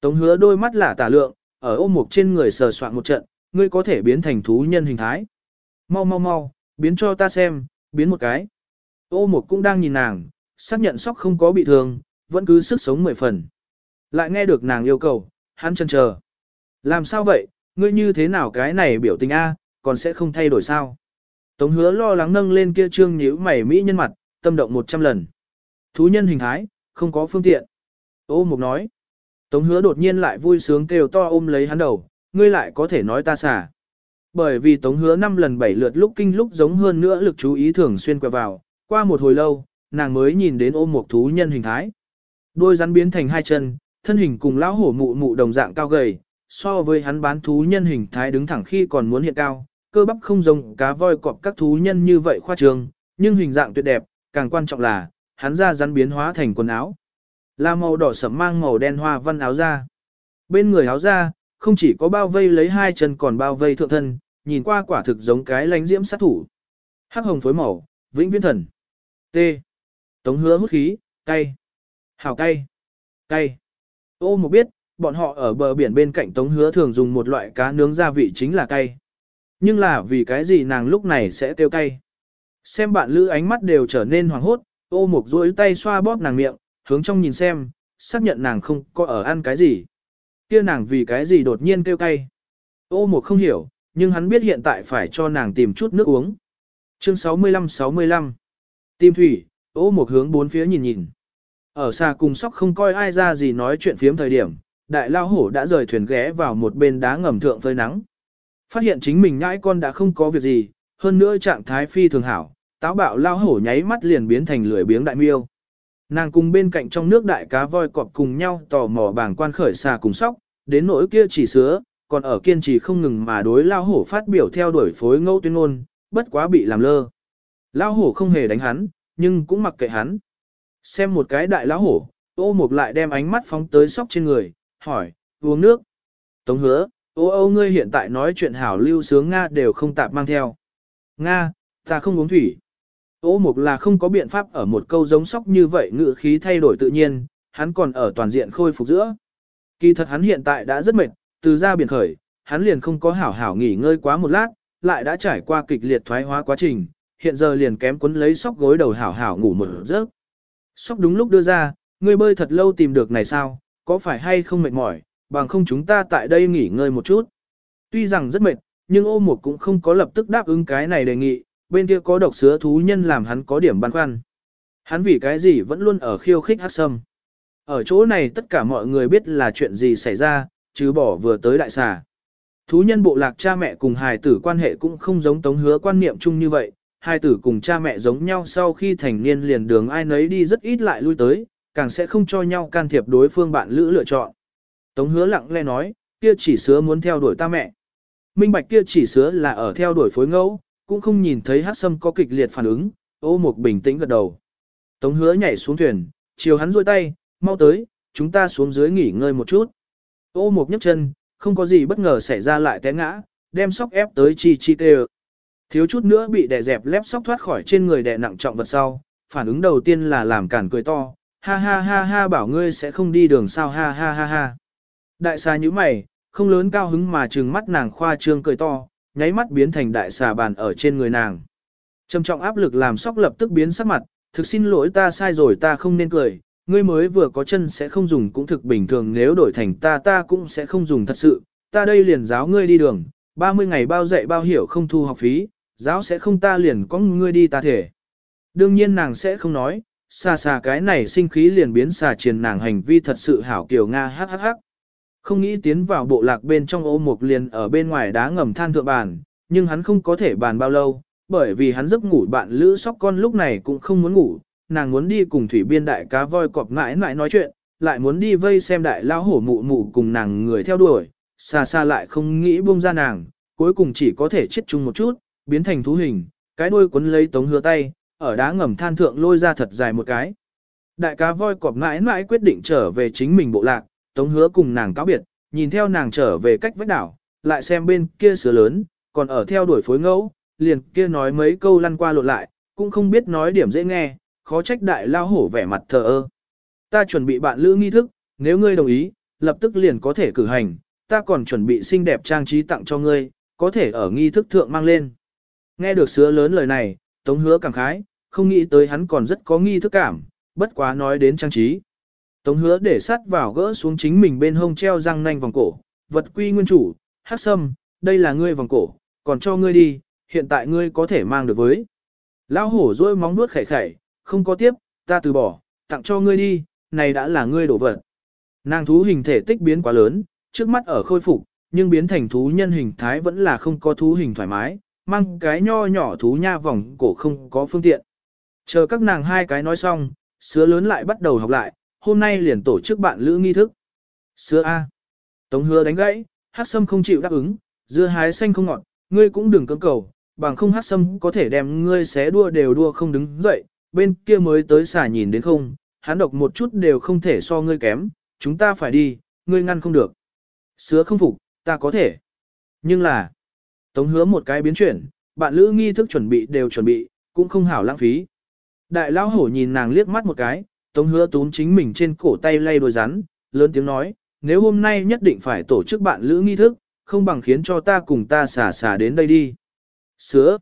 Tống hứa đôi mắt là tả lượng, ở ôm mục trên người sờ soạn một trận, ngươi có thể biến thành thú nhân hình thái. Mau mau mau, biến cho ta xem, biến một cái. Ô mục cũng đang nhìn nàng, xác nhận sóc không có bị thương, vẫn cứ sức sống mười phần. Lại nghe được nàng yêu cầu, hắn chân chờ. Làm sao vậy, ngươi như thế nào cái này biểu tình A, còn sẽ không thay đổi sao? Tống hứa lo lắng nâng lên kia trương nhíu mày mỹ nhân mặt, tâm động một trăm lần. Thú nhân hình thái, không có phương tiện. Ô mục nói. Tống hứa đột nhiên lại vui sướng kêu to ôm lấy hắn đầu, ngươi lại có thể nói ta xả. Bởi vì tống hứa năm lần bảy lượt lúc kinh lúc giống hơn nữa lực chú ý thường xuyên quẹo vào, qua một hồi lâu, nàng mới nhìn đến ôm một thú nhân hình thái. Đôi rắn biến thành hai chân, thân hình cùng lão hổ mụ mụ đồng dạng cao gầy, so với hắn bán thú nhân hình thái đứng thẳng khi còn muốn hiện cao, cơ bắp không giống cá voi cọp các thú nhân như vậy khoa trương, nhưng hình dạng tuyệt đẹp, càng quan trọng là, hắn ra rắn biến hóa thành quần áo. Là màu đỏ sẫm mang màu đen hoa văn áo da. Bên người áo da, không chỉ có bao vây lấy hai chân còn bao vây thượng thân, nhìn qua quả thực giống cái lánh diễm sát thủ. Hắc hồng phối màu, vĩnh viễn thần. T. Tống hứa hút khí, cay. hảo cay. Cay. Ô một biết, bọn họ ở bờ biển bên cạnh tống hứa thường dùng một loại cá nướng gia vị chính là cay. Nhưng là vì cái gì nàng lúc này sẽ tiêu cay. Xem bạn lữ ánh mắt đều trở nên hoảng hốt, ô mục duỗi tay xoa bóp nàng miệng, hướng trong nhìn xem, xác nhận nàng không có ở ăn cái gì. Kia nàng vì cái gì đột nhiên kêu cay. Ô mục không hiểu, nhưng hắn biết hiện tại phải cho nàng tìm chút nước uống. Chương 65-65 Tìm thủy, ô một hướng bốn phía nhìn nhìn. Ở xa cùng sóc không coi ai ra gì nói chuyện phiếm thời điểm, đại lao hổ đã rời thuyền ghé vào một bên đá ngầm thượng phơi nắng. Phát hiện chính mình nhãi con đã không có việc gì, hơn nữa trạng thái phi thường hảo, táo bạo lao hổ nháy mắt liền biến thành lười biếng đại miêu. Nàng cùng bên cạnh trong nước đại cá voi cọp cùng nhau tò mò bảng quan khởi xà cùng sóc, đến nỗi kia chỉ sứa, còn ở kiên trì không ngừng mà đối lao hổ phát biểu theo đuổi phối ngẫu tuyên ngôn, bất quá bị làm lơ. Lao hổ không hề đánh hắn, nhưng cũng mặc kệ hắn. Xem một cái đại lão hổ, ô mục lại đem ánh mắt phóng tới sóc trên người, hỏi, uống nước. Tống hứa, ô ô ngươi hiện tại nói chuyện hảo lưu sướng Nga đều không tạp mang theo. Nga, ta không uống thủy. Ô mục là không có biện pháp ở một câu giống sóc như vậy ngự khí thay đổi tự nhiên, hắn còn ở toàn diện khôi phục giữa. Kỳ thật hắn hiện tại đã rất mệt, từ ra biển khởi, hắn liền không có hảo hảo nghỉ ngơi quá một lát, lại đã trải qua kịch liệt thoái hóa quá trình, hiện giờ liền kém cuốn lấy sóc gối đầu hảo hảo ngủ một giấc. Sóc đúng lúc đưa ra, ngươi bơi thật lâu tìm được này sao, có phải hay không mệt mỏi, bằng không chúng ta tại đây nghỉ ngơi một chút. Tuy rằng rất mệt, nhưng ô mục cũng không có lập tức đáp ứng cái này đề nghị, bên kia có độc sứa thú nhân làm hắn có điểm băn khoăn. Hắn vì cái gì vẫn luôn ở khiêu khích hát sâm. Ở chỗ này tất cả mọi người biết là chuyện gì xảy ra, chứ bỏ vừa tới đại xà. Thú nhân bộ lạc cha mẹ cùng hài tử quan hệ cũng không giống tống hứa quan niệm chung như vậy, hai tử cùng cha mẹ giống nhau sau khi thành niên liền đường ai nấy đi rất ít lại lui tới, càng sẽ không cho nhau can thiệp đối phương bạn lữ lựa chọn. Tống hứa lặng lẽ nói, kia chỉ sứa muốn theo đuổi ta mẹ. Minh bạch kia chỉ sứa là ở theo đuổi phối ngẫu, cũng không nhìn thấy hát sâm có kịch liệt phản ứng, ô mục bình tĩnh gật đầu. Tống hứa nhảy xuống thuyền, chiều hắn rôi tay, mau tới, chúng ta xuống dưới nghỉ ngơi một chút. Ô mục nhấc chân, không có gì bất ngờ xảy ra lại té ngã, đem sóc ép tới chi chi tê Thiếu chút nữa bị đè dẹp lép sóc thoát khỏi trên người đè nặng trọng vật sau, phản ứng đầu tiên là làm cản cười to, ha ha ha ha bảo ngươi sẽ không đi đường sao ha ha ha ha. Đại xà như mày, không lớn cao hứng mà trừng mắt nàng khoa trương cười to, nháy mắt biến thành đại xà bàn ở trên người nàng. Trầm trọng áp lực làm sóc lập tức biến sắc mặt, thực xin lỗi ta sai rồi ta không nên cười, ngươi mới vừa có chân sẽ không dùng cũng thực bình thường nếu đổi thành ta ta cũng sẽ không dùng thật sự, ta đây liền giáo ngươi đi đường, 30 ngày bao dạy bao hiểu không thu học phí, giáo sẽ không ta liền có ngươi đi ta thể. Đương nhiên nàng sẽ không nói, xà xà cái này sinh khí liền biến xà triền nàng hành vi thật sự hảo kiều Nga hát hát hát. Không nghĩ tiến vào bộ lạc bên trong ô mục liền ở bên ngoài đá ngầm than thượng bàn, nhưng hắn không có thể bàn bao lâu, bởi vì hắn giấc ngủ bạn lữ sóc con lúc này cũng không muốn ngủ, nàng muốn đi cùng thủy biên đại cá voi cọp mãi mãi nói chuyện, lại muốn đi vây xem đại lao hổ mụ mụ cùng nàng người theo đuổi, xa xa lại không nghĩ buông ra nàng, cuối cùng chỉ có thể chết chung một chút, biến thành thú hình, cái đuôi quấn lấy tống hứa tay, ở đá ngầm than thượng lôi ra thật dài một cái. Đại cá voi cọp mãi mãi quyết định trở về chính mình bộ lạc, tống hứa cùng nàng cáo biệt, nhìn theo nàng trở về cách vách đảo, lại xem bên kia sứa lớn, còn ở theo đuổi phối ngẫu, liền kia nói mấy câu lăn qua lộn lại, cũng không biết nói điểm dễ nghe, khó trách đại lao hổ vẻ mặt thờ ơ. Ta chuẩn bị bạn lữ nghi thức, nếu ngươi đồng ý, lập tức liền có thể cử hành, ta còn chuẩn bị xinh đẹp trang trí tặng cho ngươi, có thể ở nghi thức thượng mang lên. Nghe được sứa lớn lời này, Tống hứa cảm khái, không nghĩ tới hắn còn rất có nghi thức cảm, bất quá nói đến trang trí. Tống hứa để sát vào gỡ xuống chính mình bên hông treo răng nanh vòng cổ, vật quy nguyên chủ, hát sâm, đây là ngươi vòng cổ, còn cho ngươi đi, hiện tại ngươi có thể mang được với. Lão hổ dôi móng nuốt khẩy khẩy, không có tiếp, ta từ bỏ, tặng cho ngươi đi, này đã là ngươi đổ vật. Nàng thú hình thể tích biến quá lớn, trước mắt ở khôi phục, nhưng biến thành thú nhân hình thái vẫn là không có thú hình thoải mái, mang cái nho nhỏ thú nha vòng cổ không có phương tiện. Chờ các nàng hai cái nói xong, sứa lớn lại bắt đầu học lại, hôm nay liền tổ chức bạn lữ nghi thức. Sứa A. Tống hứa đánh gãy, hát sâm không chịu đáp ứng, dưa hái xanh không ngọt, ngươi cũng đừng cưỡng cầu, bằng không hát sâm có thể đem ngươi xé đua đều đua không đứng dậy, bên kia mới tới xả nhìn đến không, hắn độc một chút đều không thể so ngươi kém, chúng ta phải đi, ngươi ngăn không được. Sứa không phục, ta có thể. Nhưng là, tống hứa một cái biến chuyển, bạn lữ nghi thức chuẩn bị đều chuẩn bị, cũng không hảo lãng phí. Đại lão hổ nhìn nàng liếc mắt một cái, tống hứa túm chính mình trên cổ tay lay đôi rắn, lớn tiếng nói, nếu hôm nay nhất định phải tổ chức bạn lữ nghi thức, không bằng khiến cho ta cùng ta xả xả đến đây đi. Sứa.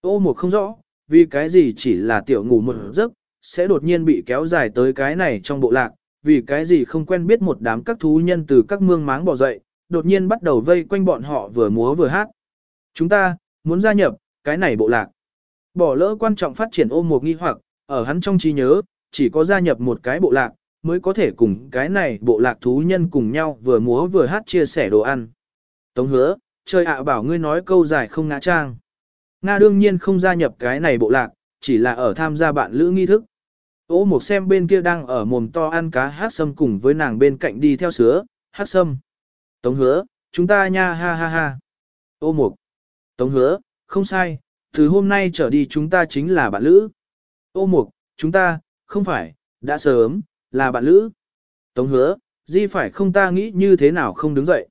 Ô một không rõ, vì cái gì chỉ là tiểu ngủ một giấc, sẽ đột nhiên bị kéo dài tới cái này trong bộ lạc, vì cái gì không quen biết một đám các thú nhân từ các mương máng bỏ dậy, đột nhiên bắt đầu vây quanh bọn họ vừa múa vừa hát. Chúng ta, muốn gia nhập, cái này bộ lạc. Bỏ lỡ quan trọng phát triển ôm một nghi hoặc, ở hắn trong trí nhớ, chỉ có gia nhập một cái bộ lạc, mới có thể cùng cái này bộ lạc thú nhân cùng nhau vừa múa vừa hát chia sẻ đồ ăn. Tống hứa, trời ạ bảo ngươi nói câu dài không ngã trang. Nga đương nhiên không gia nhập cái này bộ lạc, chỉ là ở tham gia bạn lữ nghi thức. Ô một xem bên kia đang ở mồm to ăn cá hát sâm cùng với nàng bên cạnh đi theo sứa, hát sâm. Tống hứa, chúng ta nha ha ha ha. Ô một. Tống hứa, không sai, từ hôm nay trở đi chúng ta chính là bạn lữ. Ô mục, chúng ta, không phải, đã sớm, là bạn lữ. Tống hứa, di phải không ta nghĩ như thế nào không đứng dậy.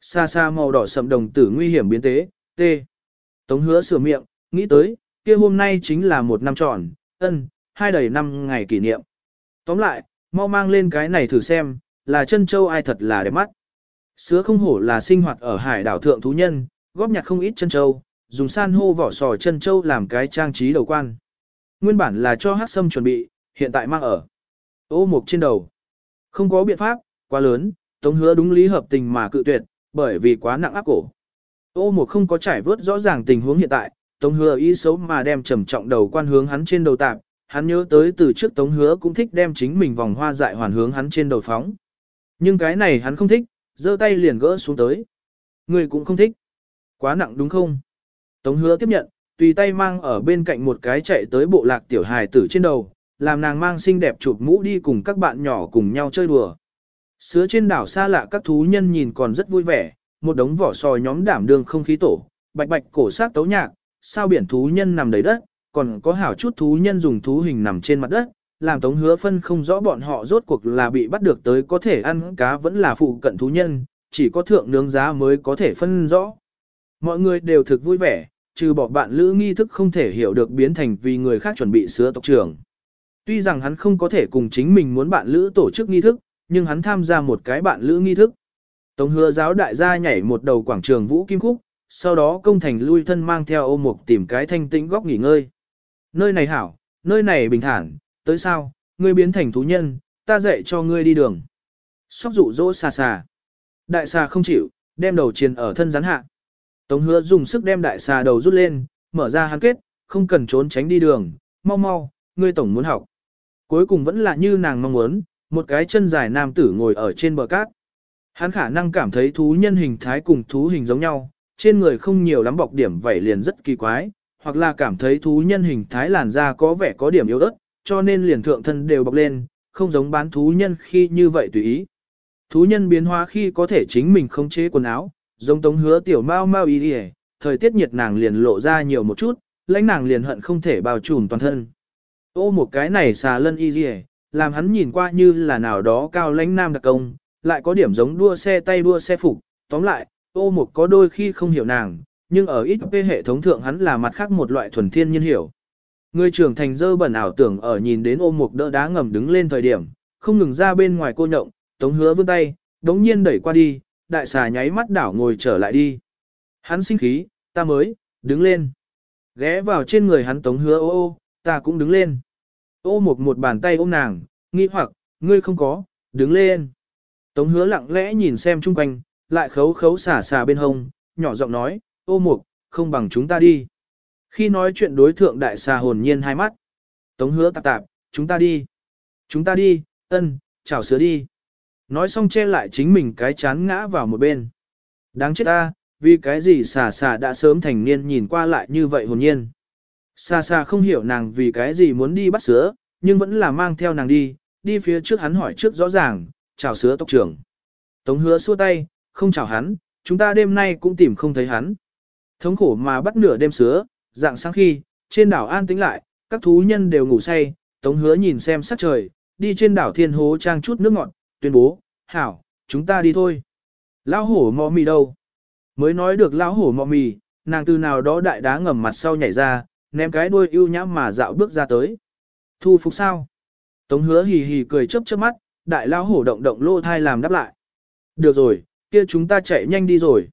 Xa xa màu đỏ sậm đồng tử nguy hiểm biến tế, t. Tống hứa sửa miệng, nghĩ tới, kia hôm nay chính là một năm tròn, ân, hai đầy năm ngày kỷ niệm. Tóm lại, mau mang lên cái này thử xem, là chân châu ai thật là đẹp mắt. Sứa không hổ là sinh hoạt ở hải đảo thượng thú nhân, góp nhặt không ít chân châu, dùng san hô vỏ sò chân châu làm cái trang trí đầu quan. Nguyên bản là cho hát sâm chuẩn bị, hiện tại mang ở. Ô mục trên đầu. Không có biện pháp, quá lớn, tống hứa đúng lý hợp tình mà cự tuyệt, bởi vì quá nặng áp cổ. Ô mục không có trải vớt rõ ràng tình huống hiện tại, tống hứa ý xấu mà đem trầm trọng đầu quan hướng hắn trên đầu tạp, hắn nhớ tới từ trước tống hứa cũng thích đem chính mình vòng hoa dại hoàn hướng hắn trên đầu phóng. Nhưng cái này hắn không thích, giơ tay liền gỡ xuống tới. Người cũng không thích. Quá nặng đúng không? Tống hứa tiếp nhận, tùy tay mang ở bên cạnh một cái chạy tới bộ lạc tiểu hài tử trên đầu, làm nàng mang xinh đẹp chụp mũ đi cùng các bạn nhỏ cùng nhau chơi đùa. Sứa trên đảo xa lạ các thú nhân nhìn còn rất vui vẻ, một đống vỏ sò nhóm đảm đương không khí tổ, bạch bạch cổ sát tấu nhạc, sao biển thú nhân nằm đầy đất, còn có hảo chút thú nhân dùng thú hình nằm trên mặt đất, làm tống hứa phân không rõ bọn họ rốt cuộc là bị bắt được tới có thể ăn cá vẫn là phụ cận thú nhân, chỉ có thượng nướng giá mới có thể phân rõ. Mọi người đều thực vui vẻ, trừ bỏ bạn lữ nghi thức không thể hiểu được biến thành vì người khác chuẩn bị sứa tộc trưởng. Tuy rằng hắn không có thể cùng chính mình muốn bạn lữ tổ chức nghi thức, nhưng hắn tham gia một cái bạn lữ nghi thức. Tống hứa giáo đại gia nhảy một đầu quảng trường vũ kim khúc, sau đó công thành lui thân mang theo ô mục tìm cái thanh tĩnh góc nghỉ ngơi. Nơi này hảo, nơi này bình thản, tới sao, ngươi biến thành thú nhân, ta dạy cho ngươi đi đường. Sóc dụ dỗ xà xà. Đại xà không chịu, đem đầu triền ở thân rắn hạ. Tống hứa dùng sức đem đại xà đầu rút lên, mở ra hắn kết, không cần trốn tránh đi đường, mau mau, ngươi tổng muốn học. Cuối cùng vẫn là như nàng mong muốn, một cái chân dài nam tử ngồi ở trên bờ cát. Hắn khả năng cảm thấy thú nhân hình thái cùng thú hình giống nhau, trên người không nhiều lắm bọc điểm vảy liền rất kỳ quái, hoặc là cảm thấy thú nhân hình thái làn da có vẻ có điểm yếu ớt, cho nên liền thượng thân đều bọc lên, không giống bán thú nhân khi như vậy tùy ý. Thú nhân biến hóa khi có thể chính mình không chế quần áo, giống tống hứa tiểu mau mau y đi thời tiết nhiệt nàng liền lộ ra nhiều một chút, lãnh nàng liền hận không thể bao trùm toàn thân. Ô một cái này xà lân y đi làm hắn nhìn qua như là nào đó cao lãnh nam đặc công, lại có điểm giống đua xe tay đua xe phục, tóm lại, ô một có đôi khi không hiểu nàng, nhưng ở ít hệ thống thượng hắn là mặt khác một loại thuần thiên nhiên hiểu. Người trưởng thành dơ bẩn ảo tưởng ở nhìn đến ô mục đỡ đá ngầm đứng lên thời điểm, không ngừng ra bên ngoài cô nhộng, tống hứa vươn tay, đống nhiên đẩy qua đi, đại xà nháy mắt đảo ngồi trở lại đi. Hắn sinh khí, ta mới, đứng lên. Ghé vào trên người hắn tống hứa ô ô, ta cũng đứng lên. Ô một một bàn tay ôm nàng, nghi hoặc, ngươi không có, đứng lên. Tống hứa lặng lẽ nhìn xem chung quanh, lại khấu khấu xả xả bên hông, nhỏ giọng nói, ô mục, không bằng chúng ta đi. Khi nói chuyện đối thượng đại xà hồn nhiên hai mắt. Tống hứa tạp tạp, chúng ta đi. Chúng ta đi, ân, chào sứa đi. Nói xong che lại chính mình cái chán ngã vào một bên. Đáng chết ta, vì cái gì xà xà đã sớm thành niên nhìn qua lại như vậy hồn nhiên. Xà xà không hiểu nàng vì cái gì muốn đi bắt sứa, nhưng vẫn là mang theo nàng đi, đi phía trước hắn hỏi trước rõ ràng, chào sứa tộc trưởng. Tống hứa xua tay, không chào hắn, chúng ta đêm nay cũng tìm không thấy hắn. Thống khổ mà bắt nửa đêm sứa, dạng sáng khi, trên đảo an tĩnh lại, các thú nhân đều ngủ say, tống hứa nhìn xem sắc trời, đi trên đảo thiên hố trang chút nước ngọt, tuyên bố, hảo, chúng ta đi thôi. Lão hổ mò mì đâu? Mới nói được lão hổ mò mì, nàng từ nào đó đại đá ngầm mặt sau nhảy ra, ném cái đuôi ưu nhãm mà dạo bước ra tới. Thu phục sao? Tống hứa hì hì cười chớp chớp mắt, đại lão hổ động động lô thai làm đáp lại. Được rồi, kia chúng ta chạy nhanh đi rồi.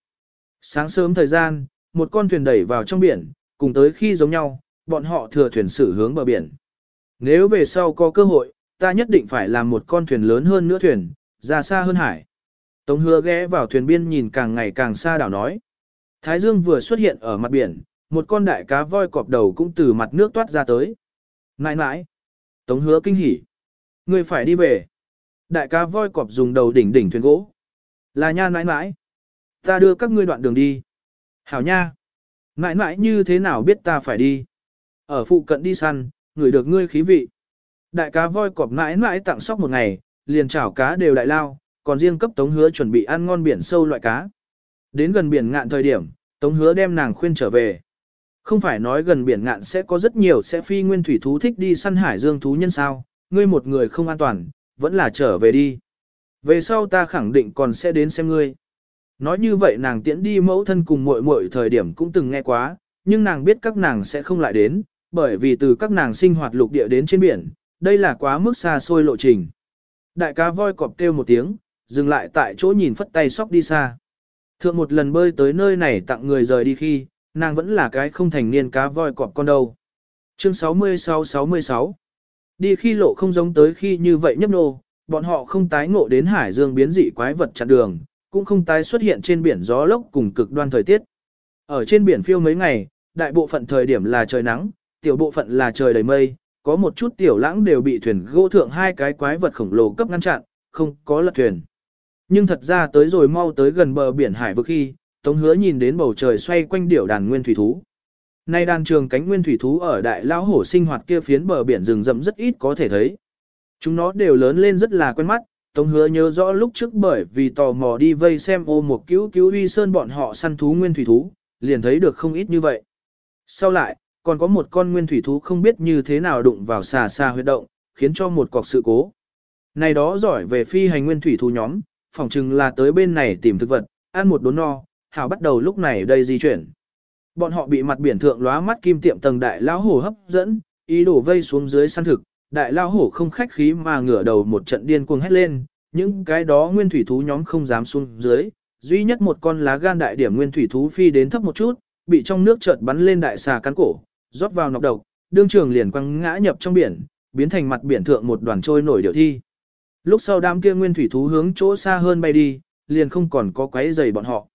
Sáng sớm thời gian, một con thuyền đẩy vào trong biển, cùng tới khi giống nhau, bọn họ thừa thuyền xử hướng bờ biển. Nếu về sau có cơ hội, ta nhất định phải làm một con thuyền lớn hơn nữa thuyền, ra xa hơn hải. Tống hứa ghé vào thuyền biên nhìn càng ngày càng xa đảo nói. Thái dương vừa xuất hiện ở mặt biển, một con đại cá voi cọp đầu cũng từ mặt nước toát ra tới. Nãi nãi. Tống hứa kinh hỉ. Người phải đi về. Đại cá voi cọp dùng đầu đỉnh đỉnh thuyền gỗ. Là nha nãi nãi. Ta đưa các ngươi đoạn đường đi. Hảo nha. Nãi nãi như thế nào biết ta phải đi. Ở phụ cận đi săn, ngửi được ngươi khí vị. Đại cá voi cọp mãi mãi tặng sóc một ngày, liền chảo cá đều đại lao, còn riêng cấp tống hứa chuẩn bị ăn ngon biển sâu loại cá. Đến gần biển ngạn thời điểm, tống hứa đem nàng khuyên trở về. Không phải nói gần biển ngạn sẽ có rất nhiều sẽ phi nguyên thủy thú thích đi săn hải dương thú nhân sao, ngươi một người không an toàn, vẫn là trở về đi. Về sau ta khẳng định còn sẽ đến xem ngươi. Nói như vậy nàng tiễn đi mẫu thân cùng muội muội thời điểm cũng từng nghe quá, nhưng nàng biết các nàng sẽ không lại đến, bởi vì từ các nàng sinh hoạt lục địa đến trên biển, đây là quá mức xa xôi lộ trình. Đại cá voi cọp kêu một tiếng, dừng lại tại chỗ nhìn phất tay sóc đi xa. Thượng một lần bơi tới nơi này tặng người rời đi khi, nàng vẫn là cái không thành niên cá voi cọp con đâu. Chương 66-66 Đi khi lộ không giống tới khi như vậy nhấp nô, bọn họ không tái ngộ đến hải dương biến dị quái vật chặn đường, cũng không tái xuất hiện trên biển gió lốc cùng cực đoan thời tiết. Ở trên biển phiêu mấy ngày, đại bộ phận thời điểm là trời nắng, tiểu bộ phận là trời đầy mây, có một chút tiểu lãng đều bị thuyền gỗ thượng hai cái quái vật khổng lồ cấp ngăn chặn, không có lật thuyền. Nhưng thật ra tới rồi mau tới gần bờ biển hải vực khi, Tống Hứa nhìn đến bầu trời xoay quanh điểu đàn nguyên thủy thú. Nay đàn trường cánh nguyên thủy thú ở đại lão hổ sinh hoạt kia phiến bờ biển rừng rậm rất ít có thể thấy. Chúng nó đều lớn lên rất là quen mắt, Tống Hứa nhớ rõ lúc trước bởi vì tò mò đi vây xem ô một cứu cứu uy sơn bọn họ săn thú nguyên thủy thú, liền thấy được không ít như vậy. Sau lại, còn có một con nguyên thủy thú không biết như thế nào đụng vào xà xa huyệt động, khiến cho một cọc sự cố. Này đó giỏi về phi hành nguyên thủy thú nhóm, phỏng chừng là tới bên này tìm thực vật, ăn một đốn no, hảo bắt đầu lúc này đây di chuyển. Bọn họ bị mặt biển thượng lóa mắt kim tiệm tầng đại lao hổ hấp dẫn, ý đổ vây xuống dưới săn thực, đại lao hổ không khách khí mà ngửa đầu một trận điên cuồng hét lên, những cái đó nguyên thủy thú nhóm không dám xuống dưới, duy nhất một con lá gan đại điểm nguyên thủy thú phi đến thấp một chút, bị trong nước chợt bắn lên đại xà cắn cổ, rót vào nọc độc, đương trường liền quăng ngã nhập trong biển, biến thành mặt biển thượng một đoàn trôi nổi điệu thi. Lúc sau đám kia nguyên thủy thú hướng chỗ xa hơn bay đi, liền không còn có quấy rầy bọn họ.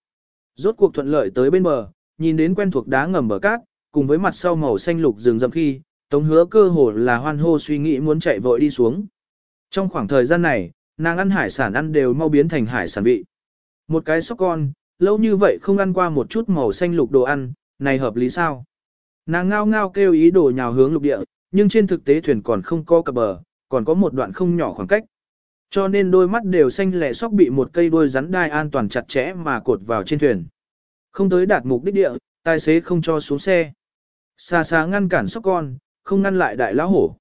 Rốt cuộc thuận lợi tới bên bờ, nhìn đến quen thuộc đá ngầm bờ cát, cùng với mặt sau màu xanh lục rừng rậm khi, Tống hứa cơ hồ là hoan hô suy nghĩ muốn chạy vội đi xuống. Trong khoảng thời gian này, nàng ăn hải sản ăn đều mau biến thành hải sản vị. Một cái sóc con, lâu như vậy không ăn qua một chút màu xanh lục đồ ăn, này hợp lý sao? Nàng ngao ngao kêu ý đồ nhào hướng lục địa, nhưng trên thực tế thuyền còn không có cập bờ, còn có một đoạn không nhỏ khoảng cách. Cho nên đôi mắt đều xanh lẻ sóc bị một cây đuôi rắn đai an toàn chặt chẽ mà cột vào trên thuyền. Không tới đạt mục đích địa, tài xế không cho xuống xe. Xa xa ngăn cản sóc con, không ngăn lại đại lão hổ.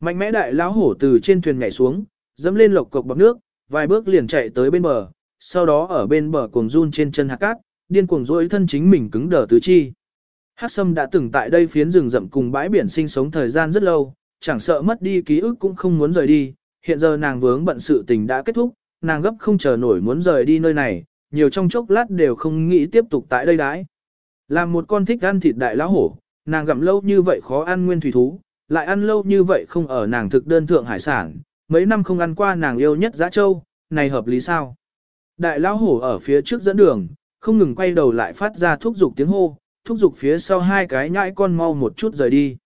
Mạnh mẽ đại lão hổ từ trên thuyền nhảy xuống, dẫm lên lộc cộc bọc nước, vài bước liền chạy tới bên bờ, sau đó ở bên bờ cuồng run trên chân hạt cát, điên cuồng rỗi thân chính mình cứng đờ tứ chi. Hắc Sâm đã từng tại đây phiến rừng rậm cùng bãi biển sinh sống thời gian rất lâu, chẳng sợ mất đi ký ức cũng không muốn rời đi, hiện giờ nàng vướng bận sự tình đã kết thúc, nàng gấp không chờ nổi muốn rời đi nơi này, nhiều trong chốc lát đều không nghĩ tiếp tục tại đây đãi. Làm một con thích ăn thịt đại lão hổ, nàng gặm lâu như vậy khó ăn nguyên thủy thú, lại ăn lâu như vậy không ở nàng thực đơn thượng hải sản, mấy năm không ăn qua nàng yêu nhất giã châu, này hợp lý sao? Đại lão hổ ở phía trước dẫn đường, không ngừng quay đầu lại phát ra thúc giục tiếng hô, thúc giục phía sau hai cái nhãi con mau một chút rời đi.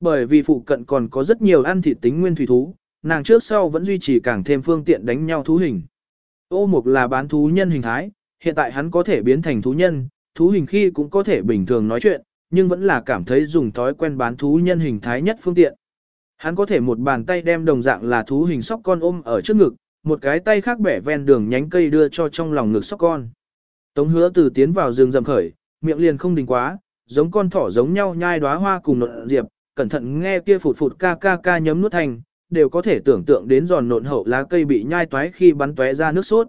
Bởi vì phụ cận còn có rất nhiều ăn thịt tính nguyên thủy thú, nàng trước sau vẫn duy trì càng thêm phương tiện đánh nhau thú hình. Ô mục là bán thú nhân hình thái, hiện tại hắn có thể biến thành thú nhân, thú hình khi cũng có thể bình thường nói chuyện, nhưng vẫn là cảm thấy dùng thói quen bán thú nhân hình thái nhất phương tiện. Hắn có thể một bàn tay đem đồng dạng là thú hình sóc con ôm ở trước ngực, một cái tay khác bẻ ven đường nhánh cây đưa cho trong lòng ngực sóc con. Tống hứa từ tiến vào rừng rầm khởi, miệng liền không đình quá, giống con thỏ giống nhau nhai đóa hoa cùng nộn diệp, cẩn thận nghe kia phụt phụt ca ca ca nhấm nuốt thành, đều có thể tưởng tượng đến giòn nộn hậu lá cây bị nhai toái khi bắn tóe ra nước sốt.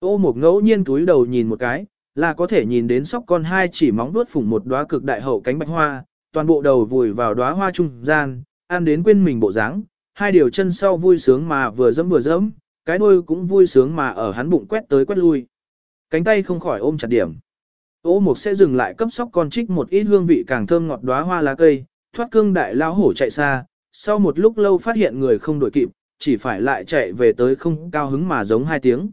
Ô một ngẫu nhiên túi đầu nhìn một cái, là có thể nhìn đến sóc con hai chỉ móng vuốt phủng một đóa cực đại hậu cánh bạch hoa, toàn bộ đầu vùi vào đóa hoa trung gian, ăn đến quên mình bộ dáng, hai điều chân sau vui sướng mà vừa dẫm vừa dẫm, cái đuôi cũng vui sướng mà ở hắn bụng quét tới quét lui. Cánh tay không khỏi ôm chặt điểm. Ô mục sẽ dừng lại cấp sóc con trích một ít hương vị càng thơm ngọt đóa hoa lá cây, thoát cương đại lao hổ chạy xa, sau một lúc lâu phát hiện người không đuổi kịp, chỉ phải lại chạy về tới không cao hứng mà giống hai tiếng.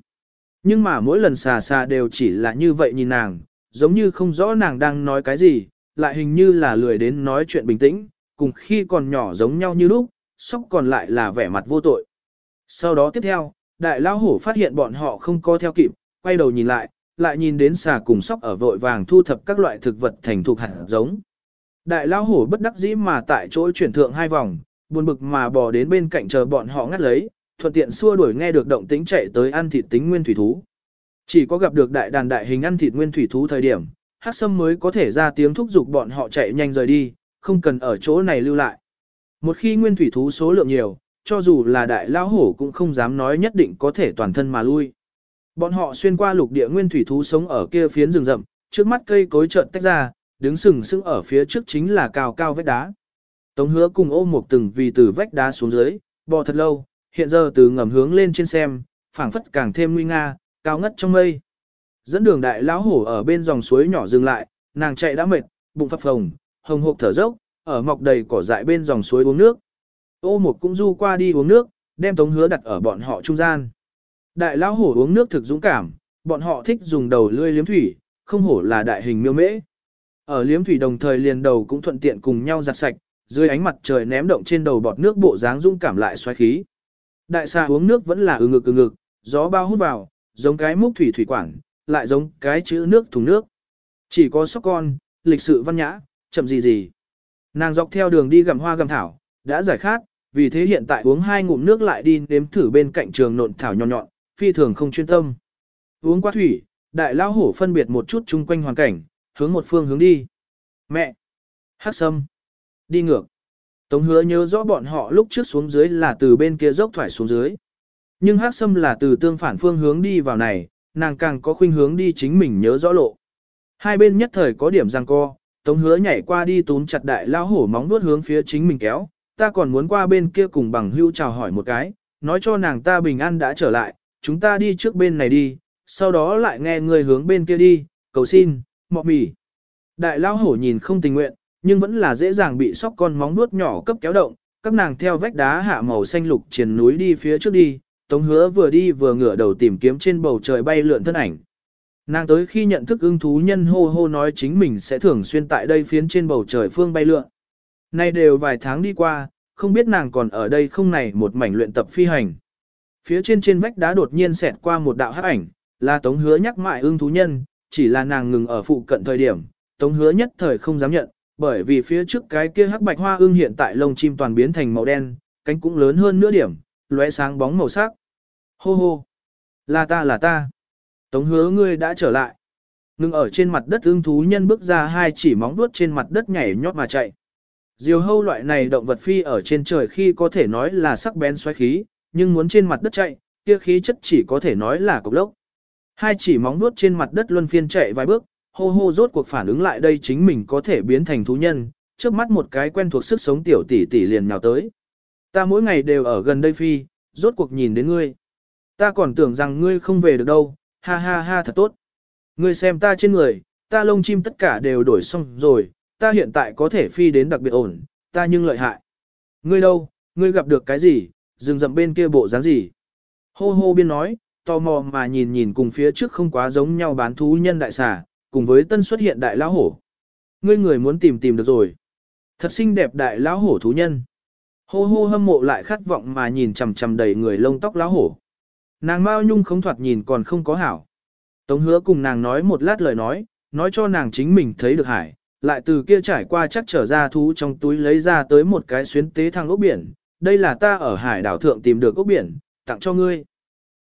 Nhưng mà mỗi lần xà xà đều chỉ là như vậy nhìn nàng, giống như không rõ nàng đang nói cái gì, lại hình như là lười đến nói chuyện bình tĩnh, cùng khi còn nhỏ giống nhau như lúc, sóc còn lại là vẻ mặt vô tội. Sau đó tiếp theo, đại lao hổ phát hiện bọn họ không co theo kịp, quay đầu nhìn lại, lại nhìn đến xà cùng sóc ở vội vàng thu thập các loại thực vật thành thuộc hạt giống. Đại lao hổ bất đắc dĩ mà tại chỗ chuyển thượng hai vòng, buồn bực mà bò đến bên cạnh chờ bọn họ ngắt lấy, thuận tiện xua đuổi nghe được động tĩnh chạy tới ăn thịt tính nguyên thủy thú. Chỉ có gặp được đại đàn đại hình ăn thịt nguyên thủy thú thời điểm, hắc sâm mới có thể ra tiếng thúc giục bọn họ chạy nhanh rời đi, không cần ở chỗ này lưu lại. Một khi nguyên thủy thú số lượng nhiều, cho dù là đại lao hổ cũng không dám nói nhất định có thể toàn thân mà lui. Bọn họ xuyên qua lục địa nguyên thủy thú sống ở kia phiến rừng rậm, trước mắt cây cối chợt tách ra, đứng sừng sững ở phía trước chính là cao cao vách đá. Tống hứa cùng ôm một từng vì từ vách đá xuống dưới, bò thật lâu, hiện giờ từ ngầm hướng lên trên xem, phảng phất càng thêm nguy nga, cao ngất trong mây. Dẫn đường đại lão hổ ở bên dòng suối nhỏ dừng lại, nàng chạy đã mệt, bụng phập phồng, hồng hộc thở dốc, ở mọc đầy cỏ dại bên dòng suối uống nước. Ô một cũng du qua đi uống nước, đem tống hứa đặt ở bọn họ trung gian. Đại lão hổ uống nước thực dũng cảm, bọn họ thích dùng đầu lươi liếm thủy, không hổ là đại hình miêu mễ. Ở liếm thủy đồng thời liền đầu cũng thuận tiện cùng nhau giặt sạch, dưới ánh mặt trời ném động trên đầu bọt nước bộ dáng dũng cảm lại xoáy khí. Đại xà uống nước vẫn là ừ ngực ừ ngực, gió bao hút vào, giống cái múc thủy thủy quản, lại giống cái chữ nước thùng nước. Chỉ có sóc con, lịch sự văn nhã, chậm gì gì. Nàng dọc theo đường đi gặm hoa gặm thảo, đã giải khát, vì thế hiện tại uống hai ngụm nước lại đi nếm thử bên cạnh trường nộn thảo nhọn nhọn, phi thường không chuyên tâm. Uống qua thủy, đại lao hổ phân biệt một chút chung quanh hoàn cảnh, hướng một phương hướng đi. Mẹ! Hát sâm! Đi ngược! Tống hứa nhớ rõ bọn họ lúc trước xuống dưới là từ bên kia dốc thoải xuống dưới. Nhưng hát sâm là từ tương phản phương hướng đi vào này, nàng càng có khuynh hướng đi chính mình nhớ rõ lộ. Hai bên nhất thời có điểm giang co, tống hứa nhảy qua đi túm chặt đại lao hổ móng nuốt hướng phía chính mình kéo, ta còn muốn qua bên kia cùng bằng hưu chào hỏi một cái, nói cho nàng ta bình an đã trở lại, chúng ta đi trước bên này đi, sau đó lại nghe người hướng bên kia đi, cầu xin, mọ mỉ. Đại lao hổ nhìn không tình nguyện, nhưng vẫn là dễ dàng bị sóc con móng nuốt nhỏ cấp kéo động, các nàng theo vách đá hạ màu xanh lục trên núi đi phía trước đi, tống hứa vừa đi vừa ngửa đầu tìm kiếm trên bầu trời bay lượn thân ảnh. Nàng tới khi nhận thức ưng thú nhân hô hô nói chính mình sẽ thường xuyên tại đây phiến trên bầu trời phương bay lượn. Nay đều vài tháng đi qua, không biết nàng còn ở đây không này một mảnh luyện tập phi hành. Phía trên trên vách đá đột nhiên xẹt qua một đạo hắc ảnh, là Tống Hứa nhắc mại ưng thú nhân, chỉ là nàng ngừng ở phụ cận thời điểm, Tống Hứa nhất thời không dám nhận, bởi vì phía trước cái kia hắc bạch hoa ưng hiện tại lông chim toàn biến thành màu đen, cánh cũng lớn hơn nửa điểm, lóe sáng bóng màu sắc. Hô hô, là ta là ta. Tống Hứa ngươi đã trở lại. Ngừng ở trên mặt đất ưng thú nhân bước ra hai chỉ móng vuốt trên mặt đất nhảy nhót mà chạy. Diều hâu loại này động vật phi ở trên trời khi có thể nói là sắc bén xoáy khí, nhưng muốn trên mặt đất chạy, kia khí chất chỉ có thể nói là cục lốc. Hai chỉ móng vuốt trên mặt đất luân phiên chạy vài bước, hô hô rốt cuộc phản ứng lại đây chính mình có thể biến thành thú nhân, trước mắt một cái quen thuộc sức sống tiểu tỷ tỷ liền nhào tới. Ta mỗi ngày đều ở gần đây phi, rốt cuộc nhìn đến ngươi. Ta còn tưởng rằng ngươi không về được đâu, ha ha ha thật tốt. Ngươi xem ta trên người, ta lông chim tất cả đều đổi xong rồi, ta hiện tại có thể phi đến đặc biệt ổn, ta nhưng lợi hại. Ngươi đâu, ngươi gặp được cái gì, rừng rậm bên kia bộ dáng gì. Hô hô biên nói, tò mò mà nhìn nhìn cùng phía trước không quá giống nhau bán thú nhân đại xà, cùng với tân xuất hiện đại lão hổ. Ngươi người muốn tìm tìm được rồi. Thật xinh đẹp đại lão hổ thú nhân. Hô hô hâm mộ lại khát vọng mà nhìn chằm chằm đầy người lông tóc lão hổ. Nàng Mao Nhung không thoạt nhìn còn không có hảo. Tống hứa cùng nàng nói một lát lời nói, nói cho nàng chính mình thấy được hải, lại từ kia trải qua chắc trở ra thú trong túi lấy ra tới một cái xuyến tế thang ốc biển. Đây là ta ở hải đảo thượng tìm được ốc biển, tặng cho ngươi.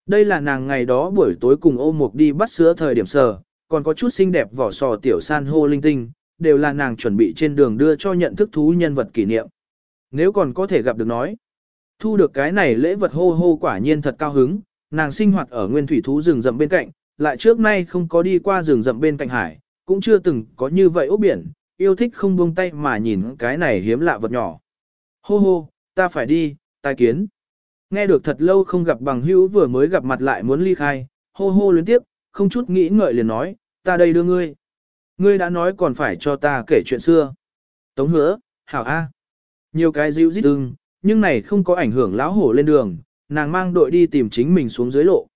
Đây là nàng ngày đó buổi tối cùng ô mục đi bắt sữa thời điểm sờ, còn có chút xinh đẹp vỏ sò tiểu san hô linh tinh, đều là nàng chuẩn bị trên đường đưa cho nhận thức thú nhân vật kỷ niệm. Nếu còn có thể gặp được nói, thu được cái này lễ vật hô hô quả nhiên thật cao hứng, nàng sinh hoạt ở nguyên thủy thú rừng rậm bên cạnh, lại trước nay không có đi qua rừng rậm bên cạnh hải, cũng chưa từng có như vậy ốc biển, yêu thích không buông tay mà nhìn cái này hiếm lạ vật nhỏ. Hô hô, ta phải đi, tai kiến. Nghe được thật lâu không gặp bằng hữu vừa mới gặp mặt lại muốn ly khai, hô hô liên tiếp, không chút nghĩ ngợi liền nói, ta đây đưa ngươi. Ngươi đã nói còn phải cho ta kể chuyện xưa. Tống hứa, hảo A. Nhiều cái dịu dít ưng, nhưng này không có ảnh hưởng lão hổ lên đường, nàng mang đội đi tìm chính mình xuống dưới lộ.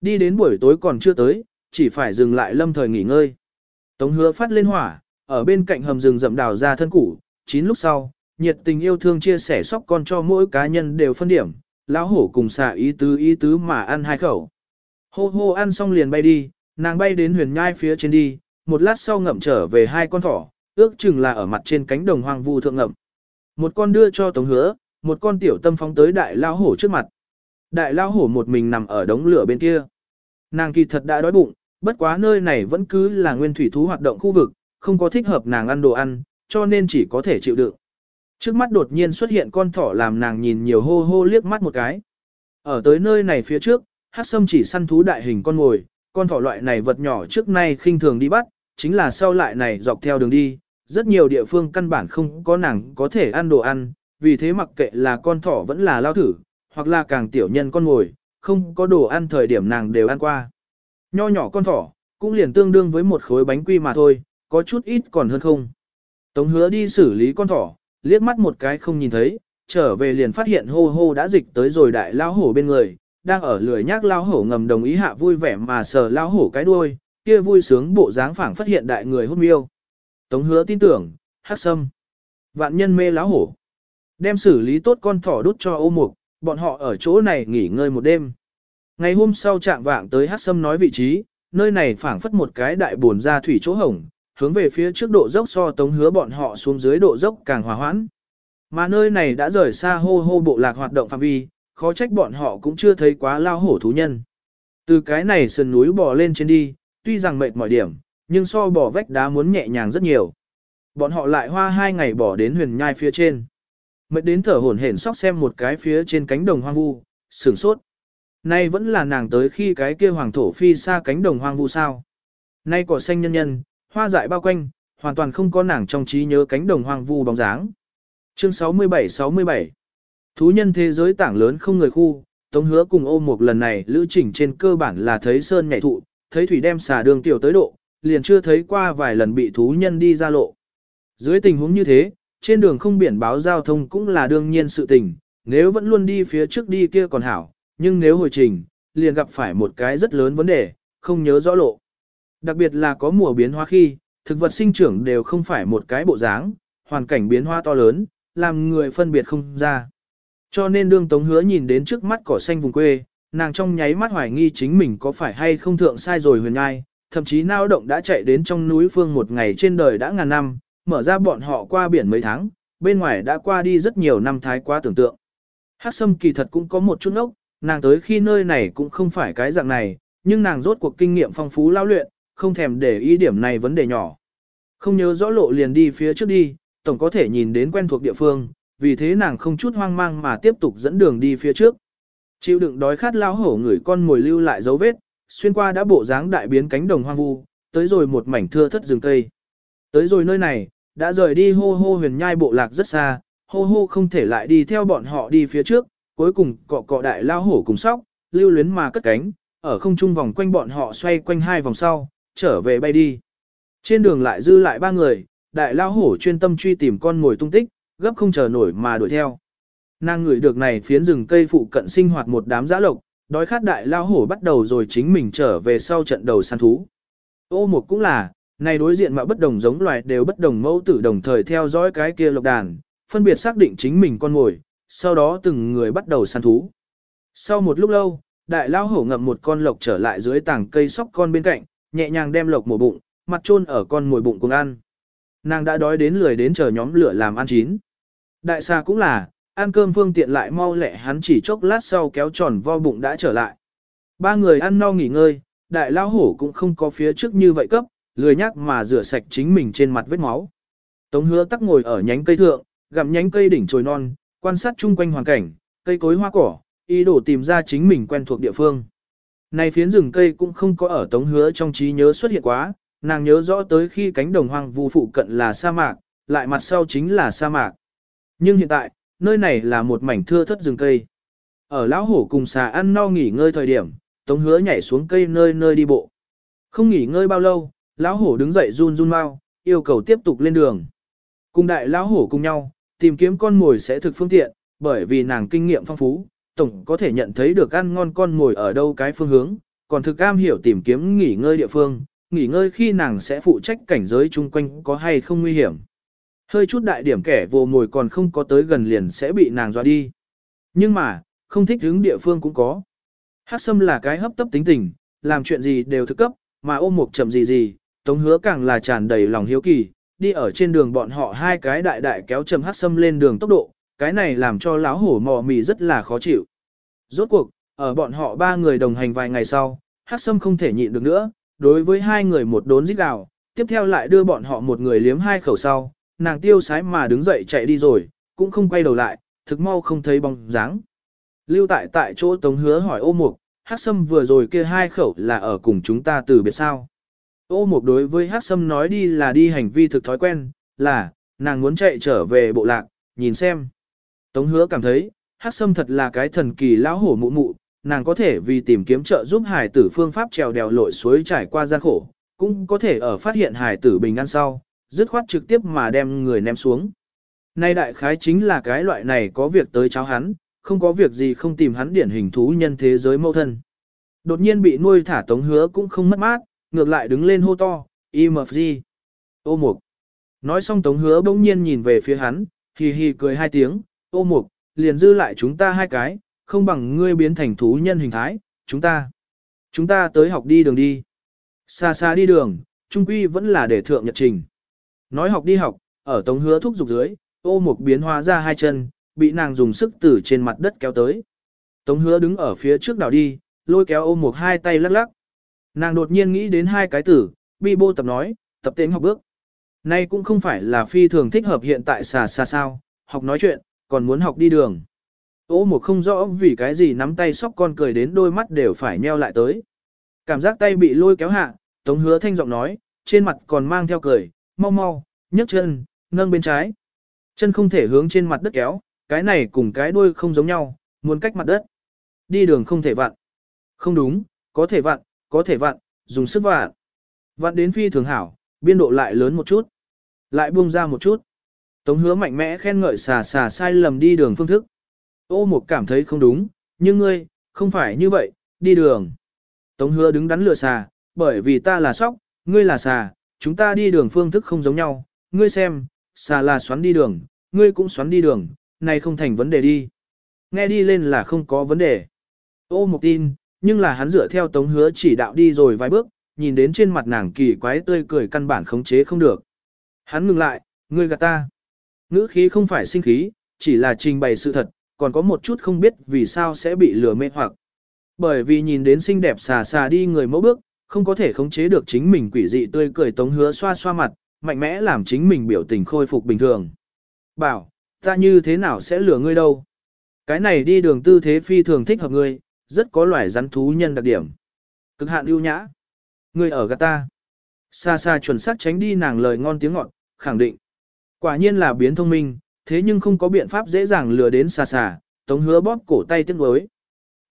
Đi đến buổi tối còn chưa tới, chỉ phải dừng lại lâm thời nghỉ ngơi. Tống hứa phát lên hỏa, ở bên cạnh hầm rừng rậm đào ra thân củ, chín lúc sau, nhiệt tình yêu thương chia sẻ sóc con cho mỗi cá nhân đều phân điểm, lão hổ cùng xạ ý tứ ý tứ mà ăn hai khẩu. Hô hô ăn xong liền bay đi, nàng bay đến huyền nhai phía trên đi, một lát sau ngậm trở về hai con thỏ, ước chừng là ở mặt trên cánh đồng hoang vu thượng ngậm. Một con đưa cho Tống Hứa, một con tiểu tâm phóng tới đại lao hổ trước mặt. Đại lao hổ một mình nằm ở đống lửa bên kia. Nàng kỳ thật đã đói bụng, bất quá nơi này vẫn cứ là nguyên thủy thú hoạt động khu vực, không có thích hợp nàng ăn đồ ăn, cho nên chỉ có thể chịu đựng. Trước mắt đột nhiên xuất hiện con thỏ làm nàng nhìn nhiều hô hô liếc mắt một cái. Ở tới nơi này phía trước, hát sâm chỉ săn thú đại hình con ngồi, con thỏ loại này vật nhỏ trước nay khinh thường đi bắt, chính là sau lại này dọc theo đường đi, rất nhiều địa phương căn bản không có nàng có thể ăn đồ ăn, vì thế mặc kệ là con thỏ vẫn là lao thử, hoặc là càng tiểu nhân con ngồi, không có đồ ăn thời điểm nàng đều ăn qua. Nho nhỏ con thỏ, cũng liền tương đương với một khối bánh quy mà thôi, có chút ít còn hơn không. Tống hứa đi xử lý con thỏ, liếc mắt một cái không nhìn thấy, trở về liền phát hiện hô hô đã dịch tới rồi đại lao hổ bên người, đang ở lười nhác lao hổ ngầm đồng ý hạ vui vẻ mà sờ lao hổ cái đuôi, kia vui sướng bộ dáng phảng phát hiện đại người hút miêu. Tống hứa tin tưởng, hát sâm. Vạn nhân mê lão hổ. Đem xử lý tốt con thỏ đút cho ô mục, bọn họ ở chỗ này nghỉ ngơi một đêm. Ngày hôm sau trạng vạng tới hát sâm nói vị trí, nơi này phảng phất một cái đại buồn ra thủy chỗ hồng, hướng về phía trước độ dốc so tống hứa bọn họ xuống dưới độ dốc càng hòa hoãn. Mà nơi này đã rời xa hô hô bộ lạc hoạt động phạm vi, khó trách bọn họ cũng chưa thấy quá lao hổ thú nhân. Từ cái này sườn núi bò lên trên đi, tuy rằng mệt mỏi điểm, nhưng so bò vách đá muốn nhẹ nhàng rất nhiều. Bọn họ lại hoa hai ngày bỏ đến huyền nhai phía trên. Mệt đến thở hổn hển sóc xem một cái phía trên cánh đồng hoang vu, sửng sốt. Nay vẫn là nàng tới khi cái kia hoàng thổ phi xa cánh đồng hoang vu sao. Nay cỏ xanh nhân nhân, hoa dại bao quanh, hoàn toàn không có nàng trong trí nhớ cánh đồng hoang vu bóng dáng. Chương 67-67 Thú nhân thế giới tảng lớn không người khu, Tống hứa cùng ôm một lần này lữ trình trên cơ bản là thấy sơn nhảy thụ, thấy thủy đem xà đường tiểu tới độ, liền chưa thấy qua vài lần bị thú nhân đi ra lộ. Dưới tình huống như thế, trên đường không biển báo giao thông cũng là đương nhiên sự tình, nếu vẫn luôn đi phía trước đi kia còn hảo, nhưng nếu hồi trình, liền gặp phải một cái rất lớn vấn đề, không nhớ rõ lộ. Đặc biệt là có mùa biến hóa khi, thực vật sinh trưởng đều không phải một cái bộ dáng, hoàn cảnh biến hóa to lớn, làm người phân biệt không ra. Cho nên đương Tống Hứa nhìn đến trước mắt cỏ xanh vùng quê, nàng trong nháy mắt hoài nghi chính mình có phải hay không thượng sai rồi huyền ai thậm chí nao động đã chạy đến trong núi phương một ngày trên đời đã ngàn năm, mở ra bọn họ qua biển mấy tháng, bên ngoài đã qua đi rất nhiều năm thái quá tưởng tượng. Hắc sâm kỳ thật cũng có một chút ốc, nàng tới khi nơi này cũng không phải cái dạng này, nhưng nàng rốt cuộc kinh nghiệm phong phú lao luyện, không thèm để ý điểm này vấn đề nhỏ. Không nhớ rõ lộ liền đi phía trước đi, tổng có thể nhìn đến quen thuộc địa phương, vì thế nàng không chút hoang mang mà tiếp tục dẫn đường đi phía trước. Chịu đựng đói khát lao hổ người con ngồi lưu lại dấu vết, xuyên qua đã bộ dáng đại biến cánh đồng hoang vu, tới rồi một mảnh thưa thất rừng cây. Tới rồi nơi này, đã rời đi hô hô huyền nhai bộ lạc rất xa, hô hô không thể lại đi theo bọn họ đi phía trước, cuối cùng cọ cọ đại lao hổ cùng sóc, lưu luyến mà cất cánh, ở không trung vòng quanh bọn họ xoay quanh hai vòng sau, trở về bay đi. Trên đường lại dư lại ba người, đại lao hổ chuyên tâm truy tìm con ngồi tung tích, gấp không chờ nổi mà đuổi theo. Nàng ngửi được này phiến rừng cây phụ cận sinh hoạt một đám giã lộc, đói khát đại lao hổ bắt đầu rồi chính mình trở về sau trận đầu săn thú. Ô một cũng là, này đối diện mà bất đồng giống loài đều bất đồng mẫu tử đồng thời theo dõi cái kia lộc đàn, phân biệt xác định chính mình con ngồi, sau đó từng người bắt đầu săn thú. Sau một lúc lâu, đại lao hổ ngậm một con lộc trở lại dưới tảng cây sóc con bên cạnh, nhẹ nhàng đem lộc mổ bụng, mặt chôn ở con mồi bụng cùng ăn. Nàng đã đói đến lười đến chờ nhóm lửa làm ăn chín. Đại xa cũng là, ăn cơm phương tiện lại mau lẹ hắn chỉ chốc lát sau kéo tròn vo bụng đã trở lại. Ba người ăn no nghỉ ngơi, đại lao hổ cũng không có phía trước như vậy cấp, lười nhắc mà rửa sạch chính mình trên mặt vết máu. Tống hứa tắc ngồi ở nhánh cây thượng, gặm nhánh cây đỉnh trồi non, quan sát chung quanh hoàn cảnh, cây cối hoa cỏ, ý đồ tìm ra chính mình quen thuộc địa phương. Này phiến rừng cây cũng không có ở tống hứa trong trí nhớ xuất hiện quá, nàng nhớ rõ tới khi cánh đồng hoang vu phụ cận là sa mạc, lại mặt sau chính là sa mạc. Nhưng hiện tại, nơi này là một mảnh thưa thất rừng cây. Ở lão hổ cùng xà ăn no nghỉ ngơi thời điểm, tống hứa nhảy xuống cây nơi nơi đi bộ. Không nghỉ ngơi bao lâu, lão hổ đứng dậy run run mau, yêu cầu tiếp tục lên đường. Cùng đại lão hổ cùng nhau, tìm kiếm con mồi sẽ thực phương tiện, bởi vì nàng kinh nghiệm phong phú, tổng có thể nhận thấy được ăn ngon con ngồi ở đâu cái phương hướng, còn thực am hiểu tìm kiếm nghỉ ngơi địa phương, nghỉ ngơi khi nàng sẽ phụ trách cảnh giới chung quanh có hay không nguy hiểm. Hơi chút đại điểm kẻ vô mồi còn không có tới gần liền sẽ bị nàng dọa đi. Nhưng mà, không thích hướng địa phương cũng có. Hát sâm là cái hấp tấp tính tình, làm chuyện gì đều thực cấp, mà ôm một chậm gì gì, tống hứa càng là tràn đầy lòng hiếu kỳ, đi ở trên đường bọn họ hai cái đại đại kéo chầm hát sâm lên đường tốc độ, cái này làm cho lão hổ mò mì rất là khó chịu. Rốt cuộc, ở bọn họ ba người đồng hành vài ngày sau, hát sâm không thể nhịn được nữa, đối với hai người một đốn giết gào, tiếp theo lại đưa bọn họ một người liếm hai khẩu sau, nàng tiêu sái mà đứng dậy chạy đi rồi, cũng không quay đầu lại, thực mau không thấy bóng dáng. Lưu tại tại chỗ Tống Hứa hỏi ô mục, hát sâm vừa rồi kia hai khẩu là ở cùng chúng ta từ biệt sao. Ô mục đối với hát sâm nói đi là đi hành vi thực thói quen, là, nàng muốn chạy trở về bộ lạc, nhìn xem. Tống hứa cảm thấy, hát sâm thật là cái thần kỳ lão hổ mụ mụ, nàng có thể vì tìm kiếm trợ giúp hải tử phương pháp trèo đèo lội suối trải qua gian khổ, cũng có thể ở phát hiện hải tử bình an sau, dứt khoát trực tiếp mà đem người ném xuống. Nay đại khái chính là cái loại này có việc tới cháu hắn, không có việc gì không tìm hắn điển hình thú nhân thế giới mâu thân. Đột nhiên bị nuôi thả tống hứa cũng không mất mát, ngược lại đứng lên hô to, IMFG. Ô mục. Nói xong tống hứa bỗng nhiên nhìn về phía hắn, hì hì cười hai tiếng, ô mục, liền dư lại chúng ta hai cái, không bằng ngươi biến thành thú nhân hình thái, chúng ta. Chúng ta tới học đi đường đi. Xa xa đi đường, trung quy vẫn là để thượng nhật trình. Nói học đi học, ở tống hứa thúc dục dưới, ô mục biến hóa ra hai chân, bị nàng dùng sức từ trên mặt đất kéo tới. Tống hứa đứng ở phía trước đảo đi, lôi kéo ô mục hai tay lắc lắc. Nàng đột nhiên nghĩ đến hai cái tử, bi bô tập nói, tập tên học bước. Nay cũng không phải là phi thường thích hợp hiện tại xà xa sao, học nói chuyện, còn muốn học đi đường. Ô một không rõ vì cái gì nắm tay sóc con cười đến đôi mắt đều phải nheo lại tới. Cảm giác tay bị lôi kéo hạ, tống hứa thanh giọng nói, trên mặt còn mang theo cười, mau mau, nhấc chân, nâng bên trái. Chân không thể hướng trên mặt đất kéo, cái này cùng cái đuôi không giống nhau, muốn cách mặt đất. Đi đường không thể vặn. Không đúng, có thể vặn, có thể vặn, dùng sức vặn. Vặn đến phi thường hảo, biên độ lại lớn một chút. Lại buông ra một chút. Tống hứa mạnh mẽ khen ngợi xà xà sai lầm đi đường phương thức. Ô một cảm thấy không đúng, nhưng ngươi, không phải như vậy, đi đường. Tống hứa đứng đắn lừa xà, bởi vì ta là sóc, ngươi là xà, chúng ta đi đường phương thức không giống nhau, ngươi xem, xà là xoắn đi đường, ngươi cũng xoắn đi đường, này không thành vấn đề đi. Nghe đi lên là không có vấn đề. Ô một tin, nhưng là hắn dựa theo tống hứa chỉ đạo đi rồi vài bước, nhìn đến trên mặt nàng kỳ quái tươi cười căn bản khống chế không được. Hắn ngừng lại, ngươi gạt ta. Ngữ khí không phải sinh khí, chỉ là trình bày sự thật, còn có một chút không biết vì sao sẽ bị lừa mê hoặc. Bởi vì nhìn đến xinh đẹp xà xà đi người mẫu bước, không có thể khống chế được chính mình quỷ dị tươi cười tống hứa xoa xoa mặt, mạnh mẽ làm chính mình biểu tình khôi phục bình thường. Bảo, ta như thế nào sẽ lừa ngươi đâu? Cái này đi đường tư thế phi thường thích hợp ngươi, rất có loài rắn thú nhân đặc điểm. Cực hạn ưu nhã. Ngươi ở gạt ta. Xa xa chuẩn xác tránh đi nàng lời ngon tiếng ngọt, khẳng định. Quả nhiên là biến thông minh, thế nhưng không có biện pháp dễ dàng lừa đến xa xà. tống hứa bóp cổ tay tiếc đối.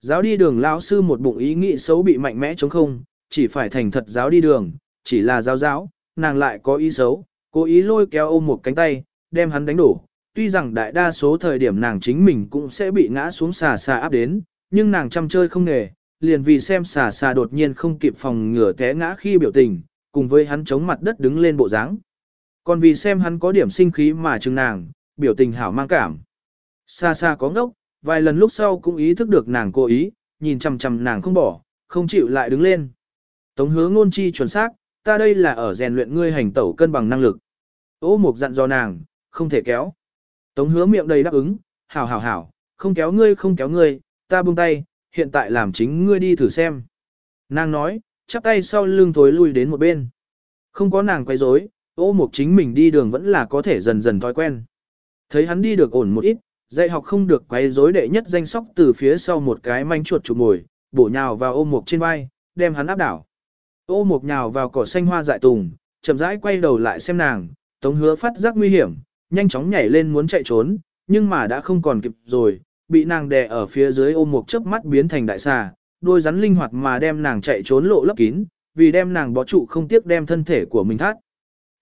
Giáo đi đường lão sư một bụng ý nghĩ xấu bị mạnh mẽ chống không, chỉ phải thành thật giáo đi đường, chỉ là giáo giáo, nàng lại có ý xấu, cố ý lôi kéo ôm một cánh tay, đem hắn đánh đổ. Tuy rằng đại đa số thời điểm nàng chính mình cũng sẽ bị ngã xuống xà xà áp đến, nhưng nàng chăm chơi không nghề, liền vì xem xà xà đột nhiên không kịp phòng ngừa té ngã khi biểu tình, cùng với hắn chống mặt đất đứng lên bộ dáng. Còn vì xem hắn có điểm sinh khí mà chừng nàng, biểu tình hảo mang cảm. Xa xa có ngốc, vài lần lúc sau cũng ý thức được nàng cố ý, nhìn chằm chằm nàng không bỏ, không chịu lại đứng lên. Tống hứa ngôn chi chuẩn xác, ta đây là ở rèn luyện ngươi hành tẩu cân bằng năng lực. Ô mục dặn dò nàng, không thể kéo. Tống hứa miệng đầy đáp ứng, hảo hảo hảo, không kéo ngươi không kéo ngươi, ta buông tay, hiện tại làm chính ngươi đi thử xem. Nàng nói, chắp tay sau lưng thối lui đến một bên. Không có nàng quay rối, ô mục chính mình đi đường vẫn là có thể dần dần thói quen. Thấy hắn đi được ổn một ít, dạy học không được quấy rối đệ nhất danh sóc từ phía sau một cái manh chuột chụp mồi, bổ nhào vào ô mục trên vai, đem hắn áp đảo. Ô mục nhào vào cỏ xanh hoa dại tùng, chậm rãi quay đầu lại xem nàng, tống hứa phát giác nguy hiểm, nhanh chóng nhảy lên muốn chạy trốn, nhưng mà đã không còn kịp rồi, bị nàng đè ở phía dưới ôm một chớp mắt biến thành đại xà, đôi rắn linh hoạt mà đem nàng chạy trốn lộ lấp kín, vì đem nàng bó trụ không tiếc đem thân thể của mình thắt.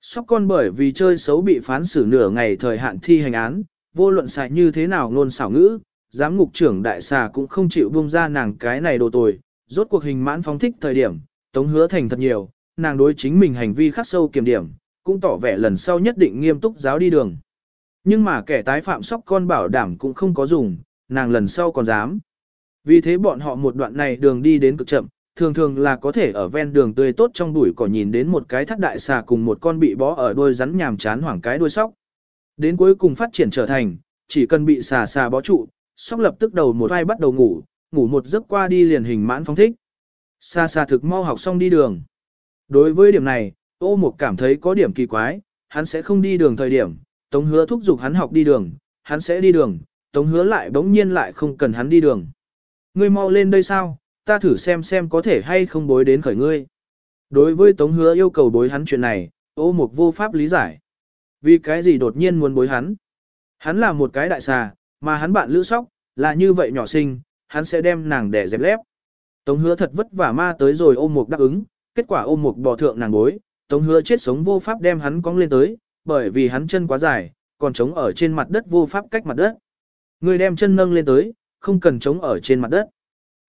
Sóc con bởi vì chơi xấu bị phán xử nửa ngày thời hạn thi hành án, vô luận xài như thế nào ngôn xảo ngữ, giám ngục trưởng đại xà cũng không chịu buông ra nàng cái này đồ tồi, rốt cuộc hình mãn phóng thích thời điểm, tống hứa thành thật nhiều, nàng đối chính mình hành vi khắc sâu kiểm điểm, cũng tỏ vẻ lần sau nhất định nghiêm túc giáo đi đường. Nhưng mà kẻ tái phạm sóc con bảo đảm cũng không có dùng, nàng lần sau còn dám. Vì thế bọn họ một đoạn này đường đi đến cực chậm, thường thường là có thể ở ven đường tươi tốt trong bụi cỏ nhìn đến một cái thắt đại xà cùng một con bị bó ở đôi rắn nhàm chán hoảng cái đuôi sóc. Đến cuối cùng phát triển trở thành, chỉ cần bị xà xà bó trụ, sóc lập tức đầu một vai bắt đầu ngủ, ngủ một giấc qua đi liền hình mãn phóng thích. Xà xà thực mau học xong đi đường. Đối với điểm này, ô một cảm thấy có điểm kỳ quái, hắn sẽ không đi đường thời điểm, tống hứa thúc giục hắn học đi đường, hắn sẽ đi đường, tống hứa lại bỗng nhiên lại không cần hắn đi đường. Ngươi mau lên đây sao, ta thử xem xem có thể hay không bối đến khởi ngươi. Đối với tống hứa yêu cầu bối hắn chuyện này, ô mục vô pháp lý giải. Vì cái gì đột nhiên muốn bối hắn? Hắn là một cái đại xà, mà hắn bạn lữ sóc, là như vậy nhỏ sinh, hắn sẽ đem nàng để dẹp lép. Tống hứa thật vất vả ma tới rồi ôm mục đáp ứng, kết quả ôm mục bỏ thượng nàng bối, tống hứa chết sống vô pháp đem hắn cong lên tới, bởi vì hắn chân quá dài, còn trống ở trên mặt đất vô pháp cách mặt đất. Người đem chân nâng lên tới, không cần trống ở trên mặt đất.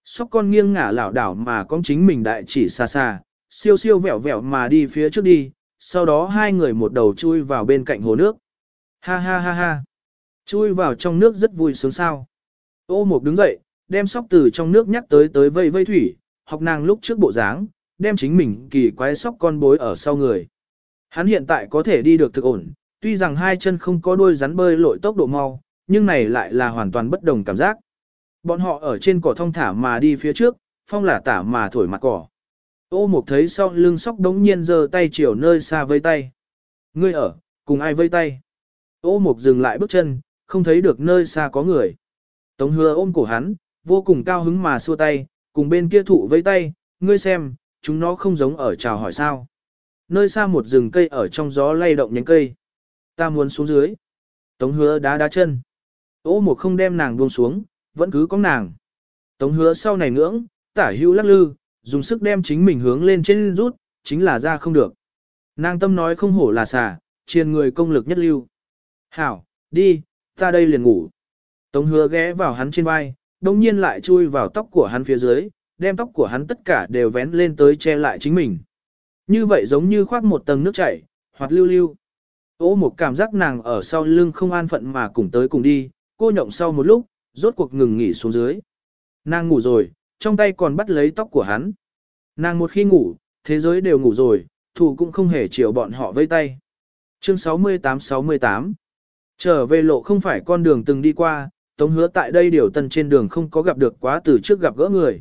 Sóc con nghiêng ngả lảo đảo mà con chính mình đại chỉ xa xa, siêu siêu vẹo vẹo mà đi phía trước đi, sau đó hai người một đầu chui vào bên cạnh hồ nước. Ha ha ha ha. Chui vào trong nước rất vui sướng sao. Ô mục đứng dậy, đem sóc từ trong nước nhắc tới tới vây vây thủy, học nàng lúc trước bộ dáng, đem chính mình kỳ quái sóc con bối ở sau người. Hắn hiện tại có thể đi được thực ổn, tuy rằng hai chân không có đuôi rắn bơi lội tốc độ mau, nhưng này lại là hoàn toàn bất đồng cảm giác. Bọn họ ở trên cỏ thông thả mà đi phía trước, phong là tả mà thổi mặt cỏ. Ô mục thấy sau lưng sóc đống nhiên giơ tay chiều nơi xa vây tay. Ngươi ở, cùng ai vây tay? Ô mục dừng lại bước chân, không thấy được nơi xa có người. Tống hứa ôm cổ hắn, vô cùng cao hứng mà xua tay, cùng bên kia thụ vây tay, ngươi xem, chúng nó không giống ở chào hỏi sao. Nơi xa một rừng cây ở trong gió lay động nhánh cây. Ta muốn xuống dưới. Tống hứa đá đá chân. Ô mục không đem nàng buông xuống, vẫn cứ có nàng. Tống hứa sau này ngưỡng, tả hữu lắc lư, dùng sức đem chính mình hướng lên trên rút, chính là ra không được. Nàng tâm nói không hổ là xà, chiền người công lực nhất lưu. Hảo, đi, ta đây liền ngủ. Tống hứa ghé vào hắn trên vai, đồng nhiên lại chui vào tóc của hắn phía dưới, đem tóc của hắn tất cả đều vén lên tới che lại chính mình. Như vậy giống như khoác một tầng nước chảy, hoặc lưu lưu. Ô một cảm giác nàng ở sau lưng không an phận mà cùng tới cùng đi, cô nhộng sau một lúc, rốt cuộc ngừng nghỉ xuống dưới. Nàng ngủ rồi, trong tay còn bắt lấy tóc của hắn. Nàng một khi ngủ, thế giới đều ngủ rồi, thủ cũng không hề chịu bọn họ vây tay. Chương 68-68 Trở về lộ không phải con đường từng đi qua, Tống hứa tại đây điều tân trên đường không có gặp được quá từ trước gặp gỡ người.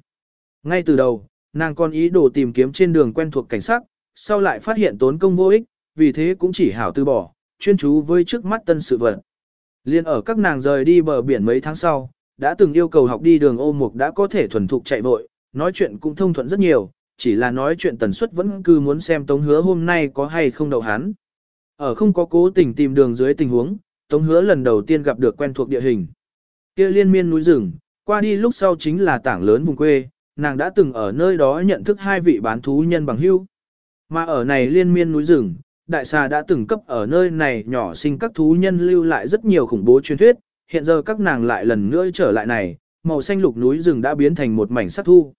Ngay từ đầu, nàng còn ý đồ tìm kiếm trên đường quen thuộc cảnh sát, sau lại phát hiện tốn công vô ích, vì thế cũng chỉ hảo từ bỏ, chuyên chú với trước mắt tân sự vật. Liên ở các nàng rời đi bờ biển mấy tháng sau, đã từng yêu cầu học đi đường ô mục đã có thể thuần thục chạy vội, nói chuyện cũng thông thuận rất nhiều, chỉ là nói chuyện tần suất vẫn cứ muốn xem Tống Hứa hôm nay có hay không đậu hắn. Ở không có cố tình tìm đường dưới tình huống, Tống Hứa lần đầu tiên gặp được quen thuộc địa hình. Kia liên miên núi rừng, qua đi lúc sau chính là tảng lớn vùng quê, nàng đã từng ở nơi đó nhận thức hai vị bán thú nhân bằng hữu. Mà ở này liên miên núi rừng, đại xà đã từng cấp ở nơi này nhỏ sinh các thú nhân lưu lại rất nhiều khủng bố truyền thuyết, hiện giờ các nàng lại lần nữa trở lại này, màu xanh lục núi rừng đã biến thành một mảnh sắc thu.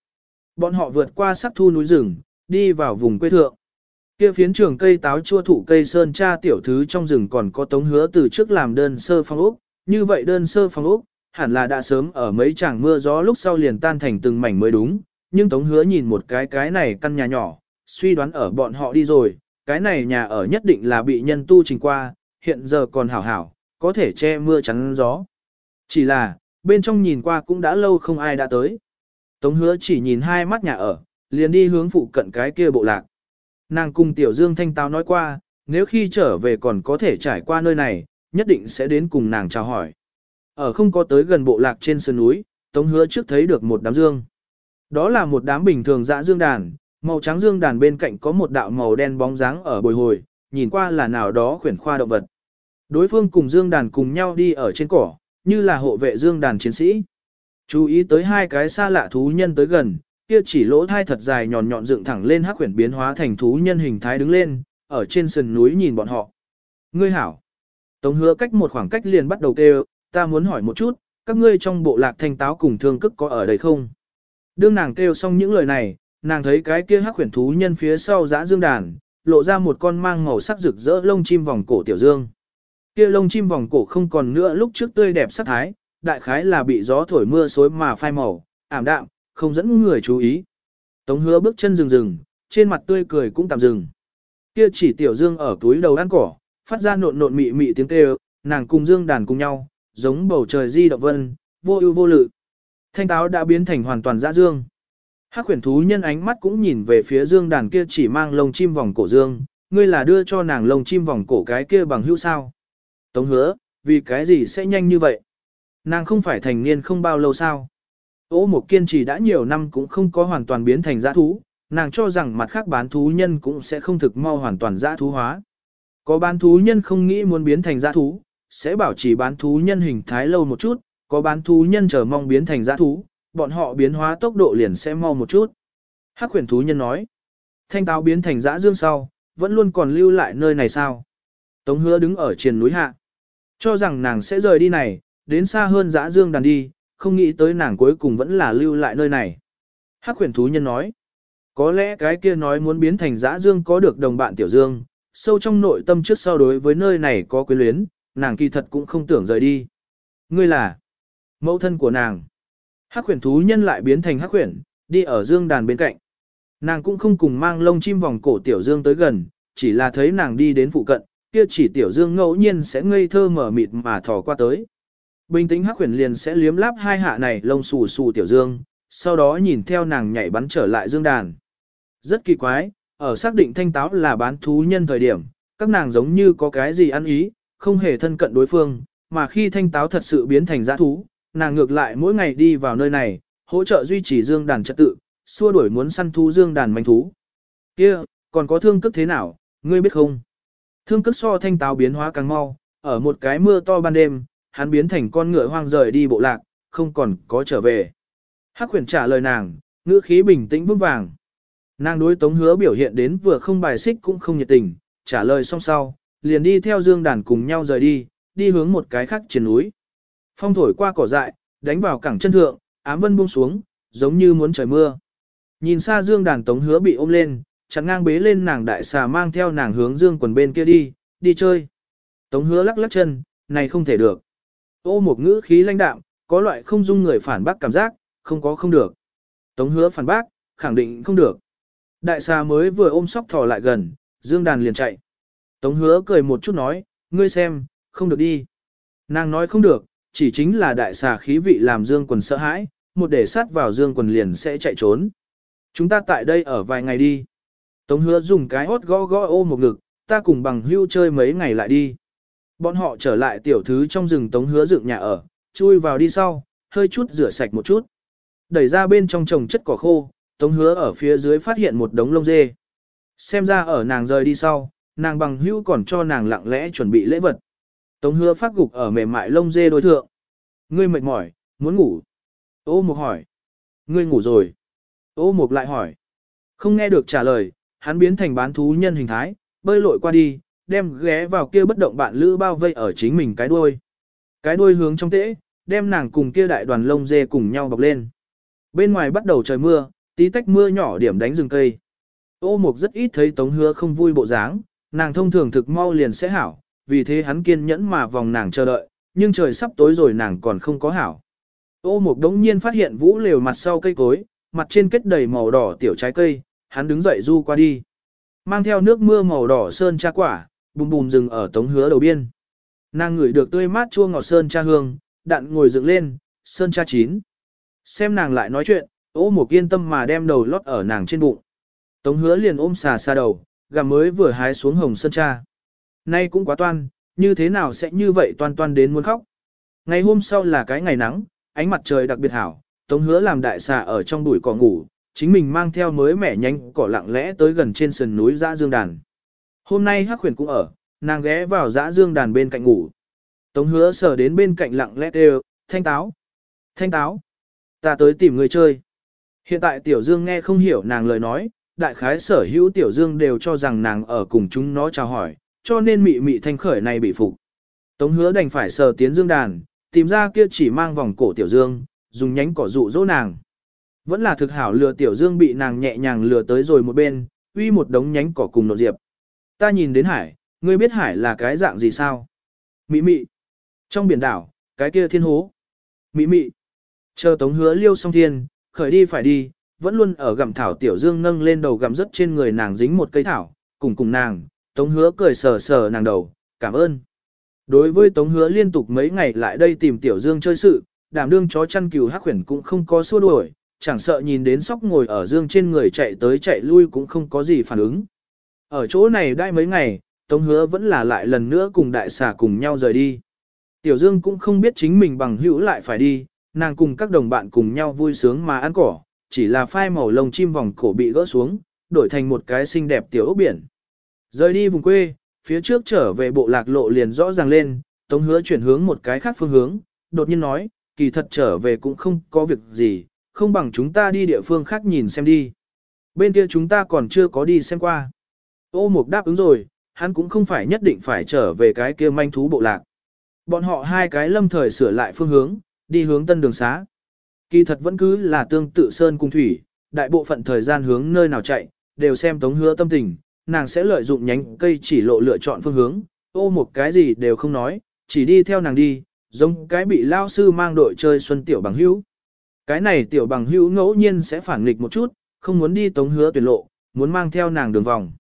Bọn họ vượt qua sắc thu núi rừng, đi vào vùng quê thượng. Kia phiến trường cây táo chua thụ cây sơn cha tiểu thứ trong rừng còn có tống hứa từ trước làm đơn sơ phong ốc, như vậy đơn sơ phong ốc, hẳn là đã sớm ở mấy tràng mưa gió lúc sau liền tan thành từng mảnh mới đúng, nhưng Tống Hứa nhìn một cái cái này căn nhà nhỏ, suy đoán ở bọn họ đi rồi, cái này nhà ở nhất định là bị nhân tu trình qua, hiện giờ còn hảo hảo, có thể che mưa chắn gió. Chỉ là, bên trong nhìn qua cũng đã lâu không ai đã tới. Tống hứa chỉ nhìn hai mắt nhà ở, liền đi hướng phụ cận cái kia bộ lạc. Nàng cùng Tiểu Dương Thanh tao nói qua, nếu khi trở về còn có thể trải qua nơi này, nhất định sẽ đến cùng nàng chào hỏi. Ở không có tới gần bộ lạc trên sườn núi, Tống hứa trước thấy được một đám dương. Đó là một đám bình thường dã dương đàn, màu trắng dương đàn bên cạnh có một đạo màu đen bóng dáng ở bồi hồi, nhìn qua là nào đó khuyển khoa động vật. Đối phương cùng dương đàn cùng nhau đi ở trên cỏ, như là hộ vệ dương đàn chiến sĩ. Chú ý tới hai cái xa lạ thú nhân tới gần, kia chỉ lỗ thai thật dài nhọn nhọn dựng thẳng lên hắc khuyển biến hóa thành thú nhân hình thái đứng lên, ở trên sườn núi nhìn bọn họ. Ngươi hảo. Tống hứa cách một khoảng cách liền bắt đầu kêu, ta muốn hỏi một chút, các ngươi trong bộ lạc thanh táo cùng thương cức có ở đây không? Đương nàng kêu xong những lời này, nàng thấy cái kia hắc khuyển thú nhân phía sau dã dương đàn, lộ ra một con mang màu sắc rực rỡ lông chim vòng cổ tiểu dương. Kia lông chim vòng cổ không còn nữa lúc trước tươi đẹp sắc thái, đại khái là bị gió thổi mưa xối mà phai màu, ảm đạm, không dẫn người chú ý. Tống hứa bước chân rừng rừng, trên mặt tươi cười cũng tạm dừng. Kia chỉ tiểu dương ở túi đầu ăn cỏ, phát ra nộn nộn mị mị tiếng kêu, nàng cùng dương đàn cùng nhau, giống bầu trời di động vân, vô ưu vô lự. Thanh táo đã biến thành hoàn toàn dã dương. Hắc khuyển thú nhân ánh mắt cũng nhìn về phía dương đàn kia chỉ mang lông chim vòng cổ dương, ngươi là đưa cho nàng lông chim vòng cổ cái kia bằng hữu sao. Tống hứa, vì cái gì sẽ nhanh như vậy? Nàng không phải thành niên không bao lâu sao? Ô một kiên trì đã nhiều năm cũng không có hoàn toàn biến thành giã thú, nàng cho rằng mặt khác bán thú nhân cũng sẽ không thực mau hoàn toàn giã thú hóa. Có bán thú nhân không nghĩ muốn biến thành giã thú, sẽ bảo trì bán thú nhân hình thái lâu một chút, có bán thú nhân chờ mong biến thành giã thú, bọn họ biến hóa tốc độ liền sẽ mau một chút. Hắc khuyển thú nhân nói, thanh táo biến thành giã dương sau, vẫn luôn còn lưu lại nơi này sao? Tống hứa đứng ở trên núi hạ. Cho rằng nàng sẽ rời đi này, đến xa hơn giã dương đàn đi, không nghĩ tới nàng cuối cùng vẫn là lưu lại nơi này. Hắc khuyển thú nhân nói, có lẽ cái kia nói muốn biến thành giã dương có được đồng bạn tiểu dương, sâu trong nội tâm trước sau đối với nơi này có quyến luyến, nàng kỳ thật cũng không tưởng rời đi. Ngươi là mẫu thân của nàng. Hắc khuyển thú nhân lại biến thành hắc khuyển, đi ở dương đàn bên cạnh. Nàng cũng không cùng mang lông chim vòng cổ tiểu dương tới gần, chỉ là thấy nàng đi đến phụ cận, kia chỉ tiểu dương ngẫu nhiên sẽ ngây thơ mở mịt mà thò qua tới. Bình tĩnh hắc khuyển liền sẽ liếm láp hai hạ này lông xù xù tiểu dương, sau đó nhìn theo nàng nhảy bắn trở lại dương đàn. Rất kỳ quái, ở xác định thanh táo là bán thú nhân thời điểm, các nàng giống như có cái gì ăn ý, không hề thân cận đối phương, mà khi thanh táo thật sự biến thành giã thú, nàng ngược lại mỗi ngày đi vào nơi này, hỗ trợ duy trì dương đàn trật tự, xua đuổi muốn săn thú dương đàn manh thú. Kia, còn có thương cức thế nào, ngươi biết không? Thương cức so thanh táo biến hóa càng mau, ở một cái mưa to ban đêm, hắn biến thành con ngựa hoang rời đi bộ lạc, không còn có trở về. Hắc khuyển trả lời nàng, ngữ khí bình tĩnh vững vàng. Nàng đối tống hứa biểu hiện đến vừa không bài xích cũng không nhiệt tình, trả lời xong sau, liền đi theo dương đàn cùng nhau rời đi, đi hướng một cái khác trên núi. Phong thổi qua cỏ dại, đánh vào cẳng chân thượng, ám vân buông xuống, giống như muốn trời mưa. Nhìn xa dương đàn tống hứa bị ôm lên, chắn ngang bế lên nàng đại xà mang theo nàng hướng dương quần bên kia đi, đi chơi. Tống hứa lắc lắc chân, này không thể được. Ô một ngữ khí lãnh đạm, có loại không dung người phản bác cảm giác, không có không được. Tống hứa phản bác, khẳng định không được. Đại xà mới vừa ôm sóc thò lại gần, dương đàn liền chạy. Tống hứa cười một chút nói, ngươi xem, không được đi. Nàng nói không được, chỉ chính là đại xà khí vị làm dương quần sợ hãi, một để sát vào dương quần liền sẽ chạy trốn. Chúng ta tại đây ở vài ngày đi. Tống hứa dùng cái hốt gõ gõ ô một ngực, ta cùng bằng hưu chơi mấy ngày lại đi. Bọn họ trở lại tiểu thứ trong rừng tống hứa dựng nhà ở, chui vào đi sau, hơi chút rửa sạch một chút. Đẩy ra bên trong trồng chất cỏ khô, tống hứa ở phía dưới phát hiện một đống lông dê. Xem ra ở nàng rời đi sau, nàng bằng hưu còn cho nàng lặng lẽ chuẩn bị lễ vật. Tống hứa phát gục ở mềm mại lông dê đối thượng. Ngươi mệt mỏi, muốn ngủ. Ô mục hỏi. Ngươi ngủ rồi. Ô mục lại hỏi. Không nghe được trả lời, hắn biến thành bán thú nhân hình thái, bơi lội qua đi, đem ghé vào kia bất động bạn lữ bao vây ở chính mình cái đuôi. Cái đuôi hướng trong tễ, đem nàng cùng kia đại đoàn lông dê cùng nhau bọc lên. Bên ngoài bắt đầu trời mưa, tí tách mưa nhỏ điểm đánh rừng cây. Ô mục rất ít thấy tống hứa không vui bộ dáng, nàng thông thường thực mau liền sẽ hảo, vì thế hắn kiên nhẫn mà vòng nàng chờ đợi, nhưng trời sắp tối rồi nàng còn không có hảo. Ô Mục đống nhiên phát hiện vũ lều mặt sau cây cối, mặt trên kết đầy màu đỏ tiểu trái cây, hắn đứng dậy du qua đi. Mang theo nước mưa màu đỏ sơn cha quả, bùm bùm dừng ở tống hứa đầu biên. Nàng ngửi được tươi mát chua ngọt sơn cha hương, đạn ngồi dựng lên, sơn cha chín. Xem nàng lại nói chuyện, ô một yên tâm mà đem đầu lót ở nàng trên bụng. Tống hứa liền ôm xà xa đầu, gà mới vừa hái xuống hồng sơn cha. Nay cũng quá toan, như thế nào sẽ như vậy toan toan đến muốn khóc. Ngày hôm sau là cái ngày nắng, ánh mặt trời đặc biệt hảo, tống hứa làm đại xà ở trong bụi cỏ ngủ, chính mình mang theo mới mẻ nhanh cỏ lặng lẽ tới gần trên sườn núi dã dương đàn. Hôm nay hắc Huyền cũng ở, nàng ghé vào dã dương đàn bên cạnh ngủ. Tống hứa sờ đến bên cạnh lặng lẽ đều, thanh táo. Thanh táo. Ta tới tìm người chơi. Hiện tại tiểu dương nghe không hiểu nàng lời nói, đại khái sở hữu tiểu dương đều cho rằng nàng ở cùng chúng nó chào hỏi, cho nên mị mị thanh khởi này bị phục. Tống hứa đành phải sờ tiến dương đàn, tìm ra kia chỉ mang vòng cổ tiểu dương, dùng nhánh cỏ dụ dỗ nàng. Vẫn là thực hảo lừa tiểu dương bị nàng nhẹ nhàng lừa tới rồi một bên, uy một đống nhánh cỏ cùng nộn diệp. Ta nhìn đến hải, ngươi biết hải là cái dạng gì sao? Mị mị. Trong biển đảo, cái kia thiên hố. Mị mị. Chờ tống hứa liêu song thiên, khởi đi phải đi, vẫn luôn ở gặm thảo tiểu dương nâng lên đầu gặm rất trên người nàng dính một cây thảo, cùng cùng nàng, tống hứa cười sờ sờ nàng đầu, cảm ơn. Đối với tống hứa liên tục mấy ngày lại đây tìm tiểu dương chơi sự, đảm đương chó chăn cừu hắc khuyển cũng không có xua đuổi, chẳng sợ nhìn đến sóc ngồi ở dương trên người chạy tới chạy lui cũng không có gì phản ứng. Ở chỗ này đai mấy ngày, Tống hứa vẫn là lại lần nữa cùng đại xà cùng nhau rời đi. Tiểu Dương cũng không biết chính mình bằng hữu lại phải đi, nàng cùng các đồng bạn cùng nhau vui sướng mà ăn cỏ, chỉ là phai màu lông chim vòng cổ bị gỡ xuống, đổi thành một cái xinh đẹp tiểu ốc biển. Rời đi vùng quê, phía trước trở về bộ lạc lộ liền rõ ràng lên, Tống hứa chuyển hướng một cái khác phương hướng, đột nhiên nói, kỳ thật trở về cũng không có việc gì, không bằng chúng ta đi địa phương khác nhìn xem đi. Bên kia chúng ta còn chưa có đi xem qua. Ô Mục đáp ứng rồi, hắn cũng không phải nhất định phải trở về cái kia manh thú bộ lạc. Bọn họ hai cái lâm thời sửa lại phương hướng, đi hướng tân đường xá. Kỳ thật vẫn cứ là tương tự sơn cung thủy, đại bộ phận thời gian hướng nơi nào chạy, đều xem tống hứa tâm tình, nàng sẽ lợi dụng nhánh cây chỉ lộ lựa chọn phương hướng, ô một cái gì đều không nói, chỉ đi theo nàng đi, giống cái bị lao sư mang đội chơi xuân tiểu bằng hữu. Cái này tiểu bằng hữu ngẫu nhiên sẽ phản nghịch một chút, không muốn đi tống hứa tuyển lộ, muốn mang theo nàng đường vòng.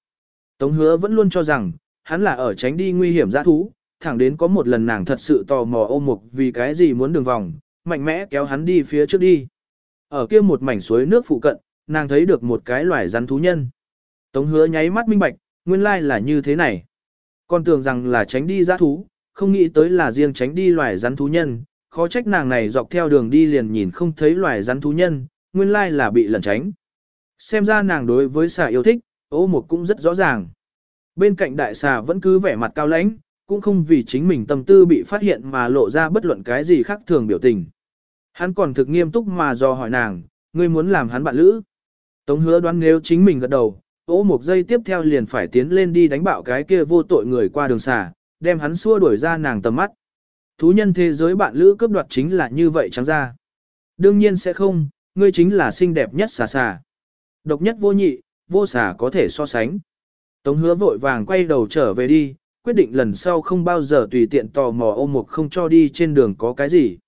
Tống hứa vẫn luôn cho rằng, hắn là ở tránh đi nguy hiểm giã thú, thẳng đến có một lần nàng thật sự tò mò ôm mục vì cái gì muốn đường vòng, mạnh mẽ kéo hắn đi phía trước đi. Ở kia một mảnh suối nước phụ cận, nàng thấy được một cái loài rắn thú nhân. Tống hứa nháy mắt minh bạch, nguyên lai là như thế này. Con tưởng rằng là tránh đi giã thú, không nghĩ tới là riêng tránh đi loài rắn thú nhân, khó trách nàng này dọc theo đường đi liền nhìn không thấy loài rắn thú nhân, nguyên lai là bị lẩn tránh. Xem ra nàng đối với xà yêu thích, ô một cũng rất rõ ràng. Bên cạnh đại xà vẫn cứ vẻ mặt cao lãnh, cũng không vì chính mình tâm tư bị phát hiện mà lộ ra bất luận cái gì khác thường biểu tình. Hắn còn thực nghiêm túc mà dò hỏi nàng, ngươi muốn làm hắn bạn lữ. Tống hứa đoán nếu chính mình gật đầu, ố một giây tiếp theo liền phải tiến lên đi đánh bạo cái kia vô tội người qua đường xà, đem hắn xua đuổi ra nàng tầm mắt. Thú nhân thế giới bạn lữ cướp đoạt chính là như vậy trắng ra. Đương nhiên sẽ không, ngươi chính là xinh đẹp nhất xà xà. Độc nhất vô nhị, vô xà có thể so sánh. Tống hứa vội vàng quay đầu trở về đi, quyết định lần sau không bao giờ tùy tiện tò mò ôm một không cho đi trên đường có cái gì.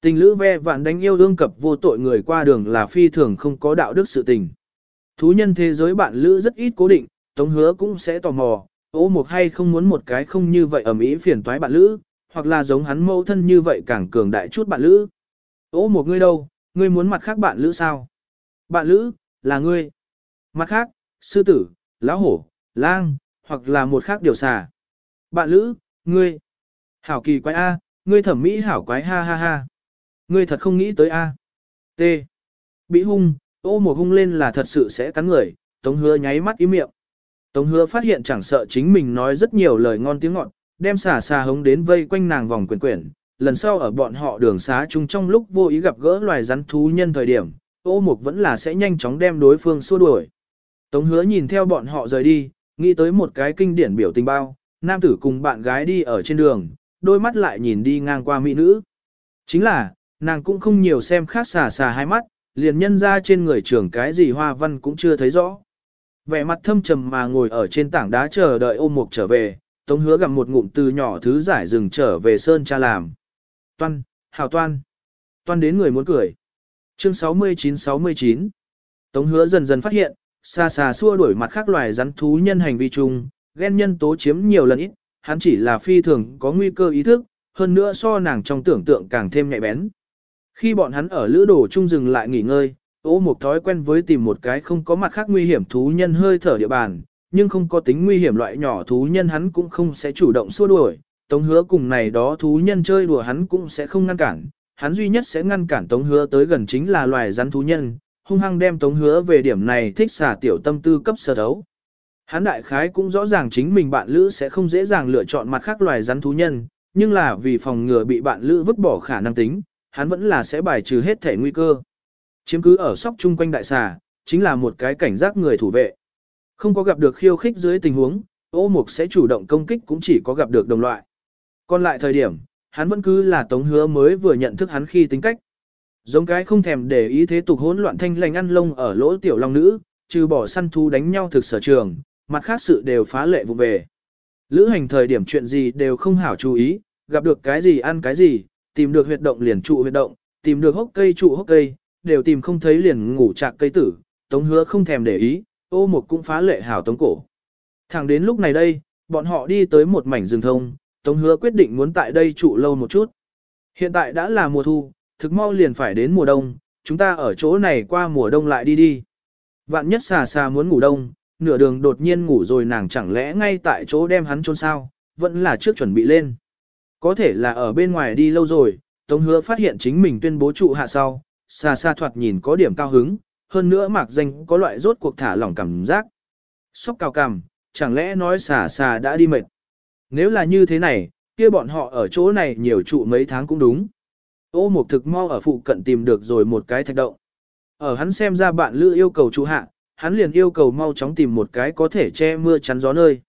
Tình lữ ve vạn đánh yêu đương cập vô tội người qua đường là phi thường không có đạo đức sự tình. Thú nhân thế giới bạn lữ rất ít cố định, tống hứa cũng sẽ tò mò, ô một hay không muốn một cái không như vậy ẩm ý phiền toái bạn lữ, hoặc là giống hắn mẫu thân như vậy càng cường đại chút bạn lữ. Ô một ngươi đâu, ngươi muốn mặt khác bạn lữ sao? Bạn lữ, là ngươi. Mặt khác, sư tử, lão hổ, lang, hoặc là một khác điều xà. Bạn lữ, ngươi. Hảo kỳ quái A, ngươi thẩm mỹ hảo quái ha ha ha. Ngươi thật không nghĩ tới A. T. Bị hung, ô một hung lên là thật sự sẽ cắn người, tống hứa nháy mắt ý miệng. Tống hứa phát hiện chẳng sợ chính mình nói rất nhiều lời ngon tiếng ngọt, đem xà xà hống đến vây quanh nàng vòng quyển quyển. Lần sau ở bọn họ đường xá chung trong lúc vô ý gặp gỡ loài rắn thú nhân thời điểm, ô mục vẫn là sẽ nhanh chóng đem đối phương xua đuổi. Tống hứa nhìn theo bọn họ rời đi, nghĩ tới một cái kinh điển biểu tình bao, nam tử cùng bạn gái đi ở trên đường, đôi mắt lại nhìn đi ngang qua mỹ nữ. Chính là, nàng cũng không nhiều xem khác xà xà hai mắt, liền nhân ra trên người trưởng cái gì hoa văn cũng chưa thấy rõ. Vẻ mặt thâm trầm mà ngồi ở trên tảng đá chờ đợi ôm mục trở về, tống hứa gặp một ngụm từ nhỏ thứ giải rừng trở về sơn cha làm, Toan, hào toan. Toan đến người muốn cười. Chương 69-69 Tống hứa dần dần phát hiện, xa xa xua đuổi mặt khác loài rắn thú nhân hành vi chung, ghen nhân tố chiếm nhiều lần ít, hắn chỉ là phi thường có nguy cơ ý thức, hơn nữa so nàng trong tưởng tượng càng thêm nhạy bén. Khi bọn hắn ở lữ đồ chung dừng lại nghỉ ngơi, ô một thói quen với tìm một cái không có mặt khác nguy hiểm thú nhân hơi thở địa bàn, nhưng không có tính nguy hiểm loại nhỏ thú nhân hắn cũng không sẽ chủ động xua đuổi, tống hứa cùng này đó thú nhân chơi đùa hắn cũng sẽ không ngăn cản, hắn duy nhất sẽ ngăn cản tống hứa tới gần chính là loài rắn thú nhân, hung hăng đem tống hứa về điểm này thích xả tiểu tâm tư cấp sơ đấu. Hắn đại khái cũng rõ ràng chính mình bạn lữ sẽ không dễ dàng lựa chọn mặt khác loài rắn thú nhân, nhưng là vì phòng ngừa bị bạn lữ vứt bỏ khả năng tính, hắn vẫn là sẽ bài trừ hết thể nguy cơ. Chiếm cứ ở sóc chung quanh đại xà, chính là một cái cảnh giác người thủ vệ. Không có gặp được khiêu khích dưới tình huống, ô mục sẽ chủ động công kích cũng chỉ có gặp được đồng loại. Còn lại thời điểm, hắn vẫn cứ là tống hứa mới vừa nhận thức hắn khi tính cách. Giống cái không thèm để ý thế tục hỗn loạn thanh lành ăn lông ở lỗ tiểu long nữ, trừ bỏ săn thú đánh nhau thực sở trường, mặt khác sự đều phá lệ vụ về. Lữ hành thời điểm chuyện gì đều không hảo chú ý, gặp được cái gì ăn cái gì, tìm được huyệt động liền trụ huyệt động, tìm được hốc cây trụ hốc cây, đều tìm không thấy liền ngủ chạc cây tử, tống hứa không thèm để ý, ô một cũng phá lệ hảo tống cổ. Thẳng đến lúc này đây, bọn họ đi tới một mảnh rừng thông, tống hứa quyết định muốn tại đây trụ lâu một chút. Hiện tại đã là mùa thu, thực mau liền phải đến mùa đông, chúng ta ở chỗ này qua mùa đông lại đi đi. Vạn nhất xà xà muốn ngủ đông, nửa đường đột nhiên ngủ rồi nàng chẳng lẽ ngay tại chỗ đem hắn chôn sao, vẫn là trước chuẩn bị lên. Có thể là ở bên ngoài đi lâu rồi, Tống Hứa phát hiện chính mình tuyên bố trụ hạ sau, xa xa thoạt nhìn có điểm cao hứng, hơn nữa mạc danh có loại rốt cuộc thả lỏng cảm giác. Sóc cao cằm, chẳng lẽ nói xà xà đã đi mệt. Nếu là như thế này, kia bọn họ ở chỗ này nhiều trụ mấy tháng cũng đúng. Ô một thực mau ở phụ cận tìm được rồi một cái thạch động. Ở hắn xem ra bạn lữ yêu cầu trụ hạ, hắn liền yêu cầu mau chóng tìm một cái có thể che mưa chắn gió nơi.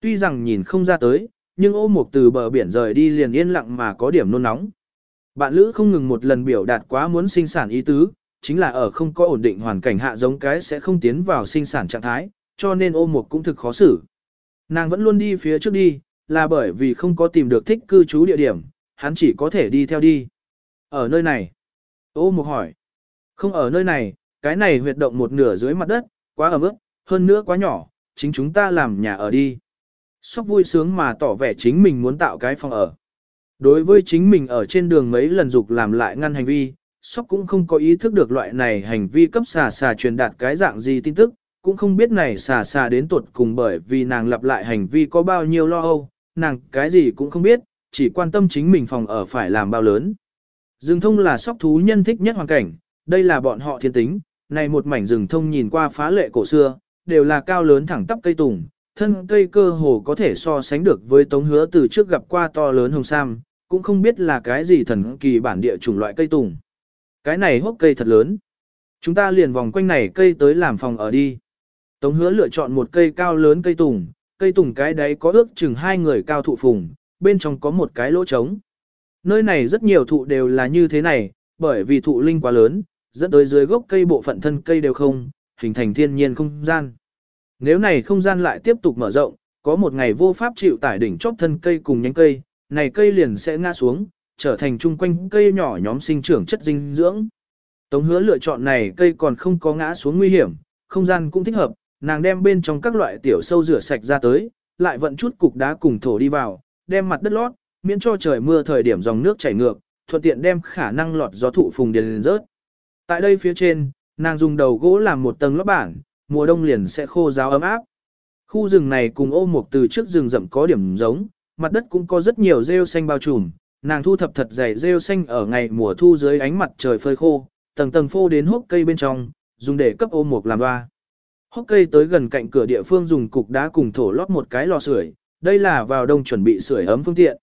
Tuy rằng nhìn không ra tới, nhưng ô mục từ bờ biển rời đi liền yên lặng mà có điểm nôn nóng. Bạn lữ không ngừng một lần biểu đạt quá muốn sinh sản ý tứ, chính là ở không có ổn định hoàn cảnh hạ giống cái sẽ không tiến vào sinh sản trạng thái, cho nên ô mục cũng thực khó xử. Nàng vẫn luôn đi phía trước đi, là bởi vì không có tìm được thích cư trú địa điểm, hắn chỉ có thể đi theo đi. Ở nơi này, ô mục hỏi, không ở nơi này, cái này huyệt động một nửa dưới mặt đất, quá ẩm ướt, hơn nữa quá nhỏ, chính chúng ta làm nhà ở đi. Sóc vui sướng mà tỏ vẻ chính mình muốn tạo cái phòng ở. Đối với chính mình ở trên đường mấy lần dục làm lại ngăn hành vi, Sóc cũng không có ý thức được loại này hành vi cấp xà xà truyền đạt cái dạng gì tin tức, cũng không biết này xà xà đến tuột cùng bởi vì nàng lặp lại hành vi có bao nhiêu lo âu, nàng cái gì cũng không biết, chỉ quan tâm chính mình phòng ở phải làm bao lớn. Dừng thông là sóc thú nhân thích nhất hoàn cảnh, đây là bọn họ thiên tính, này một mảnh rừng thông nhìn qua phá lệ cổ xưa, đều là cao lớn thẳng tắp cây tùng, thân cây cơ hồ có thể so sánh được với tống hứa từ trước gặp qua to lớn hồng sam, cũng không biết là cái gì thần kỳ bản địa chủng loại cây tùng. Cái này hốc cây thật lớn. Chúng ta liền vòng quanh này cây tới làm phòng ở đi. Tống hứa lựa chọn một cây cao lớn cây tùng, cây tùng cái đấy có ước chừng hai người cao thụ phùng, bên trong có một cái lỗ trống. Nơi này rất nhiều thụ đều là như thế này, bởi vì thụ linh quá lớn, dẫn tới dưới gốc cây bộ phận thân cây đều không, hình thành thiên nhiên không gian. Nếu này không gian lại tiếp tục mở rộng, có một ngày vô pháp chịu tải đỉnh chóp thân cây cùng nhánh cây, này cây liền sẽ ngã xuống, trở thành chung quanh cây nhỏ nhóm sinh trưởng chất dinh dưỡng. Tống hứa lựa chọn này cây còn không có ngã xuống nguy hiểm, không gian cũng thích hợp, nàng đem bên trong các loại tiểu sâu rửa sạch ra tới, lại vận chút cục đá cùng thổ đi vào, đem mặt đất lót, miễn cho trời mưa thời điểm dòng nước chảy ngược, thuận tiện đem khả năng lọt gió thụ phùng điền rớt. Tại đây phía trên, nàng dùng đầu gỗ làm một tầng lớp bảng mùa đông liền sẽ khô ráo ấm áp. Khu rừng này cùng ô mục từ trước rừng rậm có điểm giống, mặt đất cũng có rất nhiều rêu xanh bao trùm, nàng thu thập thật dày rêu xanh ở ngày mùa thu dưới ánh mặt trời phơi khô, tầng tầng phô đến hốc cây bên trong, dùng để cấp ô mục làm loa. Hốc cây tới gần cạnh cửa địa phương dùng cục đá cùng thổ lót một cái lò sưởi, đây là vào đông chuẩn bị sưởi ấm phương tiện.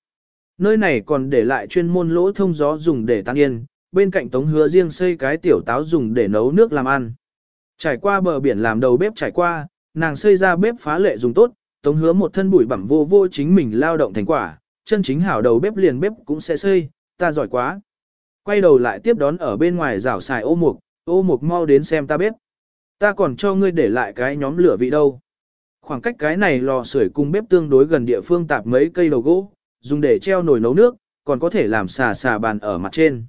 Nơi này còn để lại chuyên môn lỗ thông gió dùng để tan yên, bên cạnh tống hứa riêng xây cái tiểu táo dùng để nấu nước làm ăn. Trải qua bờ biển làm đầu bếp trải qua, nàng xây ra bếp phá lệ dùng tốt, tống hứa một thân bụi bẩm vô vô chính mình lao động thành quả, chân chính hảo đầu bếp liền bếp cũng sẽ xây, ta giỏi quá. Quay đầu lại tiếp đón ở bên ngoài rảo xài ô mục, ô mục mau đến xem ta bếp. Ta còn cho ngươi để lại cái nhóm lửa vị đâu. Khoảng cách cái này lò sưởi cùng bếp tương đối gần địa phương tạp mấy cây đầu gỗ, dùng để treo nồi nấu nước, còn có thể làm xà xà bàn ở mặt trên.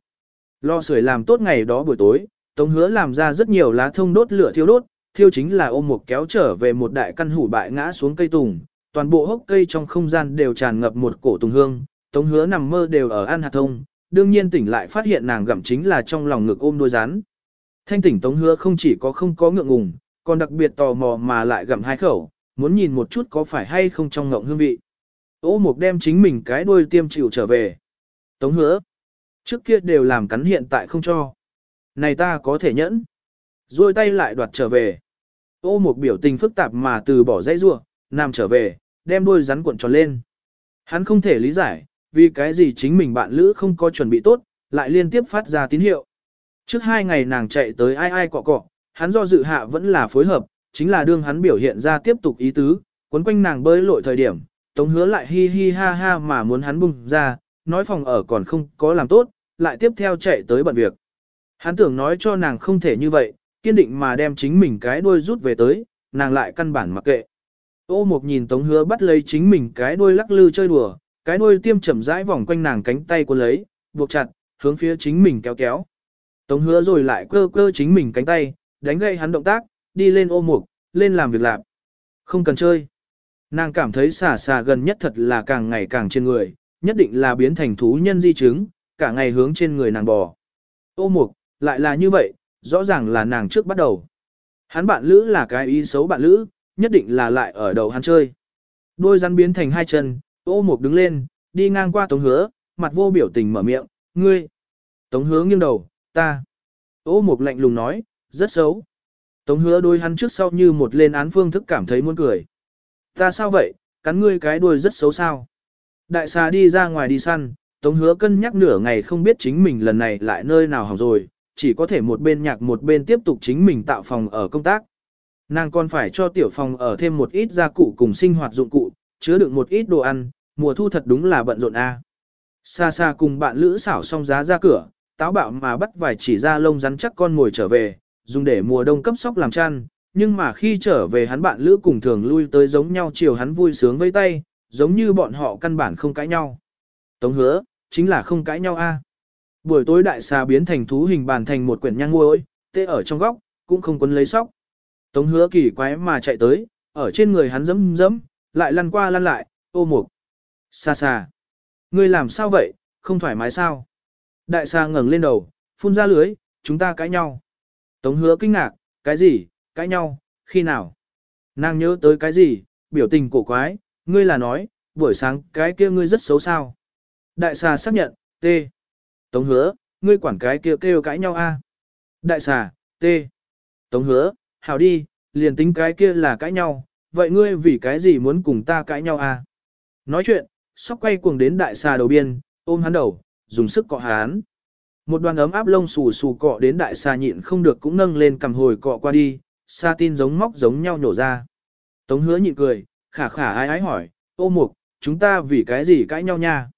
Lò sưởi làm tốt ngày đó buổi tối, Tống hứa làm ra rất nhiều lá thông đốt lửa thiêu đốt, thiêu chính là ôm một kéo trở về một đại căn hủ bại ngã xuống cây tùng, toàn bộ hốc cây trong không gian đều tràn ngập một cổ tùng hương, Tống hứa nằm mơ đều ở ăn hạt thông, đương nhiên tỉnh lại phát hiện nàng gặm chính là trong lòng ngực ôm đuôi rắn. Thanh tỉnh Tống hứa không chỉ có không có ngượng ngùng, còn đặc biệt tò mò mà lại gặm hai khẩu, muốn nhìn một chút có phải hay không trong ngộng hương vị. Ô mục đem chính mình cái đuôi tiêm chịu trở về. Tống hứa. Trước kia đều làm cắn hiện tại không cho. Này ta có thể nhẫn. Rồi tay lại đoạt trở về. Ô một biểu tình phức tạp mà từ bỏ dây rua, nằm trở về, đem đuôi rắn cuộn tròn lên. Hắn không thể lý giải, vì cái gì chính mình bạn lữ không có chuẩn bị tốt, lại liên tiếp phát ra tín hiệu. Trước hai ngày nàng chạy tới ai ai cọ cọ, hắn do dự hạ vẫn là phối hợp, chính là đương hắn biểu hiện ra tiếp tục ý tứ, quấn quanh nàng bơi lội thời điểm, tống hứa lại hi hi ha ha mà muốn hắn bung ra, nói phòng ở còn không có làm tốt, lại tiếp theo chạy tới bận việc. Hắn tưởng nói cho nàng không thể như vậy, kiên định mà đem chính mình cái đuôi rút về tới, nàng lại căn bản mặc kệ. Ô Mộc nhìn Tống Hứa bắt lấy chính mình cái đuôi lắc lư chơi đùa, cái đuôi tiêm chậm rãi vòng quanh nàng cánh tay của lấy, buộc chặt, hướng phía chính mình kéo kéo. Tống Hứa rồi lại cơ cơ chính mình cánh tay, đánh gậy hắn động tác, đi lên Ô Mộc, lên làm việc làm. Không cần chơi. Nàng cảm thấy xà xà gần nhất thật là càng ngày càng trên người, nhất định là biến thành thú nhân di chứng, cả ngày hướng trên người nàng bò. Ô Mộc, lại là như vậy, rõ ràng là nàng trước bắt đầu. Hắn bạn lữ là cái ý xấu bạn lữ, nhất định là lại ở đầu hắn chơi. Đôi rắn biến thành hai chân, ô mục đứng lên, đi ngang qua tống hứa, mặt vô biểu tình mở miệng, ngươi. Tống hứa nghiêng đầu, ta. Ô mục lạnh lùng nói, rất xấu. Tống hứa đôi hắn trước sau như một lên án phương thức cảm thấy muốn cười. Ta sao vậy, cắn ngươi cái đuôi rất xấu sao. Đại xà đi ra ngoài đi săn, Tống hứa cân nhắc nửa ngày không biết chính mình lần này lại nơi nào hỏng rồi, chỉ có thể một bên nhạc một bên tiếp tục chính mình tạo phòng ở công tác. Nàng còn phải cho tiểu phòng ở thêm một ít gia cụ cùng sinh hoạt dụng cụ, chứa đựng một ít đồ ăn, mùa thu thật đúng là bận rộn a. Xa xa cùng bạn lữ xảo xong giá ra cửa, táo bạo mà bắt vài chỉ ra lông rắn chắc con ngồi trở về, dùng để mùa đông cấp sóc làm chăn, nhưng mà khi trở về hắn bạn lữ cùng thường lui tới giống nhau chiều hắn vui sướng với tay, giống như bọn họ căn bản không cãi nhau. Tống hứa, chính là không cãi nhau a. Buổi tối đại xà biến thành thú hình bàn thành một quyển nhang ngôi, tê ở trong góc, cũng không quấn lấy sóc. Tống hứa kỳ quái mà chạy tới, ở trên người hắn dẫm dẫm, lại lăn qua lăn lại, ô mục. Xa xa. Ngươi làm sao vậy, không thoải mái sao? Đại xà ngẩng lên đầu, phun ra lưới, chúng ta cãi nhau. Tống hứa kinh ngạc, cái gì, cãi nhau, khi nào? Nàng nhớ tới cái gì, biểu tình cổ quái, ngươi là nói, buổi sáng cái kia ngươi rất xấu sao. Đại xà xác nhận, tê. Tống hứa, ngươi quản cái kia kêu cãi nhau a. Đại xà, T. Tống hứa, hảo đi, liền tính cái kia là cãi nhau, vậy ngươi vì cái gì muốn cùng ta cãi nhau a? Nói chuyện, sóc quay cuồng đến đại xà đầu biên, ôm hắn đầu, dùng sức cọ hắn. Một đoàn ấm áp lông xù xù cọ đến đại xà nhịn không được cũng nâng lên cầm hồi cọ qua đi, sa tin giống móc giống nhau nhổ ra. Tống hứa nhịn cười, khả khả ái ái hỏi, ô mục, chúng ta vì cái gì cãi nhau nha?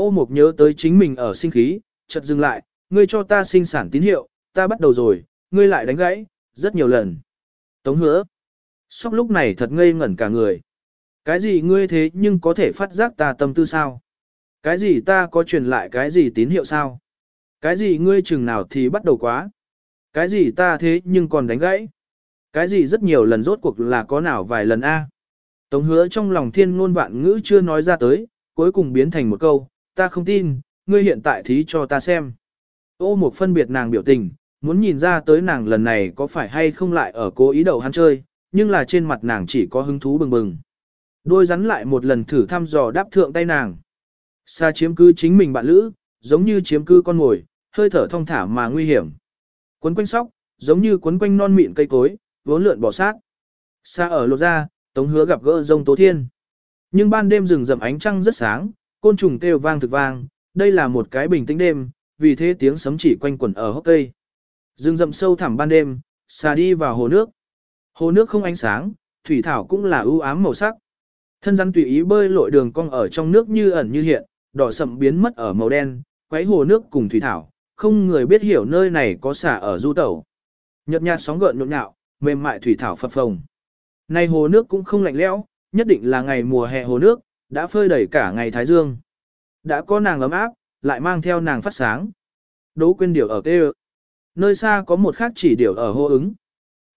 Ô Mộc nhớ tới chính mình ở sinh khí, chợt dừng lại, ngươi cho ta sinh sản tín hiệu, ta bắt đầu rồi, ngươi lại đánh gãy, rất nhiều lần. Tống hứa. Sóc lúc này thật ngây ngẩn cả người. Cái gì ngươi thế nhưng có thể phát giác ta tâm tư sao? Cái gì ta có truyền lại cái gì tín hiệu sao? Cái gì ngươi chừng nào thì bắt đầu quá? Cái gì ta thế nhưng còn đánh gãy? Cái gì rất nhiều lần rốt cuộc là có nào vài lần a? Tống hứa trong lòng thiên ngôn vạn ngữ chưa nói ra tới, cuối cùng biến thành một câu, ta không tin, ngươi hiện tại thí cho ta xem. Ô một phân biệt nàng biểu tình, muốn nhìn ra tới nàng lần này có phải hay không lại ở cố ý đầu hắn chơi, nhưng là trên mặt nàng chỉ có hứng thú bừng bừng. Đôi rắn lại một lần thử thăm dò đáp thượng tay nàng. Xa chiếm cứ chính mình bạn lữ, giống như chiếm cứ con ngồi, hơi thở thong thả mà nguy hiểm. Quấn quanh sóc, giống như quấn quanh non mịn cây cối, vốn lượn bỏ sát. Xa ở lột ra, tống hứa gặp gỡ rông tố thiên. Nhưng ban đêm rừng rậm ánh trăng rất sáng, côn trùng kêu vang thực vang, đây là một cái bình tĩnh đêm, vì thế tiếng sấm chỉ quanh quẩn ở hốc cây. Rừng rậm sâu thẳm ban đêm, xà đi vào hồ nước. Hồ nước không ánh sáng, thủy thảo cũng là ưu ám màu sắc. Thân rắn tùy ý bơi lội đường cong ở trong nước như ẩn như hiện, đỏ sậm biến mất ở màu đen, quấy hồ nước cùng thủy thảo, không người biết hiểu nơi này có xả ở du tẩu. Nhật nhạt sóng gợn nhộn nhạo, mềm mại thủy thảo phập phồng. Nay hồ nước cũng không lạnh lẽo, nhất định là ngày mùa hè hồ nước, đã phơi đầy cả ngày thái dương. Đã có nàng ấm áp, lại mang theo nàng phát sáng. Đỗ quyên điểu ở kêu. Nơi xa có một khác chỉ điểu ở hô ứng.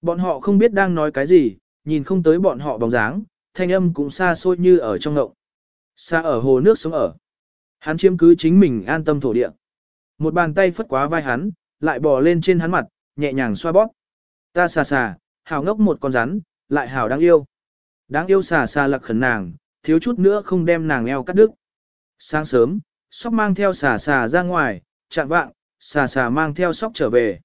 Bọn họ không biết đang nói cái gì, nhìn không tới bọn họ bóng dáng, thanh âm cũng xa xôi như ở trong ngộng. Xa ở hồ nước sống ở. Hắn chiếm cứ chính mình an tâm thổ địa. Một bàn tay phất quá vai hắn, lại bò lên trên hắn mặt, nhẹ nhàng xoa bóp. Ta xà xà, hào ngốc một con rắn, lại hào đáng yêu. Đáng yêu xà xà lạc khẩn nàng, thiếu chút nữa không đem nàng eo cắt đứt. Sáng sớm, sóc mang theo xà xà ra ngoài, chạm vạng, xà xà mang theo sóc trở về.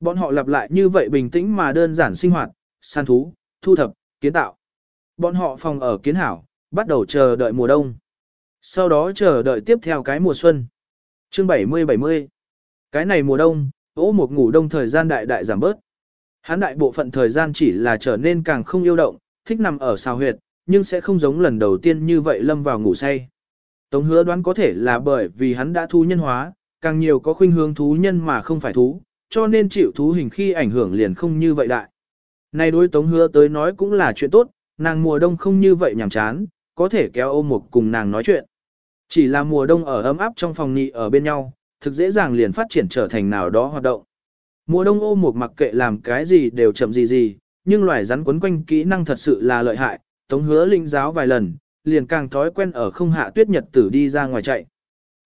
Bọn họ lặp lại như vậy bình tĩnh mà đơn giản sinh hoạt, săn thú, thu thập, kiến tạo. Bọn họ phòng ở kiến hảo, bắt đầu chờ đợi mùa đông. Sau đó chờ đợi tiếp theo cái mùa xuân. Chương 70-70 Cái này mùa đông, ố một ngủ đông thời gian đại đại giảm bớt. Hắn đại bộ phận thời gian chỉ là trở nên càng không yêu động, thích nằm ở sao huyệt, nhưng sẽ không giống lần đầu tiên như vậy lâm vào ngủ say. Tống hứa đoán có thể là bởi vì hắn đã thú nhân hóa, càng nhiều có khuynh hướng thú nhân mà không phải thú, cho nên chịu thú hình khi ảnh hưởng liền không như vậy đại. Này đối tống hứa tới nói cũng là chuyện tốt, nàng mùa đông không như vậy nhàm chán, có thể kéo ôm một cùng nàng nói chuyện. Chỉ là mùa đông ở ấm áp trong phòng nhị ở bên nhau, thực dễ dàng liền phát triển trở thành nào đó hoạt động. Mùa đông ôm một mặc kệ làm cái gì đều chậm gì gì, nhưng loài rắn quấn quanh kỹ năng thật sự là lợi hại, tống hứa linh giáo vài lần, liền càng thói quen ở không hạ tuyết nhật tử đi ra ngoài chạy.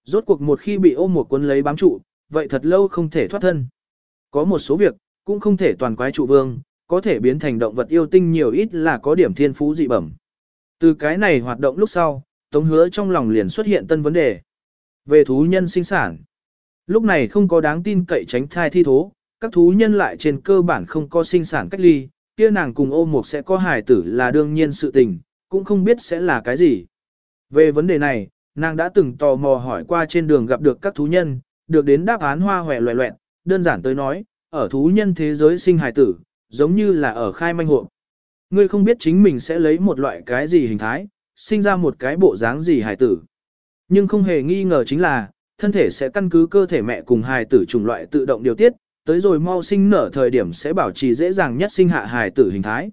Rốt cuộc một khi bị ôm một cuốn lấy bám trụ, vậy thật lâu không thể thoát thân. Có một số việc, cũng không thể toàn quái trụ vương, có thể biến thành động vật yêu tinh nhiều ít là có điểm thiên phú dị bẩm. Từ cái này hoạt động lúc sau, Tống hứa trong lòng liền xuất hiện tân vấn đề. Về thú nhân sinh sản. Lúc này không có đáng tin cậy tránh thai thi thố, các thú nhân lại trên cơ bản không có sinh sản cách ly, kia nàng cùng ô mục sẽ có hài tử là đương nhiên sự tình, cũng không biết sẽ là cái gì. Về vấn đề này, nàng đã từng tò mò hỏi qua trên đường gặp được các thú nhân, được đến đáp án hoa hòe loẹ loẹn, đơn giản tới nói, ở thú nhân thế giới sinh hài tử, giống như là ở khai manh hộ. Ngươi không biết chính mình sẽ lấy một loại cái gì hình thái, sinh ra một cái bộ dáng gì hài tử. Nhưng không hề nghi ngờ chính là, thân thể sẽ căn cứ cơ thể mẹ cùng hài tử chủng loại tự động điều tiết, tới rồi mau sinh nở thời điểm sẽ bảo trì dễ dàng nhất sinh hạ hài tử hình thái.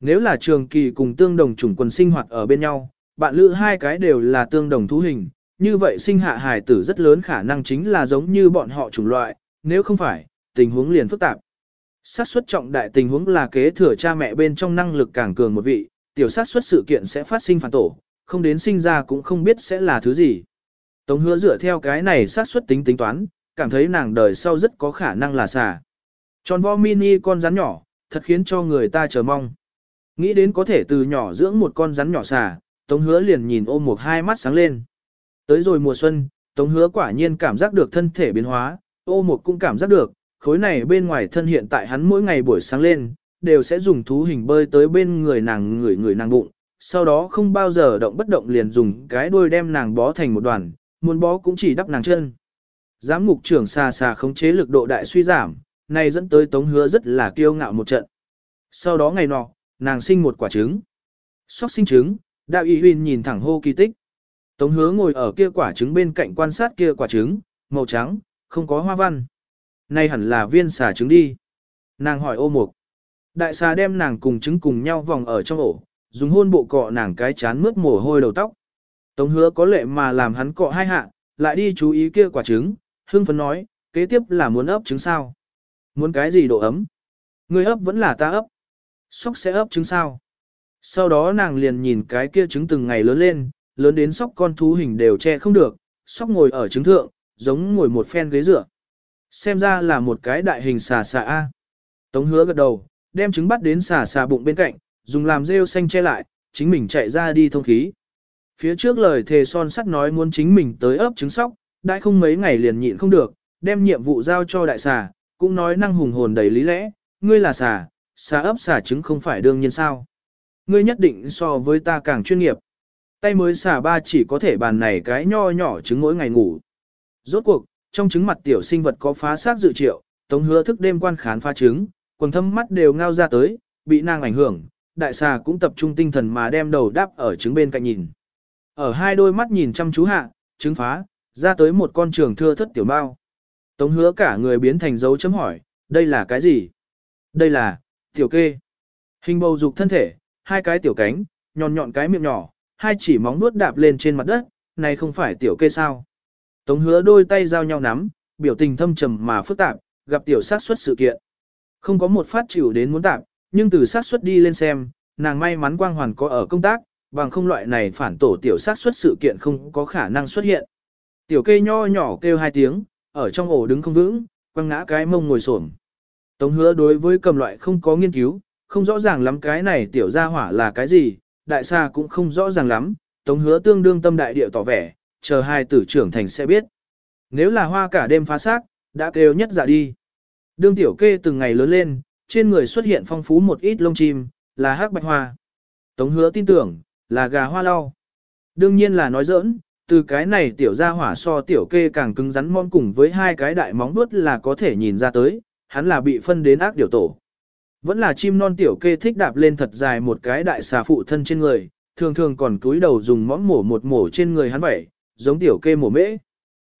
Nếu là trường kỳ cùng tương đồng chủng quần sinh hoạt ở bên nhau, bạn lữ hai cái đều là tương đồng thú hình, như vậy sinh hạ hài tử rất lớn khả năng chính là giống như bọn họ chủng loại, nếu không phải, tình huống liền phức tạp. xác suất trọng đại tình huống là kế thừa cha mẹ bên trong năng lực càng cường một vị, tiểu sát suất sự kiện sẽ phát sinh phản tổ, không đến sinh ra cũng không biết sẽ là thứ gì. Tống hứa dựa theo cái này sát suất tính tính toán, cảm thấy nàng đời sau rất có khả năng là xà. Tròn vo mini con rắn nhỏ, thật khiến cho người ta chờ mong. Nghĩ đến có thể từ nhỏ dưỡng một con rắn nhỏ xà, Tống hứa liền nhìn ôm một hai mắt sáng lên. Tới rồi mùa xuân, Tống hứa quả nhiên cảm giác được thân thể biến hóa, ô một cũng cảm giác được, khối này bên ngoài thân hiện tại hắn mỗi ngày buổi sáng lên, đều sẽ dùng thú hình bơi tới bên người nàng người người nàng bụng, sau đó không bao giờ động bất động liền dùng cái đuôi đem nàng bó thành một đoàn, muốn bó cũng chỉ đắp nàng chân. Giám ngục trưởng xà xà khống chế lực độ đại suy giảm, này dẫn tới tống hứa rất là kiêu ngạo một trận. Sau đó ngày nọ, nàng sinh một quả trứng. Sóc sinh trứng, đạo y huyên nhìn thẳng hô kỳ tích. Tống hứa ngồi ở kia quả trứng bên cạnh quan sát kia quả trứng, màu trắng, không có hoa văn. Này hẳn là viên xà trứng đi. Nàng hỏi ô mục. Đại xà đem nàng cùng trứng cùng nhau vòng ở trong ổ, dùng hôn bộ cọ nàng cái chán mướt mồ hôi đầu tóc. Tống hứa có lệ mà làm hắn cọ hai hạ, lại đi chú ý kia quả trứng, hưng phấn nói, kế tiếp là muốn ấp trứng sao? Muốn cái gì độ ấm? Người ấp vẫn là ta ấp. Sóc sẽ ấp trứng sao? Sau đó nàng liền nhìn cái kia trứng từng ngày lớn lên, lớn đến sóc con thú hình đều che không được, sóc ngồi ở trứng thượng, giống ngồi một phen ghế dựa. Xem ra là một cái đại hình xà xà A. Tống hứa gật đầu, đem trứng bắt đến xà xà bụng bên cạnh, dùng làm rêu xanh che lại, chính mình chạy ra đi thông khí. Phía trước lời thề son sắt nói muốn chính mình tới ấp trứng sóc, đại không mấy ngày liền nhịn không được, đem nhiệm vụ giao cho đại xà, cũng nói năng hùng hồn đầy lý lẽ, ngươi là xà, xà ấp xà trứng không phải đương nhiên sao. Ngươi nhất định so với ta càng chuyên nghiệp. Tay mới xà ba chỉ có thể bàn này cái nho nhỏ trứng mỗi ngày ngủ. Rốt cuộc, trong trứng mặt tiểu sinh vật có phá xác dự triệu, tống hứa thức đêm quan khán phá trứng, quần thâm mắt đều ngao ra tới, bị nàng ảnh hưởng, đại xà cũng tập trung tinh thần mà đem đầu đáp ở trứng bên cạnh nhìn. Ở hai đôi mắt nhìn chăm chú hạ, trứng phá, ra tới một con trường thưa thất tiểu mao, Tống hứa cả người biến thành dấu chấm hỏi, đây là cái gì? Đây là, tiểu kê. Hình bầu dục thân thể, hai cái tiểu cánh, nhọn nhọn cái miệng nhỏ, hai chỉ móng nuốt đạp lên trên mặt đất, này không phải tiểu kê sao. Tống hứa đôi tay giao nhau nắm, biểu tình thâm trầm mà phức tạp, gặp tiểu sát xuất sự kiện. Không có một phát chịu đến muốn tạp, nhưng từ sát xuất đi lên xem, nàng may mắn quang hoàn có ở công tác, bằng không loại này phản tổ tiểu sát xuất sự kiện không có khả năng xuất hiện. Tiểu kê nho nhỏ kêu hai tiếng, ở trong ổ đứng không vững, quăng ngã cái mông ngồi xổm. Tống hứa đối với cầm loại không có nghiên cứu, không rõ ràng lắm cái này tiểu gia hỏa là cái gì, đại xa cũng không rõ ràng lắm, tống hứa tương đương tâm đại địa tỏ vẻ, chờ hai tử trưởng thành sẽ biết. Nếu là hoa cả đêm phá xác, đã kêu nhất dạ đi. Đương tiểu kê từng ngày lớn lên, trên người xuất hiện phong phú một ít lông chim, là hắc bạch hoa. Tống hứa tin tưởng, là gà hoa lau. Đương nhiên là nói giỡn, từ cái này tiểu gia hỏa so tiểu kê càng cứng rắn mong cùng với hai cái đại móng vuốt là có thể nhìn ra tới, hắn là bị phân đến ác điều tổ. Vẫn là chim non tiểu kê thích đạp lên thật dài một cái đại xà phụ thân trên người, thường thường còn cúi đầu dùng móng mổ một mổ trên người hắn vậy, giống tiểu kê mổ mễ.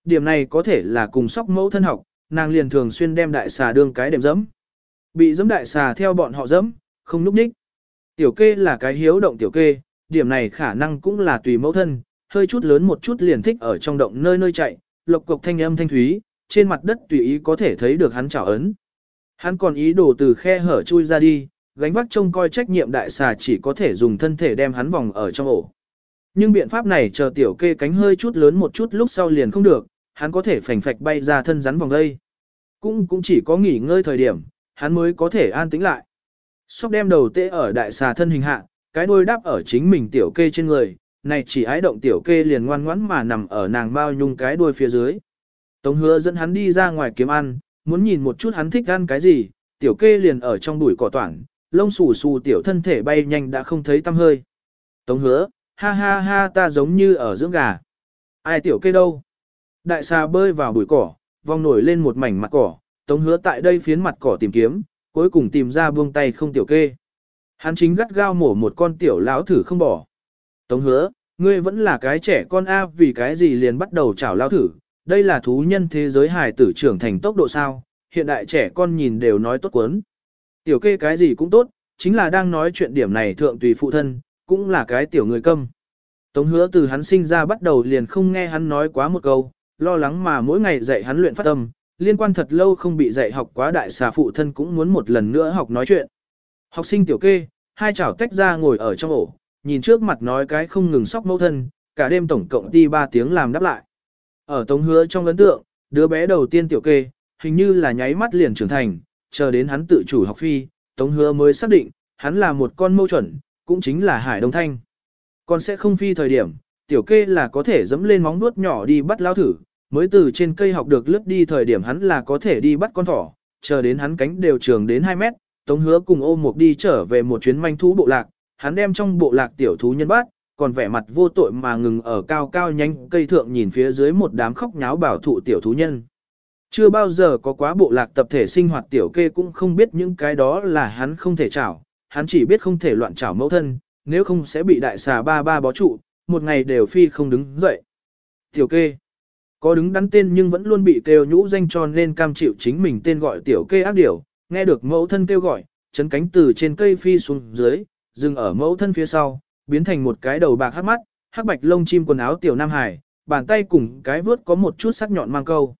Điểm này có thể là cùng sóc mẫu thân học, nàng liền thường xuyên đem đại xà đương cái đệm dẫm. Bị dẫm đại xà theo bọn họ dẫm, không núp ních. Tiểu kê là cái hiếu động tiểu kê, điểm này khả năng cũng là tùy mẫu thân, hơi chút lớn một chút liền thích ở trong động nơi nơi chạy, lộc cục thanh âm thanh thúy, trên mặt đất tùy ý có thể thấy được hắn chảo ấn. Hắn còn ý đồ từ khe hở chui ra đi, gánh vác trông coi trách nhiệm đại xà chỉ có thể dùng thân thể đem hắn vòng ở trong ổ. Nhưng biện pháp này chờ tiểu kê cánh hơi chút lớn một chút lúc sau liền không được, hắn có thể phành phạch bay ra thân rắn vòng đây. Cũng cũng chỉ có nghỉ ngơi thời điểm, hắn mới có thể an tĩnh lại. Sóc đem đầu tê ở đại xà thân hình hạ, cái đuôi đáp ở chính mình tiểu kê trên người, này chỉ ái động tiểu kê liền ngoan ngoãn mà nằm ở nàng bao nhung cái đuôi phía dưới. Tống hứa dẫn hắn đi ra ngoài kiếm ăn, muốn nhìn một chút hắn thích ăn cái gì, tiểu kê liền ở trong bụi cỏ toảng, lông xù xù tiểu thân thể bay nhanh đã không thấy tăm hơi. Tống hứa, ha ha ha ta giống như ở dưỡng gà. Ai tiểu kê đâu? Đại xà bơi vào bụi cỏ, vòng nổi lên một mảnh mặt cỏ, tống hứa tại đây phiến mặt cỏ tìm kiếm, cuối cùng tìm ra buông tay không tiểu kê. Hắn chính gắt gao mổ một con tiểu lão thử không bỏ. Tống hứa, ngươi vẫn là cái trẻ con A vì cái gì liền bắt đầu chảo lao thử, đây là thú nhân thế giới hài tử trưởng thành tốc độ sao, hiện đại trẻ con nhìn đều nói tốt quấn. Tiểu kê cái gì cũng tốt, chính là đang nói chuyện điểm này thượng tùy phụ thân, cũng là cái tiểu người câm. Tống hứa từ hắn sinh ra bắt đầu liền không nghe hắn nói quá một câu, lo lắng mà mỗi ngày dạy hắn luyện phát tâm, liên quan thật lâu không bị dạy học quá đại xà phụ thân cũng muốn một lần nữa học nói chuyện. Học sinh tiểu kê, hai chảo tách ra ngồi ở trong ổ, nhìn trước mặt nói cái không ngừng sóc mẫu thân, cả đêm tổng cộng đi ba tiếng làm đáp lại. Ở tống hứa trong ấn tượng, đứa bé đầu tiên tiểu kê, hình như là nháy mắt liền trưởng thành, chờ đến hắn tự chủ học phi, tống hứa mới xác định, hắn là một con mâu chuẩn, cũng chính là hải đông thanh. Còn sẽ không phi thời điểm, tiểu kê là có thể dẫm lên móng nuốt nhỏ đi bắt lao thử, mới từ trên cây học được lướt đi thời điểm hắn là có thể đi bắt con thỏ, chờ đến hắn cánh đều trường đến 2 mét, Tống hứa cùng ôm một đi trở về một chuyến manh thú bộ lạc, hắn đem trong bộ lạc tiểu thú nhân bắt, còn vẻ mặt vô tội mà ngừng ở cao cao nhanh cây thượng nhìn phía dưới một đám khóc nháo bảo thụ tiểu thú nhân. Chưa bao giờ có quá bộ lạc tập thể sinh hoạt tiểu kê cũng không biết những cái đó là hắn không thể chảo, hắn chỉ biết không thể loạn chảo mẫu thân, nếu không sẽ bị đại xà ba ba bó trụ, một ngày đều phi không đứng dậy. Tiểu kê, có đứng đắn tên nhưng vẫn luôn bị kêu nhũ danh tròn nên cam chịu chính mình tên gọi tiểu kê ác điểu, nghe được mẫu thân kêu gọi, chấn cánh từ trên cây phi xuống dưới, dừng ở mẫu thân phía sau, biến thành một cái đầu bạc hắc mắt, hắc bạch lông chim quần áo tiểu nam hải, bàn tay cùng cái vướt có một chút sắc nhọn mang câu.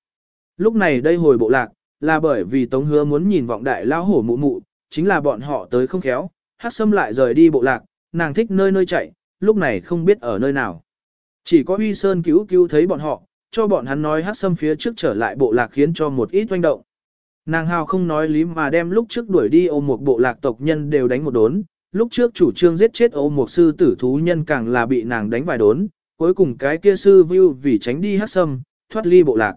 Lúc này đây hồi bộ lạc, là bởi vì Tống Hứa muốn nhìn vọng đại lao hổ mụ mụ, chính là bọn họ tới không khéo, hắc sâm lại rời đi bộ lạc, nàng thích nơi nơi chạy, lúc này không biết ở nơi nào. Chỉ có Huy Sơn cứu cứu thấy bọn họ, cho bọn hắn nói hắc sâm phía trước trở lại bộ lạc khiến cho một ít oanh động. Nàng hào không nói lý mà đem lúc trước đuổi đi ôm một bộ lạc tộc nhân đều đánh một đốn, lúc trước chủ trương giết chết ô một sư tử thú nhân càng là bị nàng đánh vài đốn, cuối cùng cái kia sư view vì tránh đi hát sâm, thoát ly bộ lạc.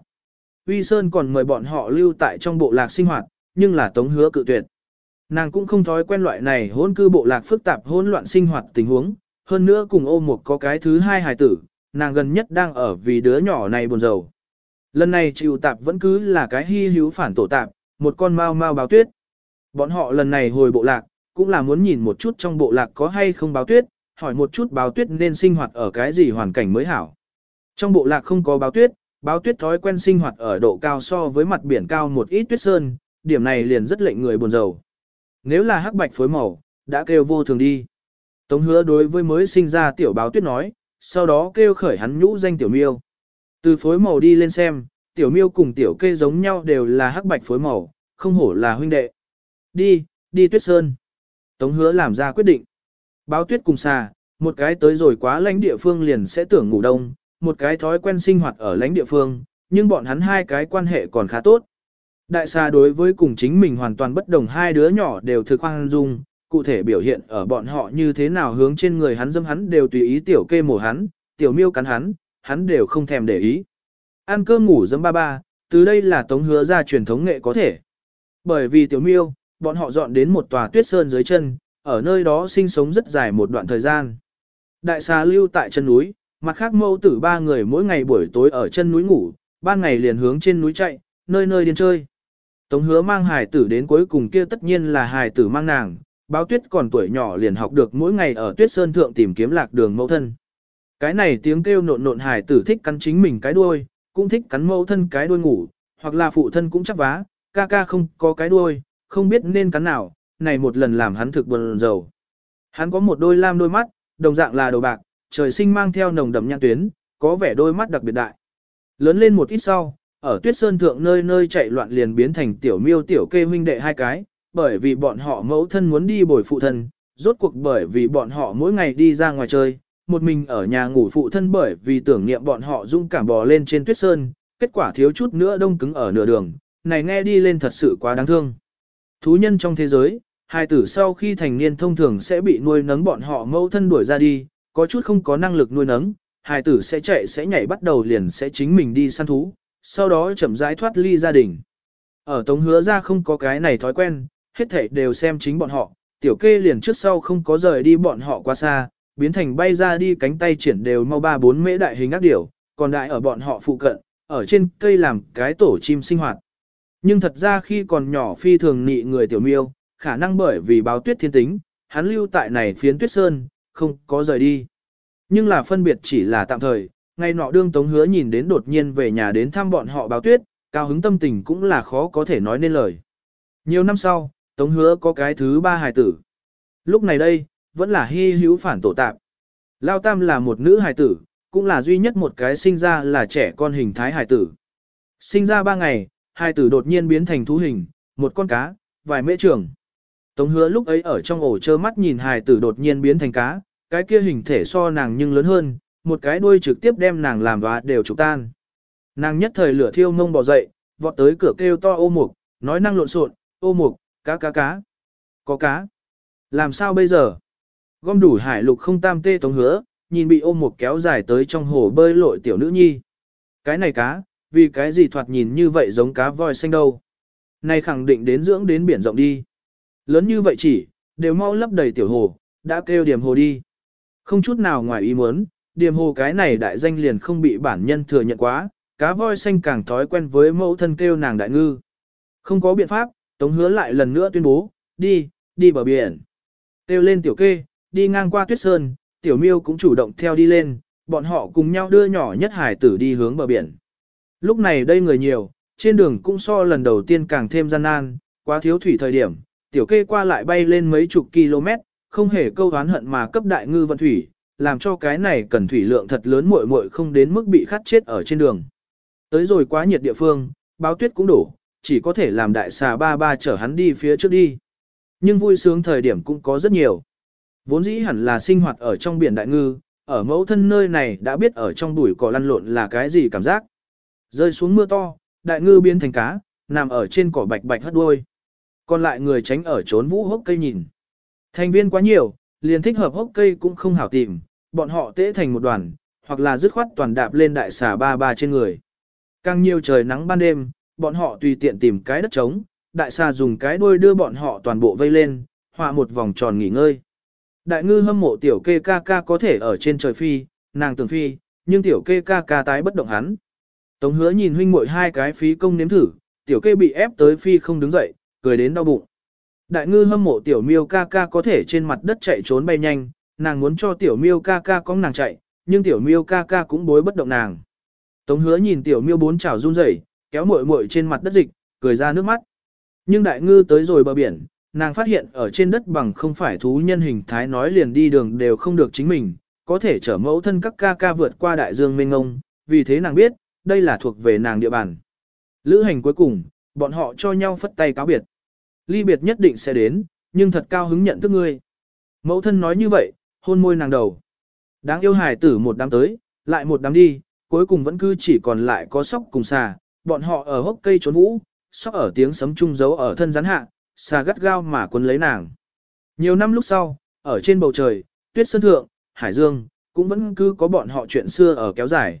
Uy Sơn còn mời bọn họ lưu tại trong bộ lạc sinh hoạt, nhưng là tống hứa cự tuyệt. Nàng cũng không thói quen loại này hôn cư bộ lạc phức tạp hỗn loạn sinh hoạt tình huống, hơn nữa cùng ô một có cái thứ hai hài tử, nàng gần nhất đang ở vì đứa nhỏ này buồn rầu. Lần này chịu tạp vẫn cứ là cái hy hữu phản tổ tạp, một con mau mau báo tuyết. Bọn họ lần này hồi bộ lạc, cũng là muốn nhìn một chút trong bộ lạc có hay không báo tuyết, hỏi một chút báo tuyết nên sinh hoạt ở cái gì hoàn cảnh mới hảo. Trong bộ lạc không có báo tuyết, báo tuyết thói quen sinh hoạt ở độ cao so với mặt biển cao một ít tuyết sơn, điểm này liền rất lệnh người buồn rầu. Nếu là hắc bạch phối màu, đã kêu vô thường đi. Tống hứa đối với mới sinh ra tiểu báo tuyết nói, sau đó kêu khởi hắn nhũ danh tiểu miêu. Từ phối màu đi lên xem, tiểu miêu cùng tiểu kê giống nhau đều là hắc bạch phối màu, không hổ là huynh đệ. Đi, đi tuyết sơn. Tống hứa làm ra quyết định. Báo tuyết cùng xà, một cái tới rồi quá lãnh địa phương liền sẽ tưởng ngủ đông, một cái thói quen sinh hoạt ở lãnh địa phương, nhưng bọn hắn hai cái quan hệ còn khá tốt. Đại xà đối với cùng chính mình hoàn toàn bất đồng hai đứa nhỏ đều thực hoang dung, cụ thể biểu hiện ở bọn họ như thế nào hướng trên người hắn dâm hắn đều tùy ý tiểu kê mổ hắn, tiểu miêu cắn hắn, hắn đều không thèm để ý. Ăn cơm ngủ dâm ba ba, từ đây là tống hứa ra truyền thống nghệ có thể. Bởi vì tiểu miêu, bọn họ dọn đến một tòa tuyết sơn dưới chân, ở nơi đó sinh sống rất dài một đoạn thời gian. Đại xà lưu tại chân núi, mặt khác mâu tử ba người mỗi ngày buổi tối ở chân núi ngủ, ban ngày liền hướng trên núi chạy, nơi nơi điên chơi. Tống hứa mang hài tử đến cuối cùng kia tất nhiên là hài tử mang nàng, báo tuyết còn tuổi nhỏ liền học được mỗi ngày ở tuyết sơn thượng tìm kiếm lạc đường mẫu thân. Cái này tiếng kêu nộn nộn hài tử thích cắn chính mình cái đuôi, cũng thích cắn mẫu thân cái đuôi ngủ, hoặc là phụ thân cũng chắc vá, ca ca không có cái đuôi, không biết nên cắn nào, này một lần làm hắn thực buồn rầu. Hắn có một đôi lam đôi mắt, đồng dạng là đầu bạc, trời sinh mang theo nồng đậm nhãn tuyến, có vẻ đôi mắt đặc biệt đại. Lớn lên một ít sau, ở tuyết sơn thượng nơi nơi chạy loạn liền biến thành tiểu miêu tiểu kê huynh đệ hai cái, bởi vì bọn họ mẫu thân muốn đi bồi phụ thân, rốt cuộc bởi vì bọn họ mỗi ngày đi ra ngoài chơi, một mình ở nhà ngủ phụ thân bởi vì tưởng niệm bọn họ dũng cảm bò lên trên tuyết sơn, kết quả thiếu chút nữa đông cứng ở nửa đường, này nghe đi lên thật sự quá đáng thương. Thú nhân trong thế giới, hai tử sau khi thành niên thông thường sẽ bị nuôi nấng bọn họ mẫu thân đuổi ra đi, có chút không có năng lực nuôi nấng, hai tử sẽ chạy sẽ nhảy bắt đầu liền sẽ chính mình đi săn thú, sau đó chậm rãi thoát ly gia đình. Ở Tống hứa ra không có cái này thói quen, hết thảy đều xem chính bọn họ, tiểu kê liền trước sau không có rời đi bọn họ quá xa, biến thành bay ra đi cánh tay triển đều mau ba bốn mễ đại hình ác điểu, còn đại ở bọn họ phụ cận, ở trên cây làm cái tổ chim sinh hoạt. Nhưng thật ra khi còn nhỏ phi thường nị người tiểu miêu, khả năng bởi vì báo tuyết thiên tính, hắn lưu tại này phiến tuyết sơn, không có rời đi. Nhưng là phân biệt chỉ là tạm thời, ngày nọ đương tống hứa nhìn đến đột nhiên về nhà đến thăm bọn họ báo tuyết, cao hứng tâm tình cũng là khó có thể nói nên lời. Nhiều năm sau, tống hứa có cái thứ ba hài tử. Lúc này đây, vẫn là hy hữu phản tổ tạp. Lao Tam là một nữ hài tử, cũng là duy nhất một cái sinh ra là trẻ con hình thái hài tử. Sinh ra ba ngày, hai tử đột nhiên biến thành thú hình, một con cá, vài mễ trường. Tống hứa lúc ấy ở trong ổ trơ mắt nhìn hài tử đột nhiên biến thành cá, cái kia hình thể so nàng nhưng lớn hơn, một cái đuôi trực tiếp đem nàng làm và đều trục tan. Nàng nhất thời lửa thiêu mông bỏ dậy, vọt tới cửa kêu to ô mục, nói năng lộn xộn, ô mục, cá cá cá, có cá. Làm sao bây giờ? Gom đủ hải lục không tam tê tống hứa, nhìn bị ôm một kéo dài tới trong hồ bơi lội tiểu nữ nhi. Cái này cá, vì cái gì thoạt nhìn như vậy giống cá voi xanh đâu. Này khẳng định đến dưỡng đến biển rộng đi. Lớn như vậy chỉ, đều mau lấp đầy tiểu hồ, đã kêu điểm hồ đi. Không chút nào ngoài ý muốn, điểm hồ cái này đại danh liền không bị bản nhân thừa nhận quá, cá voi xanh càng thói quen với mẫu thân kêu nàng đại ngư. Không có biện pháp, Tống hứa lại lần nữa tuyên bố, đi, đi bờ biển. Kêu lên tiểu kê, đi ngang qua tuyết sơn, tiểu miêu cũng chủ động theo đi lên, bọn họ cùng nhau đưa nhỏ nhất hải tử đi hướng bờ biển. Lúc này đây người nhiều, trên đường cũng so lần đầu tiên càng thêm gian nan, quá thiếu thủy thời điểm, tiểu kê qua lại bay lên mấy chục km, không hề câu oán hận mà cấp đại ngư vận thủy, làm cho cái này cần thủy lượng thật lớn muội muội không đến mức bị khát chết ở trên đường. Tới rồi quá nhiệt địa phương, báo tuyết cũng đổ, chỉ có thể làm đại xà ba ba chở hắn đi phía trước đi. Nhưng vui sướng thời điểm cũng có rất nhiều. Vốn dĩ hẳn là sinh hoạt ở trong biển đại ngư, ở mẫu thân nơi này đã biết ở trong bụi cỏ lăn lộn là cái gì cảm giác. Rơi xuống mưa to, đại ngư biến thành cá, nằm ở trên cỏ bạch bạch hất đuôi. Còn lại người tránh ở trốn vũ hốc cây nhìn. Thành viên quá nhiều, liền thích hợp hốc cây cũng không hảo tìm, bọn họ tễ thành một đoàn, hoặc là dứt khoát toàn đạp lên đại xà ba ba trên người. Càng nhiều trời nắng ban đêm, bọn họ tùy tiện tìm cái đất trống, đại xà dùng cái đuôi đưa bọn họ toàn bộ vây lên, họa một vòng tròn nghỉ ngơi. Đại ngư hâm mộ tiểu kê ca ca có thể ở trên trời phi, nàng tưởng phi, nhưng tiểu kê ca ca tái bất động hắn. Tống hứa nhìn huynh muội hai cái phí công nếm thử, tiểu kê bị ép tới phi không đứng dậy, cười đến đau bụng. Đại ngư hâm mộ tiểu miêu ca ca có thể trên mặt đất chạy trốn bay nhanh, nàng muốn cho tiểu miêu ca ca có nàng chạy, nhưng tiểu miêu ca ca cũng bối bất động nàng. Tống hứa nhìn tiểu miêu bốn chảo run rẩy, kéo muội muội trên mặt đất dịch, cười ra nước mắt. Nhưng đại ngư tới rồi bờ biển, nàng phát hiện ở trên đất bằng không phải thú nhân hình thái nói liền đi đường đều không được chính mình, có thể chở mẫu thân các ca ca vượt qua đại dương mênh ngông, vì thế nàng biết, đây là thuộc về nàng địa bàn. Lữ hành cuối cùng, bọn họ cho nhau phất tay cáo biệt. Ly biệt nhất định sẽ đến, nhưng thật cao hứng nhận thức ngươi. Mẫu thân nói như vậy, hôn môi nàng đầu. Đáng yêu hài tử một đám tới, lại một đám đi, cuối cùng vẫn cứ chỉ còn lại có sóc cùng xà, bọn họ ở hốc cây trốn vũ, sóc ở tiếng sấm trung giấu ở thân rắn hạ, xà gắt gao mà quấn lấy nàng. Nhiều năm lúc sau, ở trên bầu trời, tuyết sơn thượng, hải dương, cũng vẫn cứ có bọn họ chuyện xưa ở kéo dài.